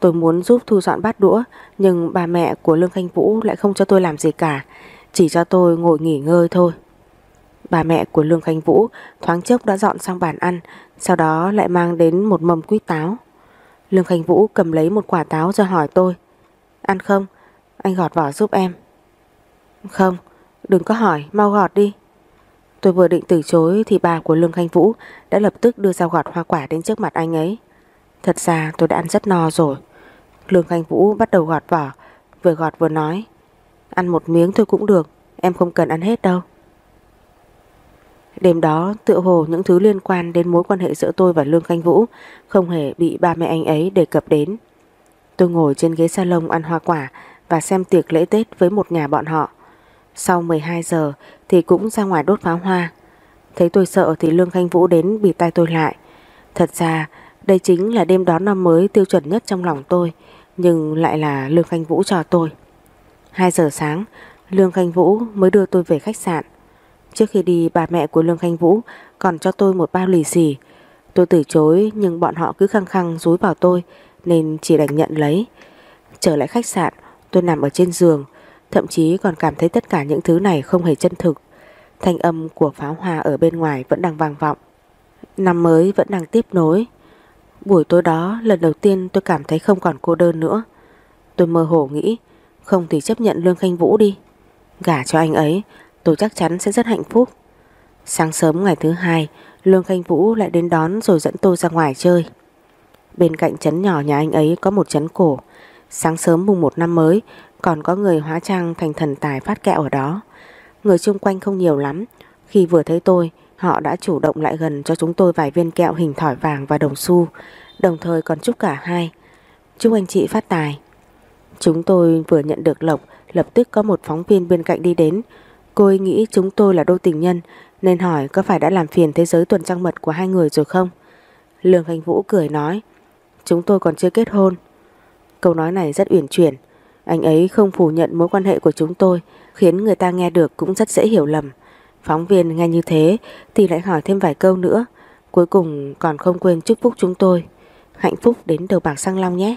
Tôi muốn giúp thu dọn bát đũa Nhưng bà mẹ của Lương Khanh Vũ lại không cho tôi làm gì cả Chỉ cho tôi ngồi nghỉ ngơi thôi. Bà mẹ của Lương Khanh Vũ thoáng chốc đã dọn xong bàn ăn Sau đó lại mang đến một mâm quýt táo. Lương Khanh Vũ cầm lấy một quả táo rồi hỏi tôi Ăn không? Anh gọt vỏ giúp em. Không, đừng có hỏi, mau gọt đi. Tôi vừa định từ chối thì bà của Lương Khanh Vũ đã lập tức đưa dao gọt hoa quả đến trước mặt anh ấy. Thật ra tôi đã ăn rất no rồi. Lương Khanh Vũ bắt đầu gọt vỏ, vừa gọt vừa nói. Ăn một miếng thôi cũng được, em không cần ăn hết đâu. Đêm đó tựa hồ những thứ liên quan đến mối quan hệ giữa tôi và Lương Khanh Vũ không hề bị ba mẹ anh ấy đề cập đến. Tôi ngồi trên ghế salon ăn hoa quả và xem tiệc lễ Tết với một nhà bọn họ. Sau 12 giờ thì cũng ra ngoài đốt pháo hoa. Thấy tôi sợ thì Lương Khanh Vũ đến bịt tay tôi lại. Thật ra đây chính là đêm đón năm mới tiêu chuẩn nhất trong lòng tôi, nhưng lại là Lương Khanh Vũ cho tôi. 2 giờ sáng, Lương Khanh Vũ mới đưa tôi về khách sạn. Trước khi đi bà mẹ của Lương Khanh Vũ còn cho tôi một bao lì xì. Tôi từ chối nhưng bọn họ cứ khăng khăng dúi vào tôi nên chỉ đành nhận lấy. Trở lại khách sạn, tôi nằm ở trên giường, thậm chí còn cảm thấy tất cả những thứ này không hề chân thực. Thanh âm của pháo hoa ở bên ngoài vẫn đang vang vọng. Năm mới vẫn đang tiếp nối. Buổi tối đó lần đầu tiên tôi cảm thấy không còn cô đơn nữa. Tôi mơ hồ nghĩ, không thì chấp nhận Lương Khanh Vũ đi. Gả cho anh ấy, tôi chắc chắn sẽ rất hạnh phúc. Sáng sớm ngày thứ hai, Lương Khanh Vũ lại đến đón rồi dẫn tôi ra ngoài chơi. Bên cạnh trấn nhỏ nhà anh ấy có một trấn cổ. Sáng sớm mùng một năm mới, còn có người hóa trang thành thần tài phát kẹo ở đó. Người chung quanh không nhiều lắm. Khi vừa thấy tôi, họ đã chủ động lại gần cho chúng tôi vài viên kẹo hình thỏi vàng và đồng xu, đồng thời còn chúc cả hai. Chúc anh chị phát tài. Chúng tôi vừa nhận được lộc, lập tức có một phóng viên bên cạnh đi đến. Cô ấy nghĩ chúng tôi là đôi tình nhân, nên hỏi có phải đã làm phiền thế giới tuần trăng mật của hai người rồi không? Lương Khánh Vũ cười nói, chúng tôi còn chưa kết hôn. Câu nói này rất uyển chuyển, anh ấy không phủ nhận mối quan hệ của chúng tôi, khiến người ta nghe được cũng rất dễ hiểu lầm. Phóng viên nghe như thế thì lại hỏi thêm vài câu nữa, cuối cùng còn không quên chúc phúc chúng tôi. Hạnh phúc đến đầu bạc sang long nhé.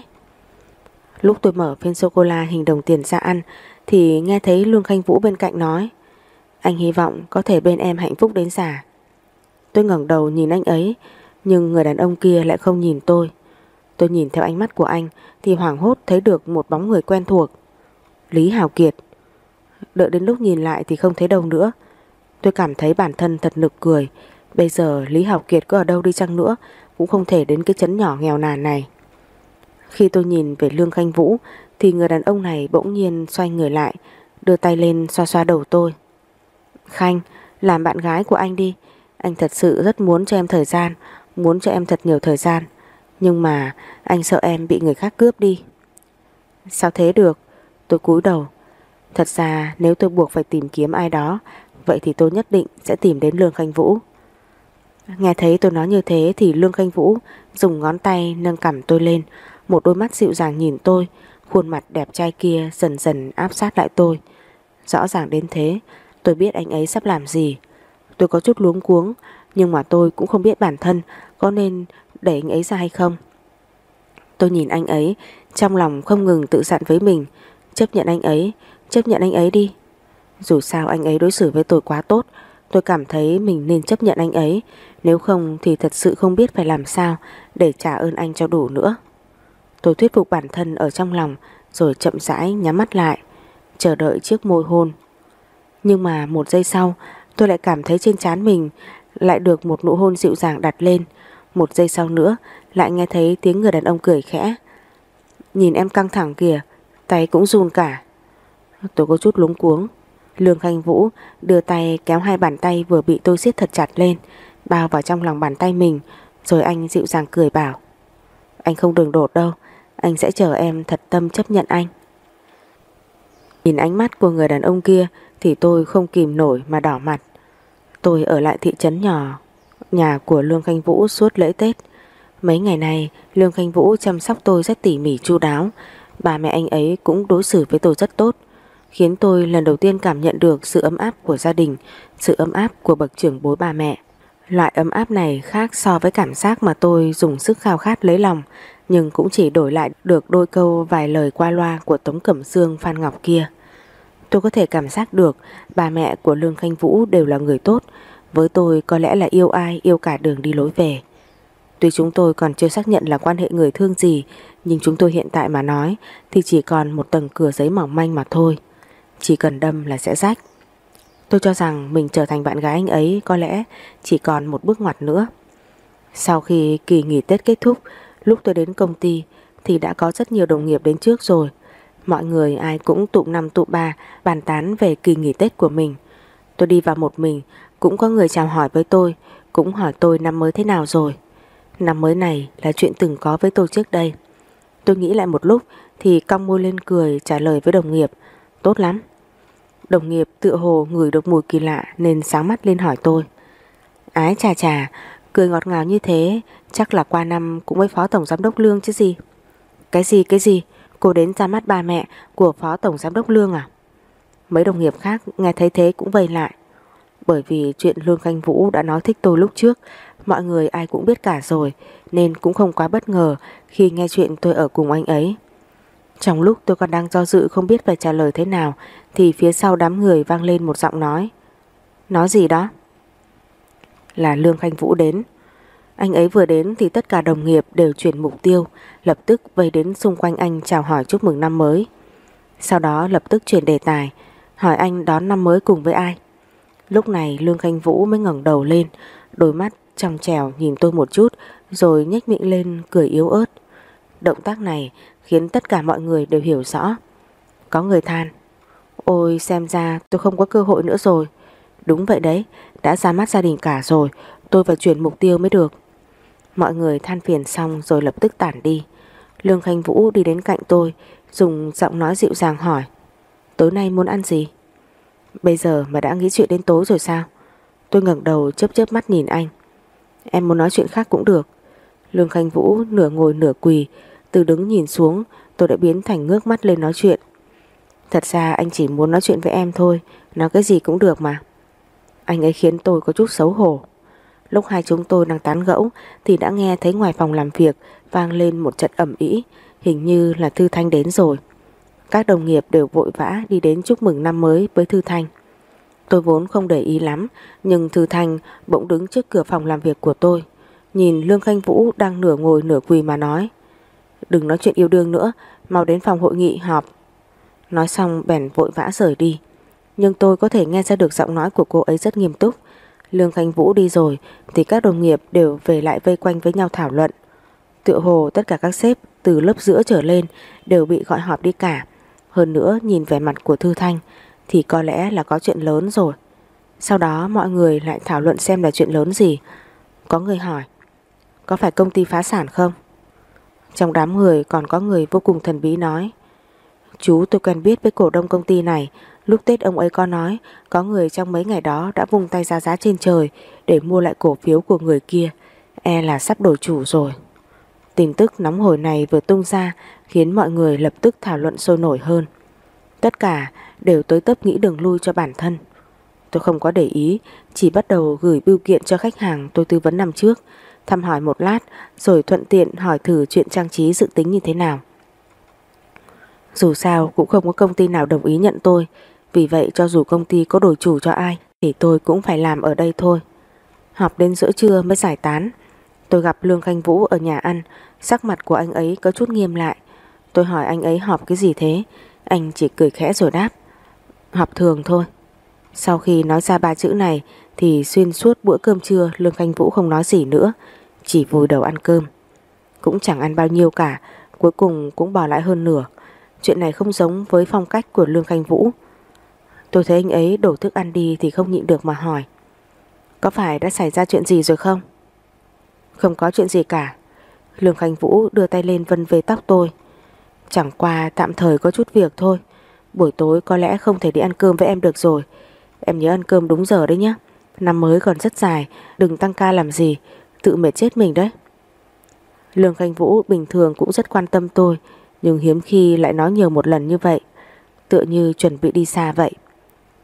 Lúc tôi mở viên sô-cô-la hình đồng tiền ra ăn thì nghe thấy Lương Khanh Vũ bên cạnh nói Anh hy vọng có thể bên em hạnh phúc đến già. Tôi ngẩng đầu nhìn anh ấy nhưng người đàn ông kia lại không nhìn tôi. Tôi nhìn theo ánh mắt của anh thì hoảng hốt thấy được một bóng người quen thuộc. Lý Hào Kiệt. Đợi đến lúc nhìn lại thì không thấy đâu nữa. Tôi cảm thấy bản thân thật nực cười. Bây giờ Lý Hào Kiệt có ở đâu đi chăng nữa cũng không thể đến cái chấn nhỏ nghèo nàn này. Khi tôi nhìn về Lương Khanh Vũ thì người đàn ông này bỗng nhiên xoay người lại, đưa tay lên xoa xoa đầu tôi. Khanh, làm bạn gái của anh đi. Anh thật sự rất muốn cho em thời gian, muốn cho em thật nhiều thời gian. Nhưng mà anh sợ em bị người khác cướp đi. Sao thế được? Tôi cúi đầu. Thật ra nếu tôi buộc phải tìm kiếm ai đó, Vậy thì tôi nhất định sẽ tìm đến Lương Khanh Vũ. Nghe thấy tôi nói như thế Thì Lương Khanh Vũ dùng ngón tay nâng cằm tôi lên. Một đôi mắt dịu dàng nhìn tôi, Khuôn mặt đẹp trai kia dần dần áp sát lại tôi. Rõ ràng đến thế, Tôi biết anh ấy sắp làm gì. Tôi có chút luống cuống, Nhưng mà tôi cũng không biết bản thân Có nên để anh ấy ra hay không. Tôi nhìn anh ấy, trong lòng không ngừng tự dặn với mình, chấp nhận anh ấy, chấp nhận anh ấy đi. Dù sao anh ấy đối xử với tôi quá tốt, tôi cảm thấy mình nên chấp nhận anh ấy, nếu không thì thật sự không biết phải làm sao để trả ơn anh cho đủ nữa. Tôi thuyết phục bản thân ở trong lòng rồi chậm rãi nhắm mắt lại, chờ đợi chiếc môi hôn. Nhưng mà một giây sau, tôi lại cảm thấy trên trán mình lại được một nụ hôn dịu dàng đặt lên, một giây sau nữa lại nghe thấy tiếng người đàn ông cười khẽ. Nhìn em căng thẳng kìa, tay cũng run cả. Tôi có chút lúng cuống. Lương Khanh Vũ đưa tay kéo hai bàn tay vừa bị tôi siết thật chặt lên, bao vào trong lòng bàn tay mình, rồi anh dịu dàng cười bảo. Anh không đường đột đâu, anh sẽ chờ em thật tâm chấp nhận anh. Nhìn ánh mắt của người đàn ông kia thì tôi không kìm nổi mà đỏ mặt. Tôi ở lại thị trấn nhỏ, nhà của Lương Khanh Vũ suốt lễ Tết. Mấy ngày này, Lương Khanh Vũ chăm sóc tôi rất tỉ mỉ chu đáo. Bà mẹ anh ấy cũng đối xử với tôi rất tốt, khiến tôi lần đầu tiên cảm nhận được sự ấm áp của gia đình, sự ấm áp của bậc trưởng bối bà mẹ. Loại ấm áp này khác so với cảm giác mà tôi dùng sức khao khát lấy lòng, nhưng cũng chỉ đổi lại được đôi câu vài lời qua loa của Tống Cẩm Sương Phan Ngọc kia. Tôi có thể cảm giác được bà mẹ của Lương Khanh Vũ đều là người tốt, với tôi có lẽ là yêu ai yêu cả đường đi lối về. Tuy chúng tôi còn chưa xác nhận là quan hệ người thương gì, nhưng chúng tôi hiện tại mà nói thì chỉ còn một tầng cửa giấy mỏng manh mà thôi. Chỉ cần đâm là sẽ rách. Tôi cho rằng mình trở thành bạn gái anh ấy có lẽ chỉ còn một bước ngoặt nữa. Sau khi kỳ nghỉ Tết kết thúc, lúc tôi đến công ty thì đã có rất nhiều đồng nghiệp đến trước rồi. Mọi người ai cũng tụ năm tụ ba bàn tán về kỳ nghỉ Tết của mình. Tôi đi vào một mình, cũng có người chào hỏi với tôi, cũng hỏi tôi năm mới thế nào rồi. Năm mới này là chuyện từng có với tôi trước đây. Tôi nghĩ lại một lúc thì cong môi lên cười trả lời với đồng nghiệp. Tốt lắm. Đồng nghiệp tựa hồ ngửi được mùi kỳ lạ nên sáng mắt lên hỏi tôi. Ái chà chà, cười ngọt ngào như thế chắc là qua năm cũng với Phó Tổng Giám đốc Lương chứ gì. Cái gì cái gì? Cô đến ra mắt ba mẹ của Phó Tổng Giám đốc Lương à? Mấy đồng nghiệp khác nghe thấy thế cũng vây lại. Bởi vì chuyện Lương Khanh Vũ đã nói thích tôi lúc trước, mọi người ai cũng biết cả rồi, nên cũng không quá bất ngờ khi nghe chuyện tôi ở cùng anh ấy. Trong lúc tôi còn đang do dự không biết phải trả lời thế nào, thì phía sau đám người vang lên một giọng nói. Nói gì đó? Là Lương Khanh Vũ đến. Anh ấy vừa đến thì tất cả đồng nghiệp đều chuyển mục tiêu, lập tức vây đến xung quanh anh chào hỏi chúc mừng năm mới. Sau đó lập tức chuyển đề tài, hỏi anh đón năm mới cùng với ai. Lúc này Lương Khanh Vũ mới ngẩng đầu lên, đôi mắt trong trèo nhìn tôi một chút rồi nhếch miệng lên cười yếu ớt. Động tác này khiến tất cả mọi người đều hiểu rõ. Có người than, ôi xem ra tôi không có cơ hội nữa rồi. Đúng vậy đấy, đã ra mắt gia đình cả rồi, tôi phải chuyển mục tiêu mới được. Mọi người than phiền xong rồi lập tức tản đi. Lương Khanh Vũ đi đến cạnh tôi, dùng giọng nói dịu dàng hỏi, tối nay muốn ăn gì? Bây giờ mà đã nghĩ chuyện đến tối rồi sao? Tôi ngẩng đầu chớp chớp mắt nhìn anh. Em muốn nói chuyện khác cũng được. Lương Khanh Vũ nửa ngồi nửa quỳ, từ đứng nhìn xuống, tôi đã biến thành ngước mắt lên nói chuyện. Thật ra anh chỉ muốn nói chuyện với em thôi, nói cái gì cũng được mà. Anh ấy khiến tôi có chút xấu hổ. Lúc hai chúng tôi đang tán gẫu thì đã nghe thấy ngoài phòng làm việc vang lên một trận ẩm ĩ, hình như là Thư Thanh đến rồi. Các đồng nghiệp đều vội vã đi đến chúc mừng năm mới với Thư Thanh. Tôi vốn không để ý lắm, nhưng Thư Thanh bỗng đứng trước cửa phòng làm việc của tôi. Nhìn Lương Khanh Vũ đang nửa ngồi nửa quỳ mà nói. Đừng nói chuyện yêu đương nữa, mau đến phòng hội nghị họp. Nói xong bèn vội vã rời đi. Nhưng tôi có thể nghe ra được giọng nói của cô ấy rất nghiêm túc. Lương Khanh Vũ đi rồi thì các đồng nghiệp đều về lại vây quanh với nhau thảo luận. Tựa hồ tất cả các sếp từ lớp giữa trở lên đều bị gọi họp đi cả. Hơn nữa nhìn vẻ mặt của Thư Thanh thì có lẽ là có chuyện lớn rồi. Sau đó mọi người lại thảo luận xem là chuyện lớn gì. Có người hỏi, có phải công ty phá sản không? Trong đám người còn có người vô cùng thần bí nói, chú tôi quen biết với cổ đông công ty này, lúc Tết ông ấy có nói có người trong mấy ngày đó đã vung tay ra giá trên trời để mua lại cổ phiếu của người kia, e là sắp đổi chủ rồi. Tin tức nóng hổi này vừa tung ra khiến mọi người lập tức thảo luận sôi nổi hơn. Tất cả đều tới tấp nghĩ đường lui cho bản thân. Tôi không có để ý, chỉ bắt đầu gửi bưu kiện cho khách hàng tôi tư vấn năm trước, thăm hỏi một lát rồi thuận tiện hỏi thử chuyện trang trí dự tính như thế nào. Dù sao cũng không có công ty nào đồng ý nhận tôi, vì vậy cho dù công ty có đổi chủ cho ai thì tôi cũng phải làm ở đây thôi. Họp đến giữa trưa mới giải tán. Tôi gặp Lương Khanh Vũ ở nhà ăn, sắc mặt của anh ấy có chút nghiêm lại. Tôi hỏi anh ấy họp cái gì thế, anh chỉ cười khẽ rồi đáp. Họp thường thôi. Sau khi nói ra ba chữ này thì xuyên suốt bữa cơm trưa Lương Khanh Vũ không nói gì nữa, chỉ vùi đầu ăn cơm. Cũng chẳng ăn bao nhiêu cả, cuối cùng cũng bỏ lại hơn nửa. Chuyện này không giống với phong cách của Lương Khanh Vũ. Tôi thấy anh ấy đổ thức ăn đi thì không nhịn được mà hỏi. Có phải đã xảy ra chuyện gì rồi không? Không có chuyện gì cả. Lương Khanh Vũ đưa tay lên vân về tóc tôi. Chẳng qua tạm thời có chút việc thôi. Buổi tối có lẽ không thể đi ăn cơm với em được rồi. Em nhớ ăn cơm đúng giờ đấy nhé Năm mới còn rất dài, Đừng tăng ca làm gì. Tự mệt chết mình đấy. Lương Khanh Vũ bình thường cũng rất quan tâm tôi, Nhưng hiếm khi lại nói nhiều một lần như vậy. Tựa như chuẩn bị đi xa vậy.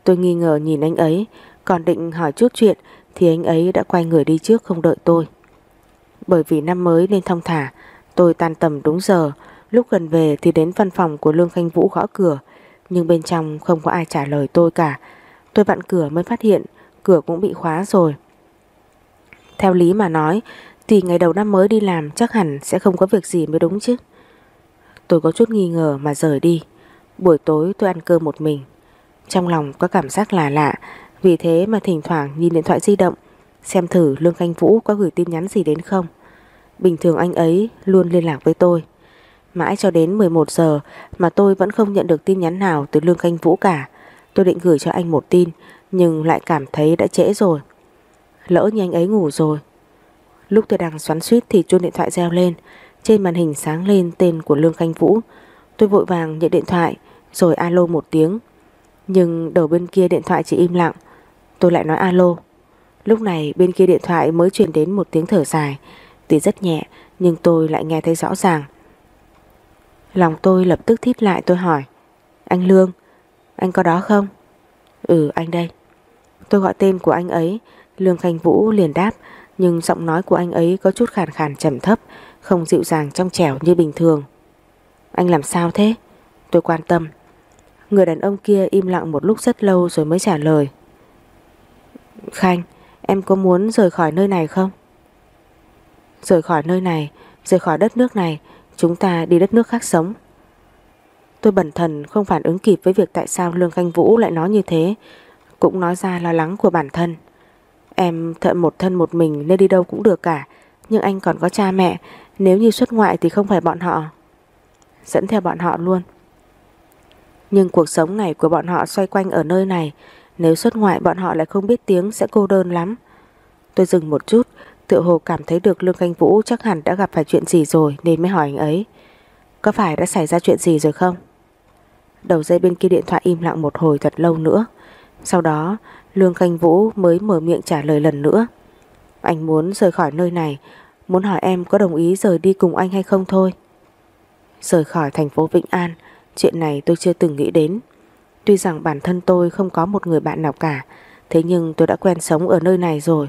Tôi nghi ngờ nhìn anh ấy, Còn định hỏi chút chuyện Thì anh ấy đã quay người đi trước không đợi tôi. Bởi vì năm mới nên thông thả. Tôi tan tầm đúng giờ. Lúc gần về thì đến văn phòng của Lương Khanh Vũ gõ cửa. Nhưng bên trong không có ai trả lời tôi cả. Tôi vặn cửa mới phát hiện, Cửa cũng bị khóa rồi. Theo lý mà nói, Thì ngày đầu năm mới đi làm chắc hẳn sẽ không có việc gì mới đúng chứ. Tôi có chút nghi ngờ mà rời đi. Buổi tối tôi ăn cơm một mình. Trong lòng có cảm giác lạ lạ. Vì thế mà thỉnh thoảng nhìn điện thoại di động Xem thử Lương Khanh Vũ có gửi tin nhắn gì đến không Bình thường anh ấy luôn liên lạc với tôi Mãi cho đến 11 giờ mà tôi vẫn không nhận được tin nhắn nào từ Lương Khanh Vũ cả. Tôi định gửi cho anh một tin, nhưng lại cảm thấy đã trễ rồi. Lỡ như anh ấy ngủ rồi. Lúc tôi đang xoắn suýt thì chuông điện thoại reo lên. Trên màn hình sáng lên tên của Lương Khanh Vũ. Tôi vội vàng nhận điện thoại, rồi alo một tiếng. Nhưng đầu bên kia điện thoại chỉ im lặng. Tôi lại nói alo. Lúc này bên kia điện thoại mới truyền đến một tiếng thở dài. Tuy rất nhẹ, nhưng tôi lại nghe thấy rõ ràng. Lòng tôi lập tức thít lại, tôi hỏi, Anh Lương, Anh có đó không? Ừ anh đây. Tôi gọi tên của anh ấy. Lương Khanh Vũ liền đáp, Nhưng giọng nói của anh ấy có chút khàn khàn trầm thấp, Không dịu dàng trong trẻo như bình thường. Anh làm sao thế? Tôi quan tâm. Người đàn ông kia im lặng một lúc rất lâu rồi mới trả lời. Khanh Em có muốn rời khỏi nơi này không? Rời khỏi nơi này, Rời khỏi đất nước này, Chúng ta đi đất nước khác sống. Tôi bẩn thần không phản ứng kịp với việc tại sao Lương Canh Vũ lại nói như thế, Cũng nói ra lo lắng của bản thân. Em thợ một thân một mình nên đi đâu cũng được cả, Nhưng anh còn có cha mẹ, Nếu như xuất ngoại thì không phải bọn họ. Dẫn theo bọn họ luôn. Nhưng cuộc sống này của bọn họ xoay quanh ở nơi này nếu xuất ngoại bọn họ lại không biết tiếng sẽ cô đơn lắm Tôi dừng một chút Tự hồ cảm thấy được Lương Canh Vũ chắc hẳn đã gặp phải chuyện gì rồi nên mới hỏi anh ấy. Có phải đã xảy ra chuyện gì rồi không? Đầu dây bên kia điện thoại im lặng một hồi thật lâu nữa. Sau đó Lương Canh Vũ mới mở miệng trả lời lần nữa. Anh muốn rời khỏi nơi này, muốn hỏi em có đồng ý rời đi cùng anh hay không thôi. Rời khỏi thành phố Vĩnh An, chuyện này tôi chưa từng nghĩ đến. Tuy rằng bản thân tôi không có một người bạn nào cả, thế nhưng tôi đã quen sống ở nơi này rồi.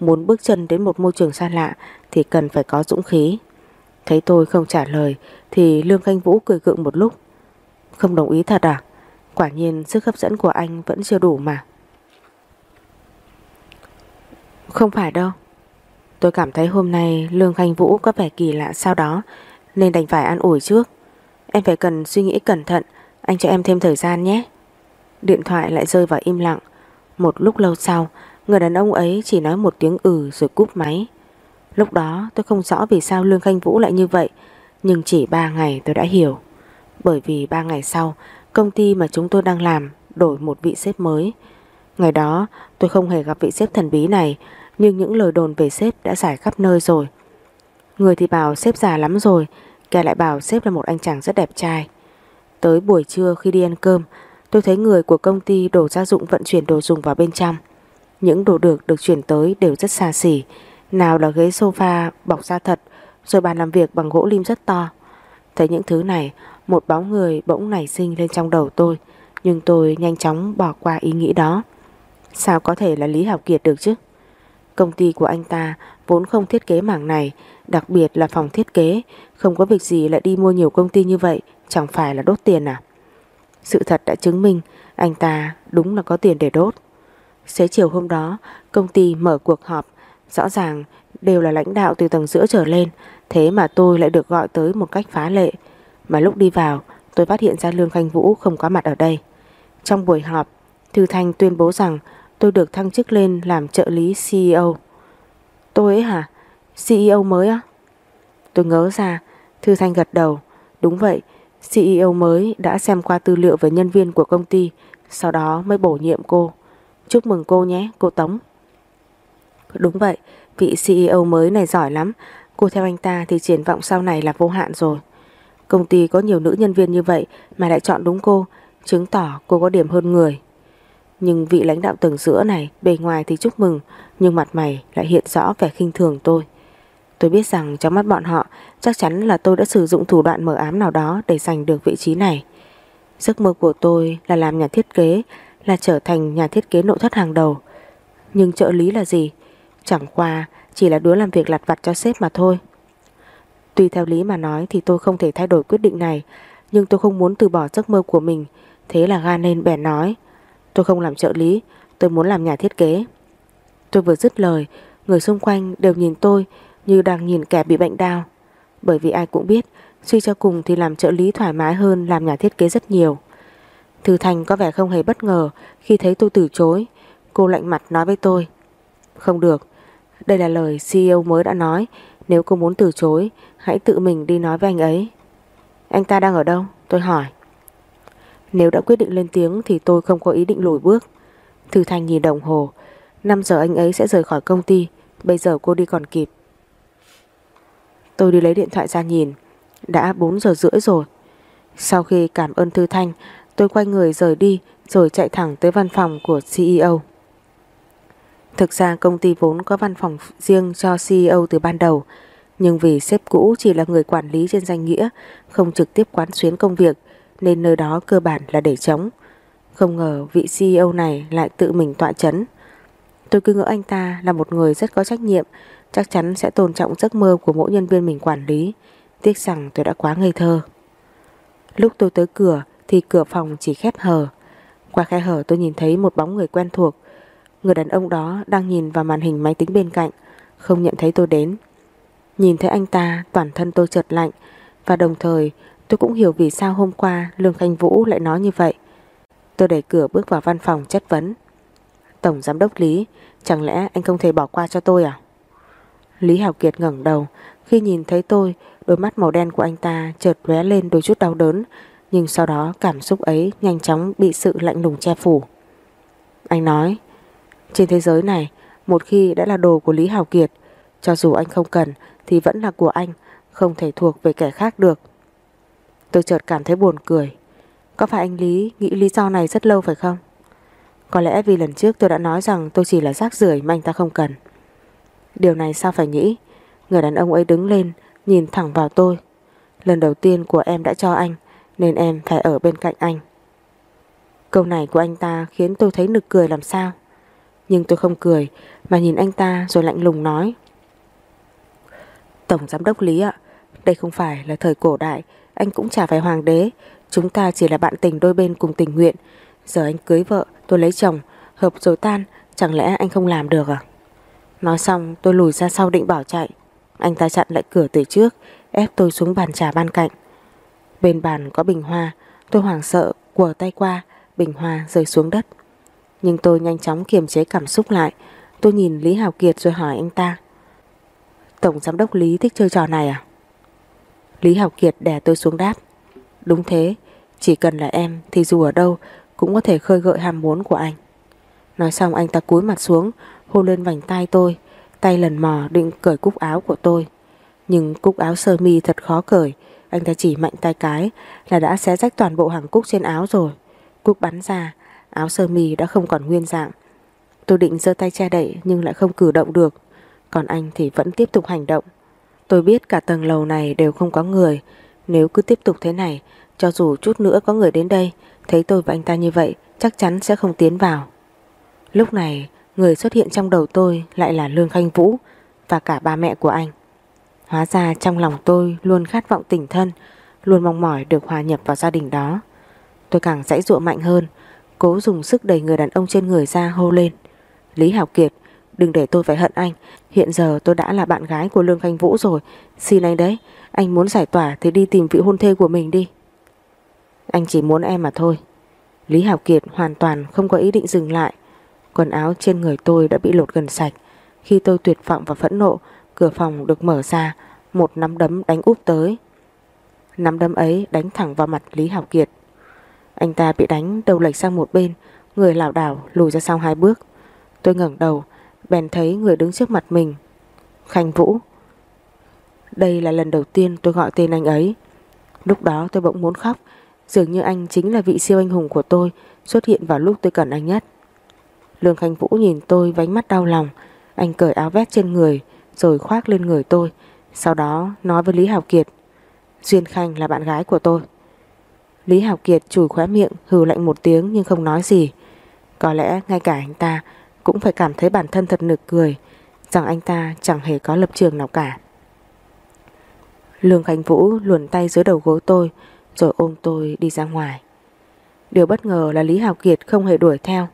Muốn bước chân đến một môi trường xa lạ thì cần phải có dũng khí. Thấy tôi không trả lời thì Lương Canh Vũ cười gượng một lúc. Không đồng ý thật à? Quả nhiên sức hấp dẫn của anh vẫn chưa đủ mà. Không phải đâu. Tôi cảm thấy hôm nay Lương Khanh Vũ có vẻ kỳ lạ sau đó nên đành phải an ủi trước. Em phải cần suy nghĩ cẩn thận, anh cho em thêm thời gian nhé. Điện thoại lại rơi vào im lặng. Một lúc lâu sau, Người đàn ông ấy chỉ nói một tiếng ừ rồi cúp máy. Lúc đó tôi không rõ vì sao Lương Khanh Vũ lại như vậy Nhưng chỉ 3 ngày tôi đã hiểu. Bởi vì 3 ngày sau Công ty mà chúng tôi đang làm Đổi một vị sếp mới. Ngày đó tôi không hề gặp vị sếp thần bí này Nhưng những lời đồn về sếp đã giải khắp nơi rồi. Người thì bảo sếp già lắm rồi Kẻ lại bảo sếp là một anh chàng rất đẹp trai. Tới buổi trưa khi đi ăn cơm Tôi thấy người của công ty đổ gia dụng vận chuyển đồ dùng vào bên trong. Những đồ được được chuyển tới đều rất xa xỉ. Nào là ghế sofa bọc da thật, Rồi bàn làm việc bằng gỗ lim rất to. Thấy những thứ này, Một bóng người bỗng nảy sinh lên trong đầu tôi, Nhưng tôi nhanh chóng bỏ qua ý nghĩ đó. Sao có thể là Lý Hảo Kiệt được chứ? Công ty của anh ta vốn không thiết kế mảng này, Đặc biệt là phòng thiết kế, Không có việc gì lại đi mua nhiều công ty như vậy, Chẳng phải là đốt tiền à? Sự thật đã chứng minh Anh ta đúng là có tiền để đốt Xế chiều hôm đó, công ty mở cuộc họp, rõ ràng đều là lãnh đạo từ tầng giữa trở lên, thế mà tôi lại được gọi tới một cách phá lệ. Mà lúc đi vào, tôi phát hiện ra Lương Khanh Vũ không có mặt ở đây. Trong buổi họp, Thư Thanh tuyên bố rằng tôi được thăng chức lên làm trợ lý CEO. Tôi ấy hả? CEO mới á? Tôi ngớ ra, Thư Thanh gật đầu. Đúng vậy, CEO mới đã xem qua tư liệu về nhân viên của công ty, sau đó mới bổ nhiệm cô. Chúc mừng cô nhé, cô Tống. Đúng vậy, vị CEO mới này giỏi lắm. Cô theo anh ta thì triển vọng sau này là vô hạn rồi. Công ty có nhiều nữ nhân viên như vậy mà lại chọn đúng cô, chứng tỏ cô có điểm hơn người. Nhưng vị lãnh đạo tầng giữa này bề ngoài thì chúc mừng nhưng mặt mày lại hiện rõ vẻ khinh thường tôi. Tôi biết rằng trong mắt bọn họ chắc chắn là tôi đã sử dụng thủ đoạn mở ám nào đó để giành được vị trí này. Giấc mơ của tôi là làm nhà thiết kế, là trở thành nhà thiết kế nội thất hàng đầu. Nhưng trợ lý là gì? Chẳng qua chỉ là đứa làm việc lặt vặt cho sếp mà thôi. Tuy theo lý mà nói thì tôi không thể thay đổi quyết định này, nhưng tôi không muốn từ bỏ giấc mơ của mình, thế là gan lên bèn nói. Tôi không làm trợ lý, tôi muốn làm nhà thiết kế. Tôi vừa dứt lời, người xung quanh đều nhìn tôi như đang nhìn kẻ bị bệnh đau. Bởi vì ai cũng biết, suy cho cùng thì làm trợ lý thoải mái hơn làm nhà thiết kế rất nhiều. Thư Thành có vẻ không hề bất ngờ khi thấy tôi từ chối. Cô lạnh mặt nói với tôi. Không được, đây là lời CEO mới đã nói. Nếu cô muốn từ chối, hãy tự mình đi nói với anh ấy. Anh ta đang ở đâu? Tôi hỏi. Nếu đã quyết định lên tiếng thì tôi không có ý định lùi bước. Thư Thành nhìn đồng hồ. 5 giờ anh ấy sẽ rời khỏi công ty. Bây giờ cô đi còn kịp. Tôi đi lấy điện thoại ra nhìn. Đã 4 giờ rưỡi rồi. Sau khi cảm ơn Thư Thanh, tôi quay người rời đi rồi chạy thẳng tới văn phòng của CEO. Thực ra công ty vốn có văn phòng riêng cho CEO từ ban đầu, nhưng vì sếp cũ chỉ là người quản lý trên danh nghĩa, không trực tiếp quán xuyến công việc, nên nơi đó cơ bản là để trống Không ngờ vị CEO này lại tự mình tọa chấn. Tôi cứ ngỡ anh ta là một người rất có trách nhiệm, chắc chắn sẽ tôn trọng giấc mơ của mỗi nhân viên mình quản lý. Tiếc rằng tôi đã quá ngây thơ. Lúc tôi tới cửa thì cửa phòng chỉ khép hờ. Qua khe hở tôi nhìn thấy một bóng người quen thuộc. Người đàn ông đó đang nhìn vào màn hình máy tính bên cạnh, không nhận thấy tôi đến. Nhìn thấy anh ta, toàn thân tôi chợt lạnh và đồng thời tôi cũng hiểu vì sao hôm qua Lương Khanh Vũ lại nói như vậy. Tôi đẩy cửa bước vào văn phòng chất vấn. Tổng Giám đốc Lý, chẳng lẽ anh không thể bỏ qua cho tôi à? Lý Hảo Kiệt ngẩng đầu, khi nhìn thấy tôi, đôi mắt màu đen của anh ta chợt lóe lên đôi chút đau đớn, nhưng sau đó cảm xúc ấy nhanh chóng bị sự lạnh lùng che phủ. Anh nói, trên thế giới này, một khi đã là đồ của Lý Hảo Kiệt, cho dù anh không cần thì vẫn là của anh, không thể thuộc về kẻ khác được. Tôi chợt cảm thấy buồn cười. Có phải anh Lý nghĩ lý do này rất lâu phải không? Có lẽ vì lần trước tôi đã nói rằng tôi chỉ là rác rưởi mà anh ta không cần. Điều này sao phải nghĩ? Người đàn ông ấy đứng lên, nhìn thẳng vào tôi. Lần đầu tiên của em đã cho anh, nên em phải ở bên cạnh anh. Câu này của anh ta khiến tôi thấy nực cười làm sao. Nhưng tôi không cười, mà nhìn anh ta rồi lạnh lùng nói. Tổng giám đốc Lý ạ, đây không phải là thời cổ đại, anh cũng chả phải hoàng đế, chúng ta chỉ là bạn tình đôi bên cùng tình nguyện. Giờ anh cưới vợ, tôi lấy chồng, hợp rồi tan, chẳng lẽ anh không làm được à? Nói xong tôi lùi ra sau định bỏ chạy. Anh ta chặn lại cửa từ trước, ép tôi xuống bàn trà ban cạnh. Bên bàn có bình hoa, tôi hoảng sợ, quờ tay qua, bình hoa rơi xuống đất. Nhưng tôi nhanh chóng kiềm chế cảm xúc lại, tôi nhìn Lý Hào Kiệt rồi hỏi anh ta. Tổng giám đốc Lý thích chơi trò này à? Lý Hào Kiệt đè tôi xuống đáp. Đúng thế, chỉ cần là em thì dù ở đâu cũng có thể khơi gợi ham muốn của anh. Nói xong anh ta cúi mặt xuống, hôn lên vành tay tôi, tay lần mò định cởi cúc áo của tôi. Nhưng cúc áo sơ mi thật khó cởi, anh ta chỉ mạnh tay cái là đã xé rách toàn bộ hàng cúc trên áo rồi. Cúc bắn ra, áo sơ mi đã không còn nguyên dạng. Tôi định giơ tay che đậy nhưng lại không cử động được, còn anh thì vẫn tiếp tục hành động. Tôi biết cả tầng lầu này đều không có người, nếu cứ tiếp tục thế này, cho dù chút nữa có người đến đây, thấy tôi và anh ta như vậy, chắc chắn sẽ không tiến vào. Lúc này, người xuất hiện trong đầu tôi lại là Lương Khanh Vũ và cả ba mẹ của anh. Hóa ra trong lòng tôi luôn khát vọng tình thân, luôn mong mỏi được hòa nhập vào gia đình đó. Tôi càng dãy dụa mạnh hơn, cố dùng sức đẩy người đàn ông trên người ra hô lên. Lý Hảo Kiệt, đừng để tôi phải hận anh, hiện giờ tôi đã là bạn gái của Lương Khanh Vũ rồi, xin anh đấy, anh muốn giải tỏa thì đi tìm vị hôn thê của mình đi. Anh chỉ muốn em mà thôi. Lý Hảo Kiệt hoàn toàn không có ý định dừng lại. Quần áo trên người tôi đã bị lột gần sạch. Khi tôi tuyệt vọng và phẫn nộ, cửa phòng được mở ra, một nắm đấm đánh úp tới. Nắm đấm ấy đánh thẳng vào mặt Lý Hảo Kiệt. Anh ta bị đánh đầu lệch sang một bên, người lảo đảo lùi ra sau hai bước. Tôi ngẩng đầu, bèn thấy người đứng trước mặt mình. Khanh Vũ. Đây là lần đầu tiên tôi gọi tên anh ấy. Lúc đó tôi bỗng muốn khóc, Dường như anh chính là vị siêu anh hùng của tôi Xuất hiện vào lúc tôi cần anh nhất Lương Khánh Vũ nhìn tôi vánh mắt đau lòng. Anh cởi áo vest trên người, Rồi khoác lên người tôi. Sau đó nói với Lý Hào Kiệt, Duyên Khanh là bạn gái của tôi. Lý Hào Kiệt chùi khóe miệng, Hừ lạnh một tiếng nhưng không nói gì. Có lẽ ngay cả anh ta Cũng phải cảm thấy bản thân thật nực cười, Rằng anh ta chẳng hề có lập trường nào cả. Lương Khánh Vũ luồn tay dưới đầu gối tôi, Rồi ôm tôi đi ra ngoài. Điều bất ngờ là Lý Hào Kiệt không hề đuổi theo.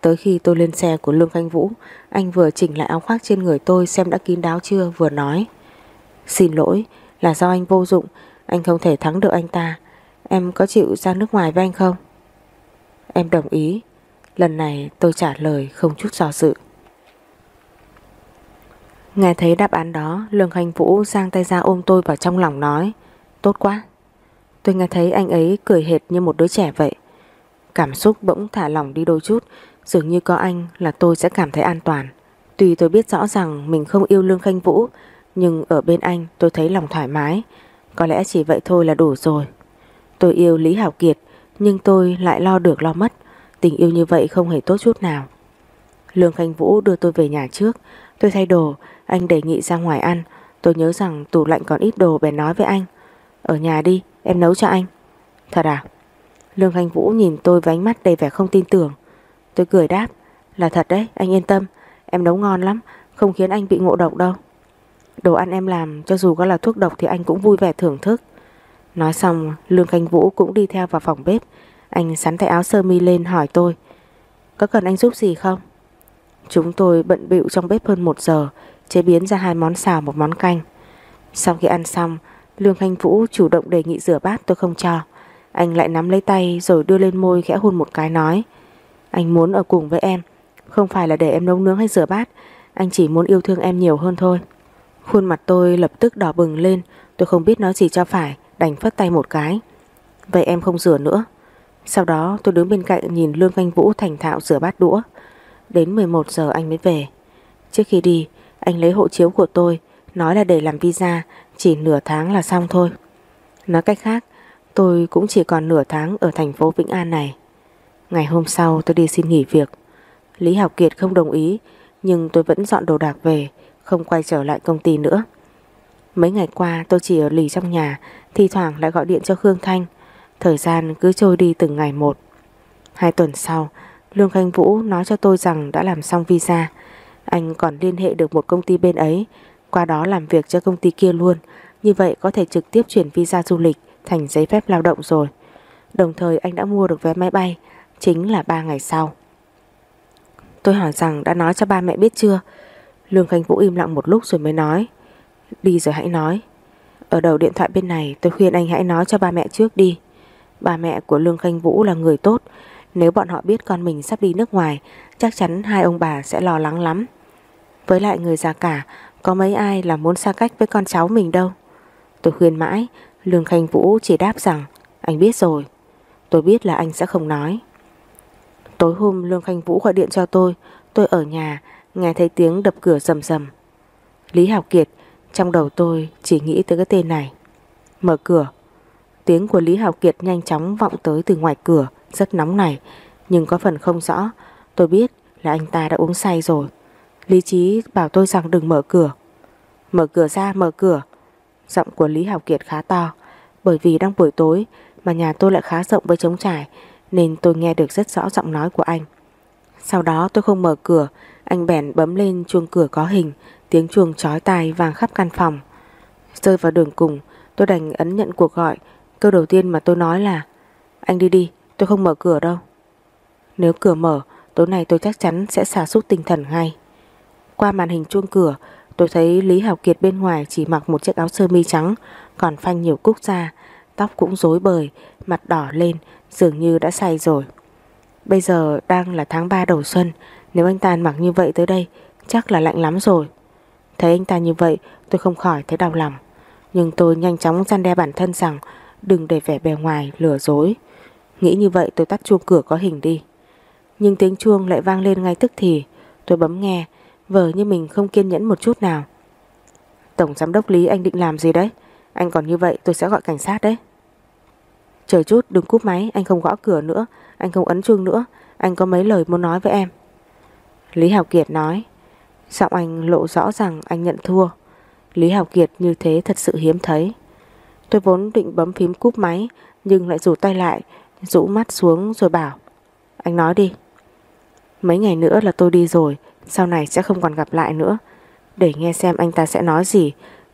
Tới khi tôi lên xe của Lương Khanh Vũ, Anh vừa chỉnh lại áo khoác trên người tôi Xem đã kín đáo chưa, vừa nói. Xin lỗi, là do anh vô dụng, Anh không thể thắng được anh ta. Em có chịu ra nước ngoài với anh không? Em đồng ý. Lần này tôi trả lời không chút do dự. Nghe thấy đáp án đó, Lương Khanh Vũ giang tay ra ôm tôi vào trong lòng nói, Tốt quá. Tôi nghe thấy anh ấy cười hệt như một đứa trẻ vậy. Cảm xúc bỗng thả lỏng đi đôi chút Dường như có anh là tôi sẽ cảm thấy an toàn. Tuy tôi biết rõ rằng mình không yêu Lương Khanh Vũ, Nhưng ở bên anh tôi thấy lòng thoải mái. Có lẽ chỉ vậy thôi là đủ rồi. Tôi yêu Lý Hảo Kiệt, Nhưng tôi lại lo được lo mất. Tình yêu như vậy không hề tốt chút nào. Lương Khanh Vũ đưa tôi về nhà trước. Tôi thay đồ, Anh đề nghị ra ngoài ăn. Tôi nhớ rằng tủ lạnh còn ít đồ bèn nói với anh. Ở nhà đi, em nấu cho anh. Thật à? Lương Khanh Vũ nhìn tôi với ánh mắt đầy vẻ không tin tưởng. Tôi cười đáp, Là thật đấy, anh yên tâm, Em nấu ngon lắm, Không khiến anh bị ngộ độc đâu. Đồ ăn em làm, cho dù có là thuốc độc Thì anh cũng vui vẻ thưởng thức. Nói xong, Lương Khanh Vũ cũng đi theo vào phòng bếp. Anh sắn tay áo sơ mi lên hỏi tôi, Có cần anh giúp gì không? Chúng tôi bận bịu trong bếp hơn một giờ, Chế biến ra hai món xào, một món canh. Sau khi ăn xong, Lương Khanh Vũ chủ động đề nghị rửa bát, tôi không cho. Anh lại nắm lấy tay rồi đưa lên môi khẽ hôn một cái, nói anh muốn ở cùng với em. Không phải là để em nấu nướng hay rửa bát. Anh chỉ muốn yêu thương em nhiều hơn thôi. Khuôn mặt tôi lập tức đỏ bừng lên. Tôi không biết nói gì cho phải, Đành phất tay một cái. Vậy em không rửa nữa. Sau đó, tôi đứng bên cạnh nhìn Lương canh Vũ thành thạo rửa bát đũa. Đến 11 giờ anh mới về. Trước khi đi, Anh lấy hộ chiếu của tôi, Nói là để làm visa, Chỉ nửa tháng là xong thôi. Nói cách khác, Tôi cũng chỉ còn nửa tháng ở thành phố Vĩnh An này. Ngày hôm sau tôi đi xin nghỉ việc. Lý Học Kiệt không đồng ý, Nhưng tôi vẫn dọn đồ đạc về, Không quay trở lại công ty nữa. Mấy ngày qua tôi chỉ ở lì trong nhà, thi thoảng lại gọi điện cho Khương Thanh. Thời gian cứ trôi đi từng ngày một. Hai tuần sau, Lương Khanh Vũ nói cho tôi rằng đã làm xong visa. Anh còn liên hệ được một công ty bên ấy, Qua đó làm việc cho công ty kia luôn. Như vậy có thể trực tiếp chuyển visa du lịch Thành giấy phép lao động rồi. Đồng thời anh đã mua được vé máy bay Chính là 3 ngày sau. Tôi hỏi rằng đã nói cho ba mẹ biết chưa? Lương Khánh Vũ im lặng một lúc rồi mới nói. Đi rồi hãy nói. Ở đầu điện thoại bên này, tôi khuyên anh hãy nói cho ba mẹ trước đi. Ba mẹ của Lương Khanh Vũ là người tốt. Nếu bọn họ biết con mình sắp đi nước ngoài, Chắc chắn hai ông bà sẽ lo lắng lắm. Với lại người già cả, Có mấy ai là muốn xa cách với con cháu mình đâu? Tôi khuyên mãi, Lương Khanh Vũ chỉ đáp rằng, Anh biết rồi. Tôi biết là anh sẽ không nói. Tối hôm Lương Khanh Vũ gọi điện cho tôi Tôi ở nhà, Nghe thấy tiếng đập cửa rầm rầm. Lý Hảo Kiệt, Trong đầu tôi chỉ nghĩ tới cái tên này. Mở cửa. Tiếng của Lý Hảo Kiệt nhanh chóng vọng tới từ ngoài cửa, Rất nóng này. Nhưng có phần không rõ, Tôi biết là anh ta đã uống say rồi. Lý Trí bảo tôi rằng đừng mở cửa. Mở cửa ra, mở cửa. Giọng của Lý Hảo Kiệt khá to, Bởi vì đang buổi tối Mà nhà tôi lại khá rộng với trống trải nên tôi nghe được rất rõ giọng nói của anh. Sau đó tôi không mở cửa, Anh bèn bấm lên chuông cửa có hình, Tiếng chuông chói tai vang khắp căn phòng. Rơi vào đường cùng, Tôi đành ấn nhận cuộc gọi. Câu đầu tiên mà tôi nói là, Anh đi đi, tôi không mở cửa đâu. Nếu cửa mở, Tối nay tôi chắc chắn sẽ xả sút tinh thần ngay. Qua màn hình chuông cửa, Tôi thấy Lý Hảo Kiệt bên ngoài chỉ mặc một chiếc áo sơ mi trắng, Còn phanh nhiều cúc ra Tóc cũng rối bời, Mặt đỏ lên, Dường như đã say rồi. Bây giờ đang là tháng 3 đầu xuân, Nếu anh ta mặc như vậy tới đây, Chắc là lạnh lắm rồi. Thấy anh ta như vậy, tôi không khỏi thấy đau lòng. Nhưng tôi nhanh chóng gian đe bản thân rằng Đừng để vẻ bề ngoài lừa dối. Nghĩ như vậy tôi tắt chuông cửa có hình đi. Nhưng tiếng chuông lại vang lên ngay tức thì, Tôi bấm nghe, Vờ như mình không kiên nhẫn một chút nào. Tổng giám đốc Lý, anh định làm gì đấy? Anh còn như vậy tôi sẽ gọi cảnh sát đấy. Chờ chút, đừng cúp máy, Anh không gõ cửa nữa, Anh không ấn chuông nữa, Anh có mấy lời muốn nói với em. Lý Hào Kiệt nói, Giọng anh lộ rõ rằng anh nhận thua. Lý Hào Kiệt như thế thật sự hiếm thấy. Tôi vốn định bấm phím cúp máy, Nhưng lại rủ tay lại, Rũ mắt xuống rồi bảo, Anh nói đi. Mấy ngày nữa là tôi đi rồi, Sau này sẽ không còn gặp lại nữa. Để nghe xem anh ta sẽ nói gì,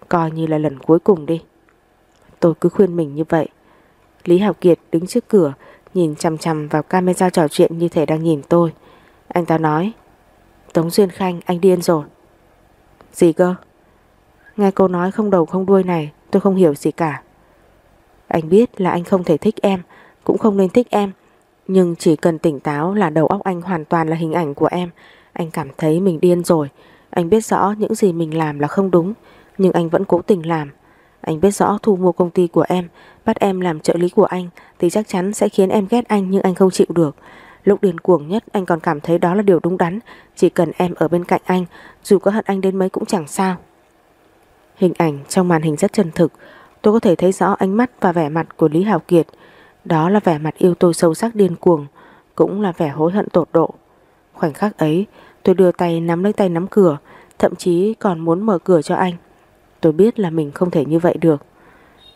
Coi như là lần cuối cùng đi. Tôi cứ khuyên mình như vậy. Lý Hảo Kiệt đứng trước cửa, Nhìn chằm chằm vào camera trò chuyện như thể đang nhìn tôi. Anh ta nói, Tống Duyên Khanh, anh điên rồi. Gì cơ? Nghe cô nói không đầu không đuôi này, Tôi không hiểu gì cả. Anh biết là anh không thể thích em, Cũng không nên thích em, Nhưng chỉ cần tỉnh táo là đầu óc anh hoàn toàn là hình ảnh của em. Anh cảm thấy mình điên rồi, Anh biết rõ những gì mình làm là không đúng, Nhưng anh vẫn cố tình làm. Anh biết rõ thu mua công ty của em, Bắt em làm trợ lý của anh, Thì chắc chắn sẽ khiến em ghét anh nhưng anh không chịu được. Lúc điên cuồng nhất, anh còn cảm thấy đó là điều đúng đắn. Chỉ cần em ở bên cạnh anh, Dù có hận anh đến mấy cũng chẳng sao. Hình ảnh trong màn hình rất chân thực. Tôi có thể thấy rõ ánh mắt và vẻ mặt của Lý Hào Kiệt. Đó là vẻ mặt yêu tôi sâu sắc điên cuồng, Cũng là vẻ hối hận tột độ. Khoảnh khắc ấy, Tôi đưa tay nắm lấy tay nắm cửa, Thậm chí còn muốn mở cửa cho anh. Tôi biết là mình không thể như vậy được.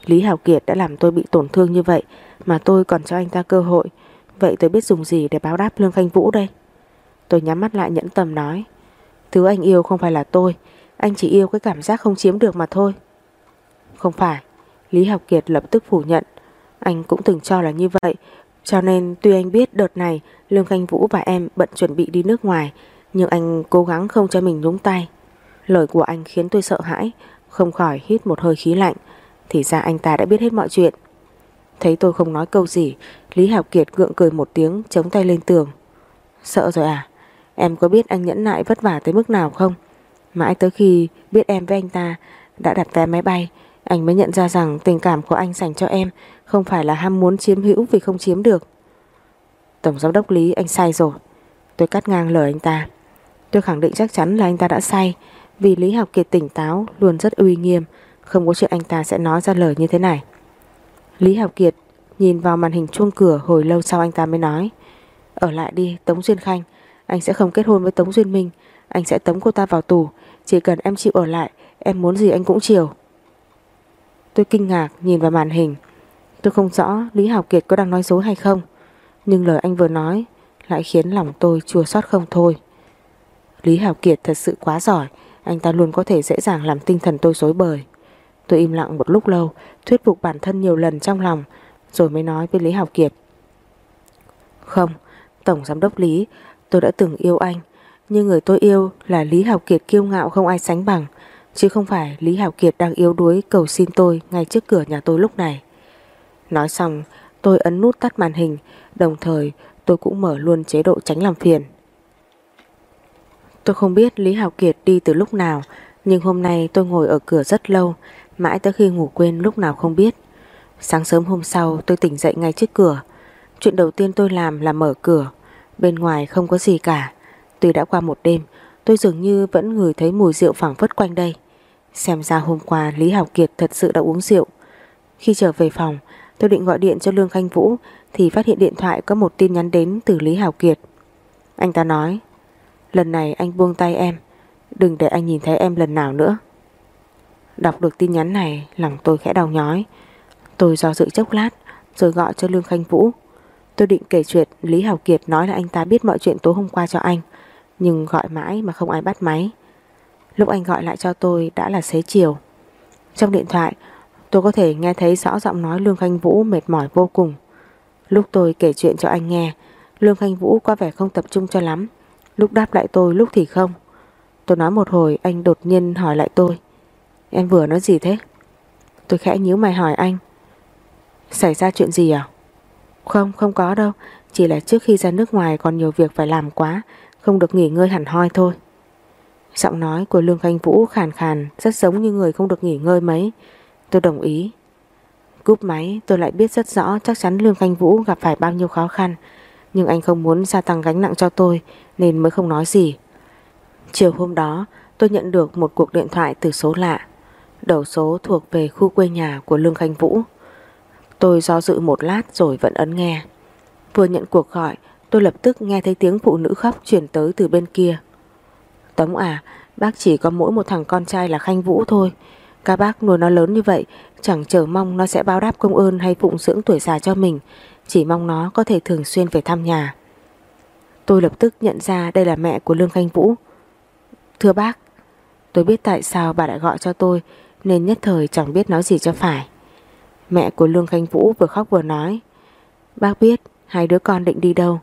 Lý Hào Kiệt đã làm tôi bị tổn thương như vậy, Mà tôi còn cho anh ta cơ hội. Vậy tôi biết dùng gì để báo đáp Lương Khanh Vũ đây? Tôi nhắm mắt lại nhẫn tầm nói, Thứ anh yêu không phải là tôi, Anh chỉ yêu cái cảm giác không chiếm được mà thôi. Không phải, Lý Học Kiệt lập tức phủ nhận. Anh cũng từng cho là như vậy, Cho nên tuy anh biết đợt này Lương Khanh Vũ và em bận chuẩn bị đi nước ngoài, Nhưng anh cố gắng không cho mình nhúng tay. Lời của anh khiến tôi sợ hãi không khỏi hít một hơi khí lạnh, Thì ra anh ta đã biết hết mọi chuyện. Thấy tôi không nói câu gì, Lý Hảo Kiệt gượng cười một tiếng, Chống tay lên tường. Sợ rồi à? Em có biết anh nhẫn nại vất vả tới mức nào không? Mãi tới khi biết em với anh ta Đã đặt vé máy bay, Anh mới nhận ra rằng tình cảm của anh dành cho em Không phải là ham muốn chiếm hữu vì không chiếm được. Tổng giám đốc Lý, anh sai rồi. Tôi cắt ngang lời anh ta. Tôi khẳng định chắc chắn là anh ta đã sai. Vì Lý Học Kiệt tỉnh táo, Luôn rất uy nghiêm, Không có chuyện anh ta sẽ nói ra lời như thế này. Lý Học Kiệt nhìn vào màn hình chuông cửa hồi lâu sau anh ta mới nói, Ở lại đi, Tống Duyên Khanh, Anh sẽ không kết hôn với Tống Duyên Minh, Anh sẽ tống cô ta vào tù, Chỉ cần em chịu ở lại, Em muốn gì anh cũng chiều Tôi kinh ngạc nhìn vào màn hình. Tôi không rõ Lý Học Kiệt có đang nói dối hay không, Nhưng lời anh vừa nói Lại khiến lòng tôi chua xót không thôi. Lý Học Kiệt thật sự quá giỏi anh ta luôn có thể dễ dàng làm tinh thần tôi rối bời. Tôi im lặng một lúc lâu, Thuyết phục bản thân nhiều lần trong lòng, Rồi mới nói với Lý Học Kiệt. Không, Tổng Giám đốc Lý, Tôi đã từng yêu anh, Nhưng người tôi yêu là Lý Học Kiệt kiêu ngạo không ai sánh bằng, Chứ không phải Lý Học Kiệt đang yếu đuối cầu xin tôi ngay trước cửa nhà tôi lúc này. Nói xong, tôi ấn nút tắt màn hình, Đồng thời tôi cũng mở luôn chế độ tránh làm phiền. Tôi không biết Lý Học Kiệt đi từ lúc nào, Nhưng hôm nay tôi ngồi ở cửa rất lâu, Mãi tới khi ngủ quên lúc nào không biết. Sáng sớm hôm sau, tôi tỉnh dậy ngay trước cửa. Chuyện đầu tiên tôi làm là mở cửa. Bên ngoài không có gì cả. Tuy đã qua một đêm, Tôi dường như vẫn ngửi thấy mùi rượu phảng phất quanh đây. Xem ra hôm qua Lý Hảo Kiệt thật sự đã uống rượu. Khi trở về phòng, Tôi định gọi điện cho Lương Khanh Vũ, Thì phát hiện điện thoại có một tin nhắn đến từ Lý Hảo Kiệt. Anh ta nói Lần này anh buông tay em. Đừng để anh nhìn thấy em lần nào nữa. Đọc được tin nhắn này, Lòng tôi khẽ đau nhói. Tôi do dự chốc lát, Rồi gọi cho Lương Khanh Vũ. Tôi định kể chuyện Lý Hảo Kiệt nói là anh ta biết mọi chuyện tối hôm qua cho anh, Nhưng gọi mãi mà không ai bắt máy. Lúc anh gọi lại cho tôi đã là xế chiều. Trong điện thoại, Tôi có thể nghe thấy rõ giọng nói Lương Khanh Vũ mệt mỏi vô cùng. Lúc tôi kể chuyện cho anh nghe, Lương Khanh Vũ có vẻ không tập trung cho lắm. Lúc đáp lại tôi, lúc thì không. Tôi nói một hồi, anh đột nhiên hỏi lại tôi. Em vừa nói gì thế? Tôi khẽ nhíu mày hỏi anh. Xảy ra chuyện gì à? Không không có đâu. Chỉ là trước khi ra nước ngoài còn nhiều việc phải làm quá, Không được nghỉ ngơi hẳn hoi thôi. Giọng nói của Lương Khanh Vũ khàn khàn, Rất giống như người không được nghỉ ngơi mấy. Tôi đồng ý. Cúp máy, tôi lại biết rất rõ Chắc chắn Lương Khanh Vũ gặp phải bao nhiêu khó khăn. Nhưng anh không muốn gia tăng gánh nặng cho tôi Nên mới không nói gì Chiều hôm đó tôi nhận được một cuộc điện thoại từ số lạ Đầu số thuộc về khu quê nhà của Lương Khanh Vũ Tôi do dự một lát rồi vẫn ấn nghe. Vừa nhận cuộc gọi, tôi lập tức nghe thấy tiếng phụ nữ khóc chuyển tới từ bên kia. Tống à, bác chỉ có mỗi một thằng con trai là Khanh Vũ thôi. Các bác nuôi nó lớn như vậy, chẳng chờ mong nó sẽ báo đáp công ơn hay phụng dưỡng tuổi già cho mình, chỉ mong nó có thể thường xuyên về thăm nhà. Tôi lập tức nhận ra đây là mẹ của Lương Khanh Vũ. Thưa bác, tôi biết tại sao bà lại gọi cho tôi nên nhất thời chẳng biết nói gì cho phải. Mẹ của Lương Khanh Vũ vừa khóc vừa nói Bác biết hai đứa con định đi đâu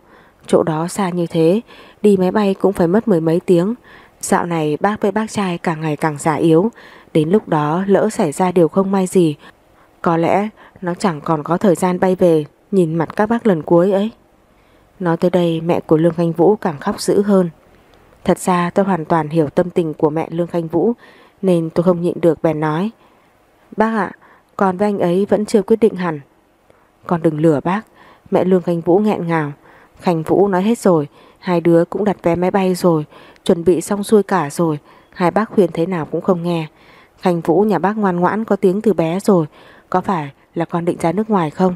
Chỗ đó xa như thế Đi máy bay cũng phải mất mười mấy tiếng Dạo này bác với bác trai càng ngày càng già yếu Đến lúc đó lỡ xảy ra điều không may gì Có lẽ nó chẳng còn có thời gian bay về Nhìn mặt các bác lần cuối ấy. Nói tới đây, mẹ của Lương Khanh Vũ càng khóc dữ hơn. Thật ra tôi hoàn toàn hiểu tâm tình của mẹ Lương Khanh Vũ, Nên tôi không nhịn được bèn nói, Bác ạ, Con với anh ấy vẫn chưa quyết định hẳn. Con đừng lừa bác. Mẹ Lương Khanh Vũ nghẹn ngào. Khanh Vũ nói hết rồi, Hai đứa cũng đặt vé máy bay rồi, Chuẩn bị xong xuôi cả rồi, Hai bác khuyên thế nào cũng không nghe. Khanh Vũ nhà bác ngoan ngoãn có tiếng từ bé rồi, Có phải là con định ra nước ngoài không?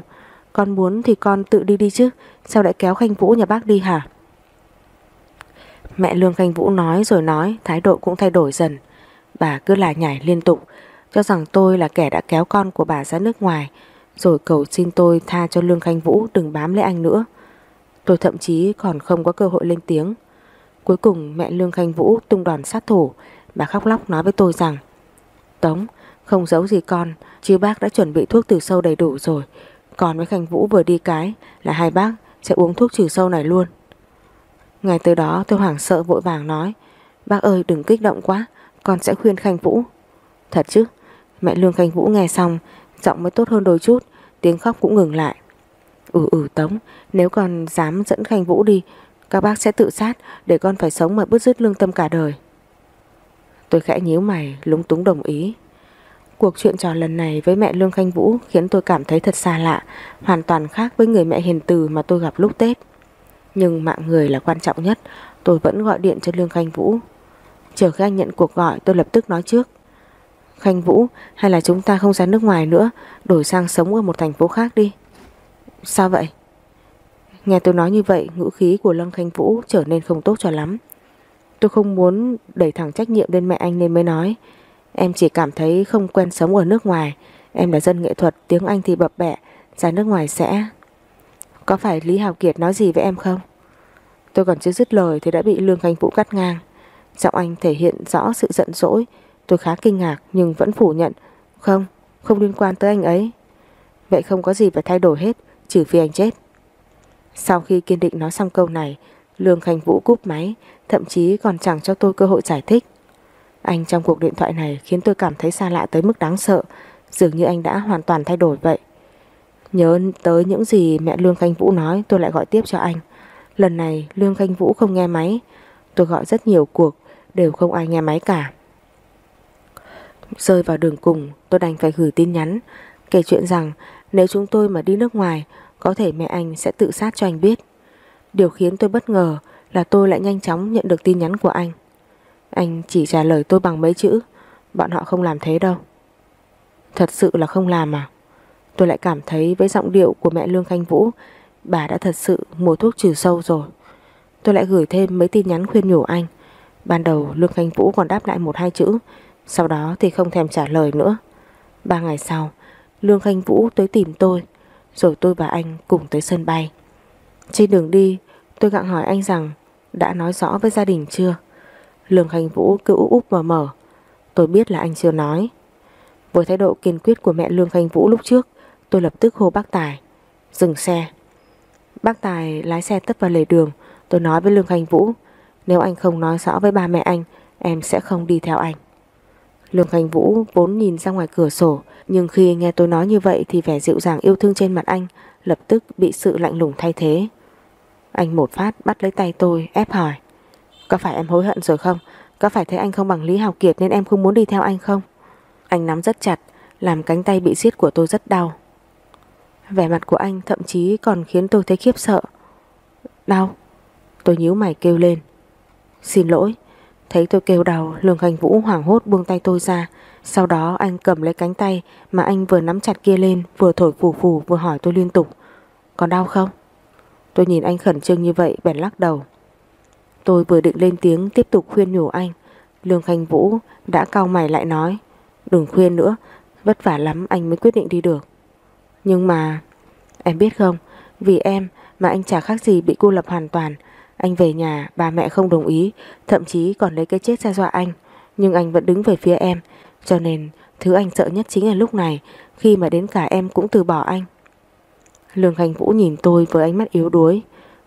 Con muốn thì con tự đi đi chứ. Sao lại kéo Khanh Vũ nhà bác đi hả? Mẹ Lương Khanh Vũ nói rồi nói, Thái độ cũng thay đổi dần. Bà cứ lại nhảy liên tục, Cho rằng tôi là kẻ đã kéo con của bà ra nước ngoài, Rồi cầu xin tôi tha cho Lương Khanh Vũ Đừng bám lấy anh nữa. Tôi thậm chí còn không có cơ hội lên tiếng. Cuối cùng mẹ Lương Khanh Vũ tung đòn sát thủ. Bà khóc lóc nói với tôi rằng, Tống, không giấu gì con, Chứ bác đã chuẩn bị thuốc từ sâu đầy đủ rồi. Còn với Khanh Vũ vừa đi cái Là hai bác sẽ uống thuốc trừ sâu này luôn. Ngày từ đó tôi hoảng sợ vội vàng nói, Bác ơi, đừng kích động quá, Con sẽ khuyên Khanh Vũ. Thật chứ? Mẹ Lương Khanh Vũ nghe xong, Giọng mới tốt hơn đôi chút, Tiếng khóc cũng ngừng lại. Ừ ừ Tống, Nếu con dám dẫn Khanh Vũ đi, Các bác sẽ tự sát Để con phải sống mà bứt rứt lương tâm cả đời. Tôi khẽ nhíu mày, lúng túng đồng ý. Cuộc chuyện trò lần này với mẹ Lương Khanh Vũ khiến tôi cảm thấy thật xa lạ, hoàn toàn khác với người mẹ hiền từ mà tôi gặp lúc Tết. Nhưng mạng người là quan trọng nhất, tôi vẫn gọi điện cho Lương Khanh Vũ. Chờ khi anh nhận cuộc gọi tôi lập tức nói trước. Khanh Vũ, hay là chúng ta không ra nước ngoài nữa, đổi sang sống ở một thành phố khác đi. Sao vậy? Nghe tôi nói như vậy, ngữ khí của Lương Khanh Vũ trở nên không tốt cho lắm. Tôi không muốn đẩy thẳng trách nhiệm lên mẹ anh nên mới nói. Em chỉ cảm thấy không quen sống ở nước ngoài. Em là dân nghệ thuật Tiếng Anh thì bập bẹ Ra nước ngoài sẽ. Có phải Lý Hào Kiệt nói gì với em không? Tôi còn chưa dứt lời Thì đã bị Lương Khánh Vũ cắt ngang. Giọng anh thể hiện rõ sự giận dỗi. Tôi khá kinh ngạc nhưng vẫn phủ nhận. Không, không liên quan tới anh ấy. Vậy không có gì phải thay đổi hết Trừ phi anh chết. Sau khi kiên định nói xong câu này Lương Khánh Vũ cúp máy Thậm chí còn chẳng cho tôi cơ hội giải thích anh trong cuộc điện thoại này khiến tôi cảm thấy xa lạ tới mức đáng sợ, dường như anh đã hoàn toàn thay đổi vậy. Nhớ tới những gì mẹ Lương Khanh Vũ nói tôi lại gọi tiếp cho anh. Lần này Lương Khanh Vũ không nghe máy, tôi gọi rất nhiều cuộc, đều không ai nghe máy cả. Rơi vào đường cùng tôi đành phải gửi tin nhắn, kể chuyện rằng nếu chúng tôi mà đi nước ngoài, có thể mẹ anh sẽ tự sát cho anh biết. Điều khiến tôi bất ngờ là tôi lại nhanh chóng nhận được tin nhắn của anh. Anh chỉ trả lời tôi bằng mấy chữ. Bọn họ không làm thế đâu. Thật sự là không làm à? Tôi lại cảm thấy với giọng điệu của mẹ Lương Khanh Vũ, Bà đã thật sự mua thuốc trừ sâu rồi. Tôi lại gửi thêm mấy tin nhắn khuyên nhủ anh. Ban đầu Lương Khanh Vũ còn đáp lại một hai chữ, Sau đó thì không thèm trả lời nữa. Ba ngày sau, Lương Khanh Vũ tới tìm tôi, Rồi tôi và anh cùng tới sân bay. Trên đường đi, tôi gặng hỏi anh rằng, Đã nói rõ với gia đình chưa? Lương Khánh Vũ cứ úp úp mở mở. Tôi biết là anh chưa nói. Với thái độ kiên quyết của mẹ Lương Khánh Vũ lúc trước, Tôi lập tức hô bác Tài, Dừng xe. Bác Tài lái xe tất vào lề đường, Tôi nói với Lương Khánh Vũ, Nếu anh không nói rõ với ba mẹ anh, Em sẽ không đi theo anh. Lương Khánh Vũ vốn nhìn ra ngoài cửa sổ, Nhưng khi nghe tôi nói như vậy Thì vẻ dịu dàng yêu thương trên mặt anh Lập tức bị sự lạnh lùng thay thế. Anh một phát bắt lấy tay tôi, ép hỏi có phải em hối hận rồi không? Có phải thấy anh không bằng Lý Hào Kiệt nên em không muốn đi theo anh không? Anh nắm rất chặt, làm cánh tay bị siết của tôi rất đau. Vẻ mặt của anh thậm chí còn khiến tôi thấy khiếp sợ. Đau. Tôi nhíu mày kêu lên. Xin lỗi, Thấy tôi kêu đau, Lương Hành Vũ hoảng hốt buông tay tôi ra. Sau đó anh cầm lấy cánh tay mà anh vừa nắm chặt kia lên, vừa thổi phù phù vừa hỏi tôi liên tục. Còn đau không? Tôi nhìn anh khẩn trương như vậy bèn lắc đầu. Tôi vừa định lên tiếng tiếp tục khuyên nhủ anh. Lương Khánh Vũ đã cau mày lại nói. Đừng khuyên nữa, vất vả lắm anh mới quyết định đi được. Nhưng mà... Em biết không, vì em mà anh chả khác gì bị cô lập hoàn toàn. Anh về nhà, bà mẹ không đồng ý, thậm chí còn lấy cái chết ra dọa anh. Nhưng anh vẫn đứng về phía em, cho nên thứ anh sợ nhất chính là lúc này, khi mà đến cả em cũng từ bỏ anh. Lương Khánh Vũ nhìn tôi với ánh mắt yếu đuối.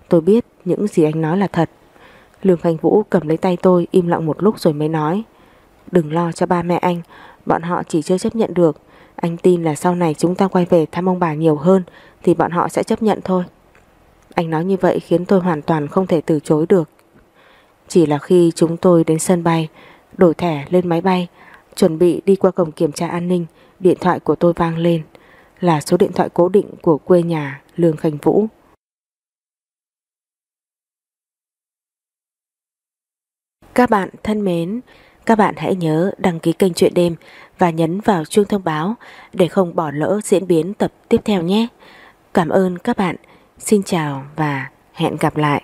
Tôi biết những gì anh nói là thật. Lương Khánh Vũ cầm lấy tay tôi im lặng một lúc rồi mới nói. Đừng lo cho ba mẹ anh, bọn họ chỉ chưa chấp nhận được. Anh tin là sau này chúng ta quay về thăm ông bà nhiều hơn thì bọn họ sẽ chấp nhận thôi. Anh nói như vậy khiến tôi hoàn toàn không thể từ chối được. Chỉ là khi chúng tôi đến sân bay, đổi thẻ lên máy bay, chuẩn bị đi qua cổng kiểm tra an ninh, điện thoại của tôi vang lên. Là số điện thoại cố định của quê nhà Lương Khánh Vũ. Các bạn thân mến, các bạn hãy nhớ đăng ký kênh Chuyện Đêm và nhấn vào chuông thông báo để không bỏ lỡ diễn biến tập tiếp theo nhé. Cảm ơn các bạn. Xin chào và hẹn gặp lại.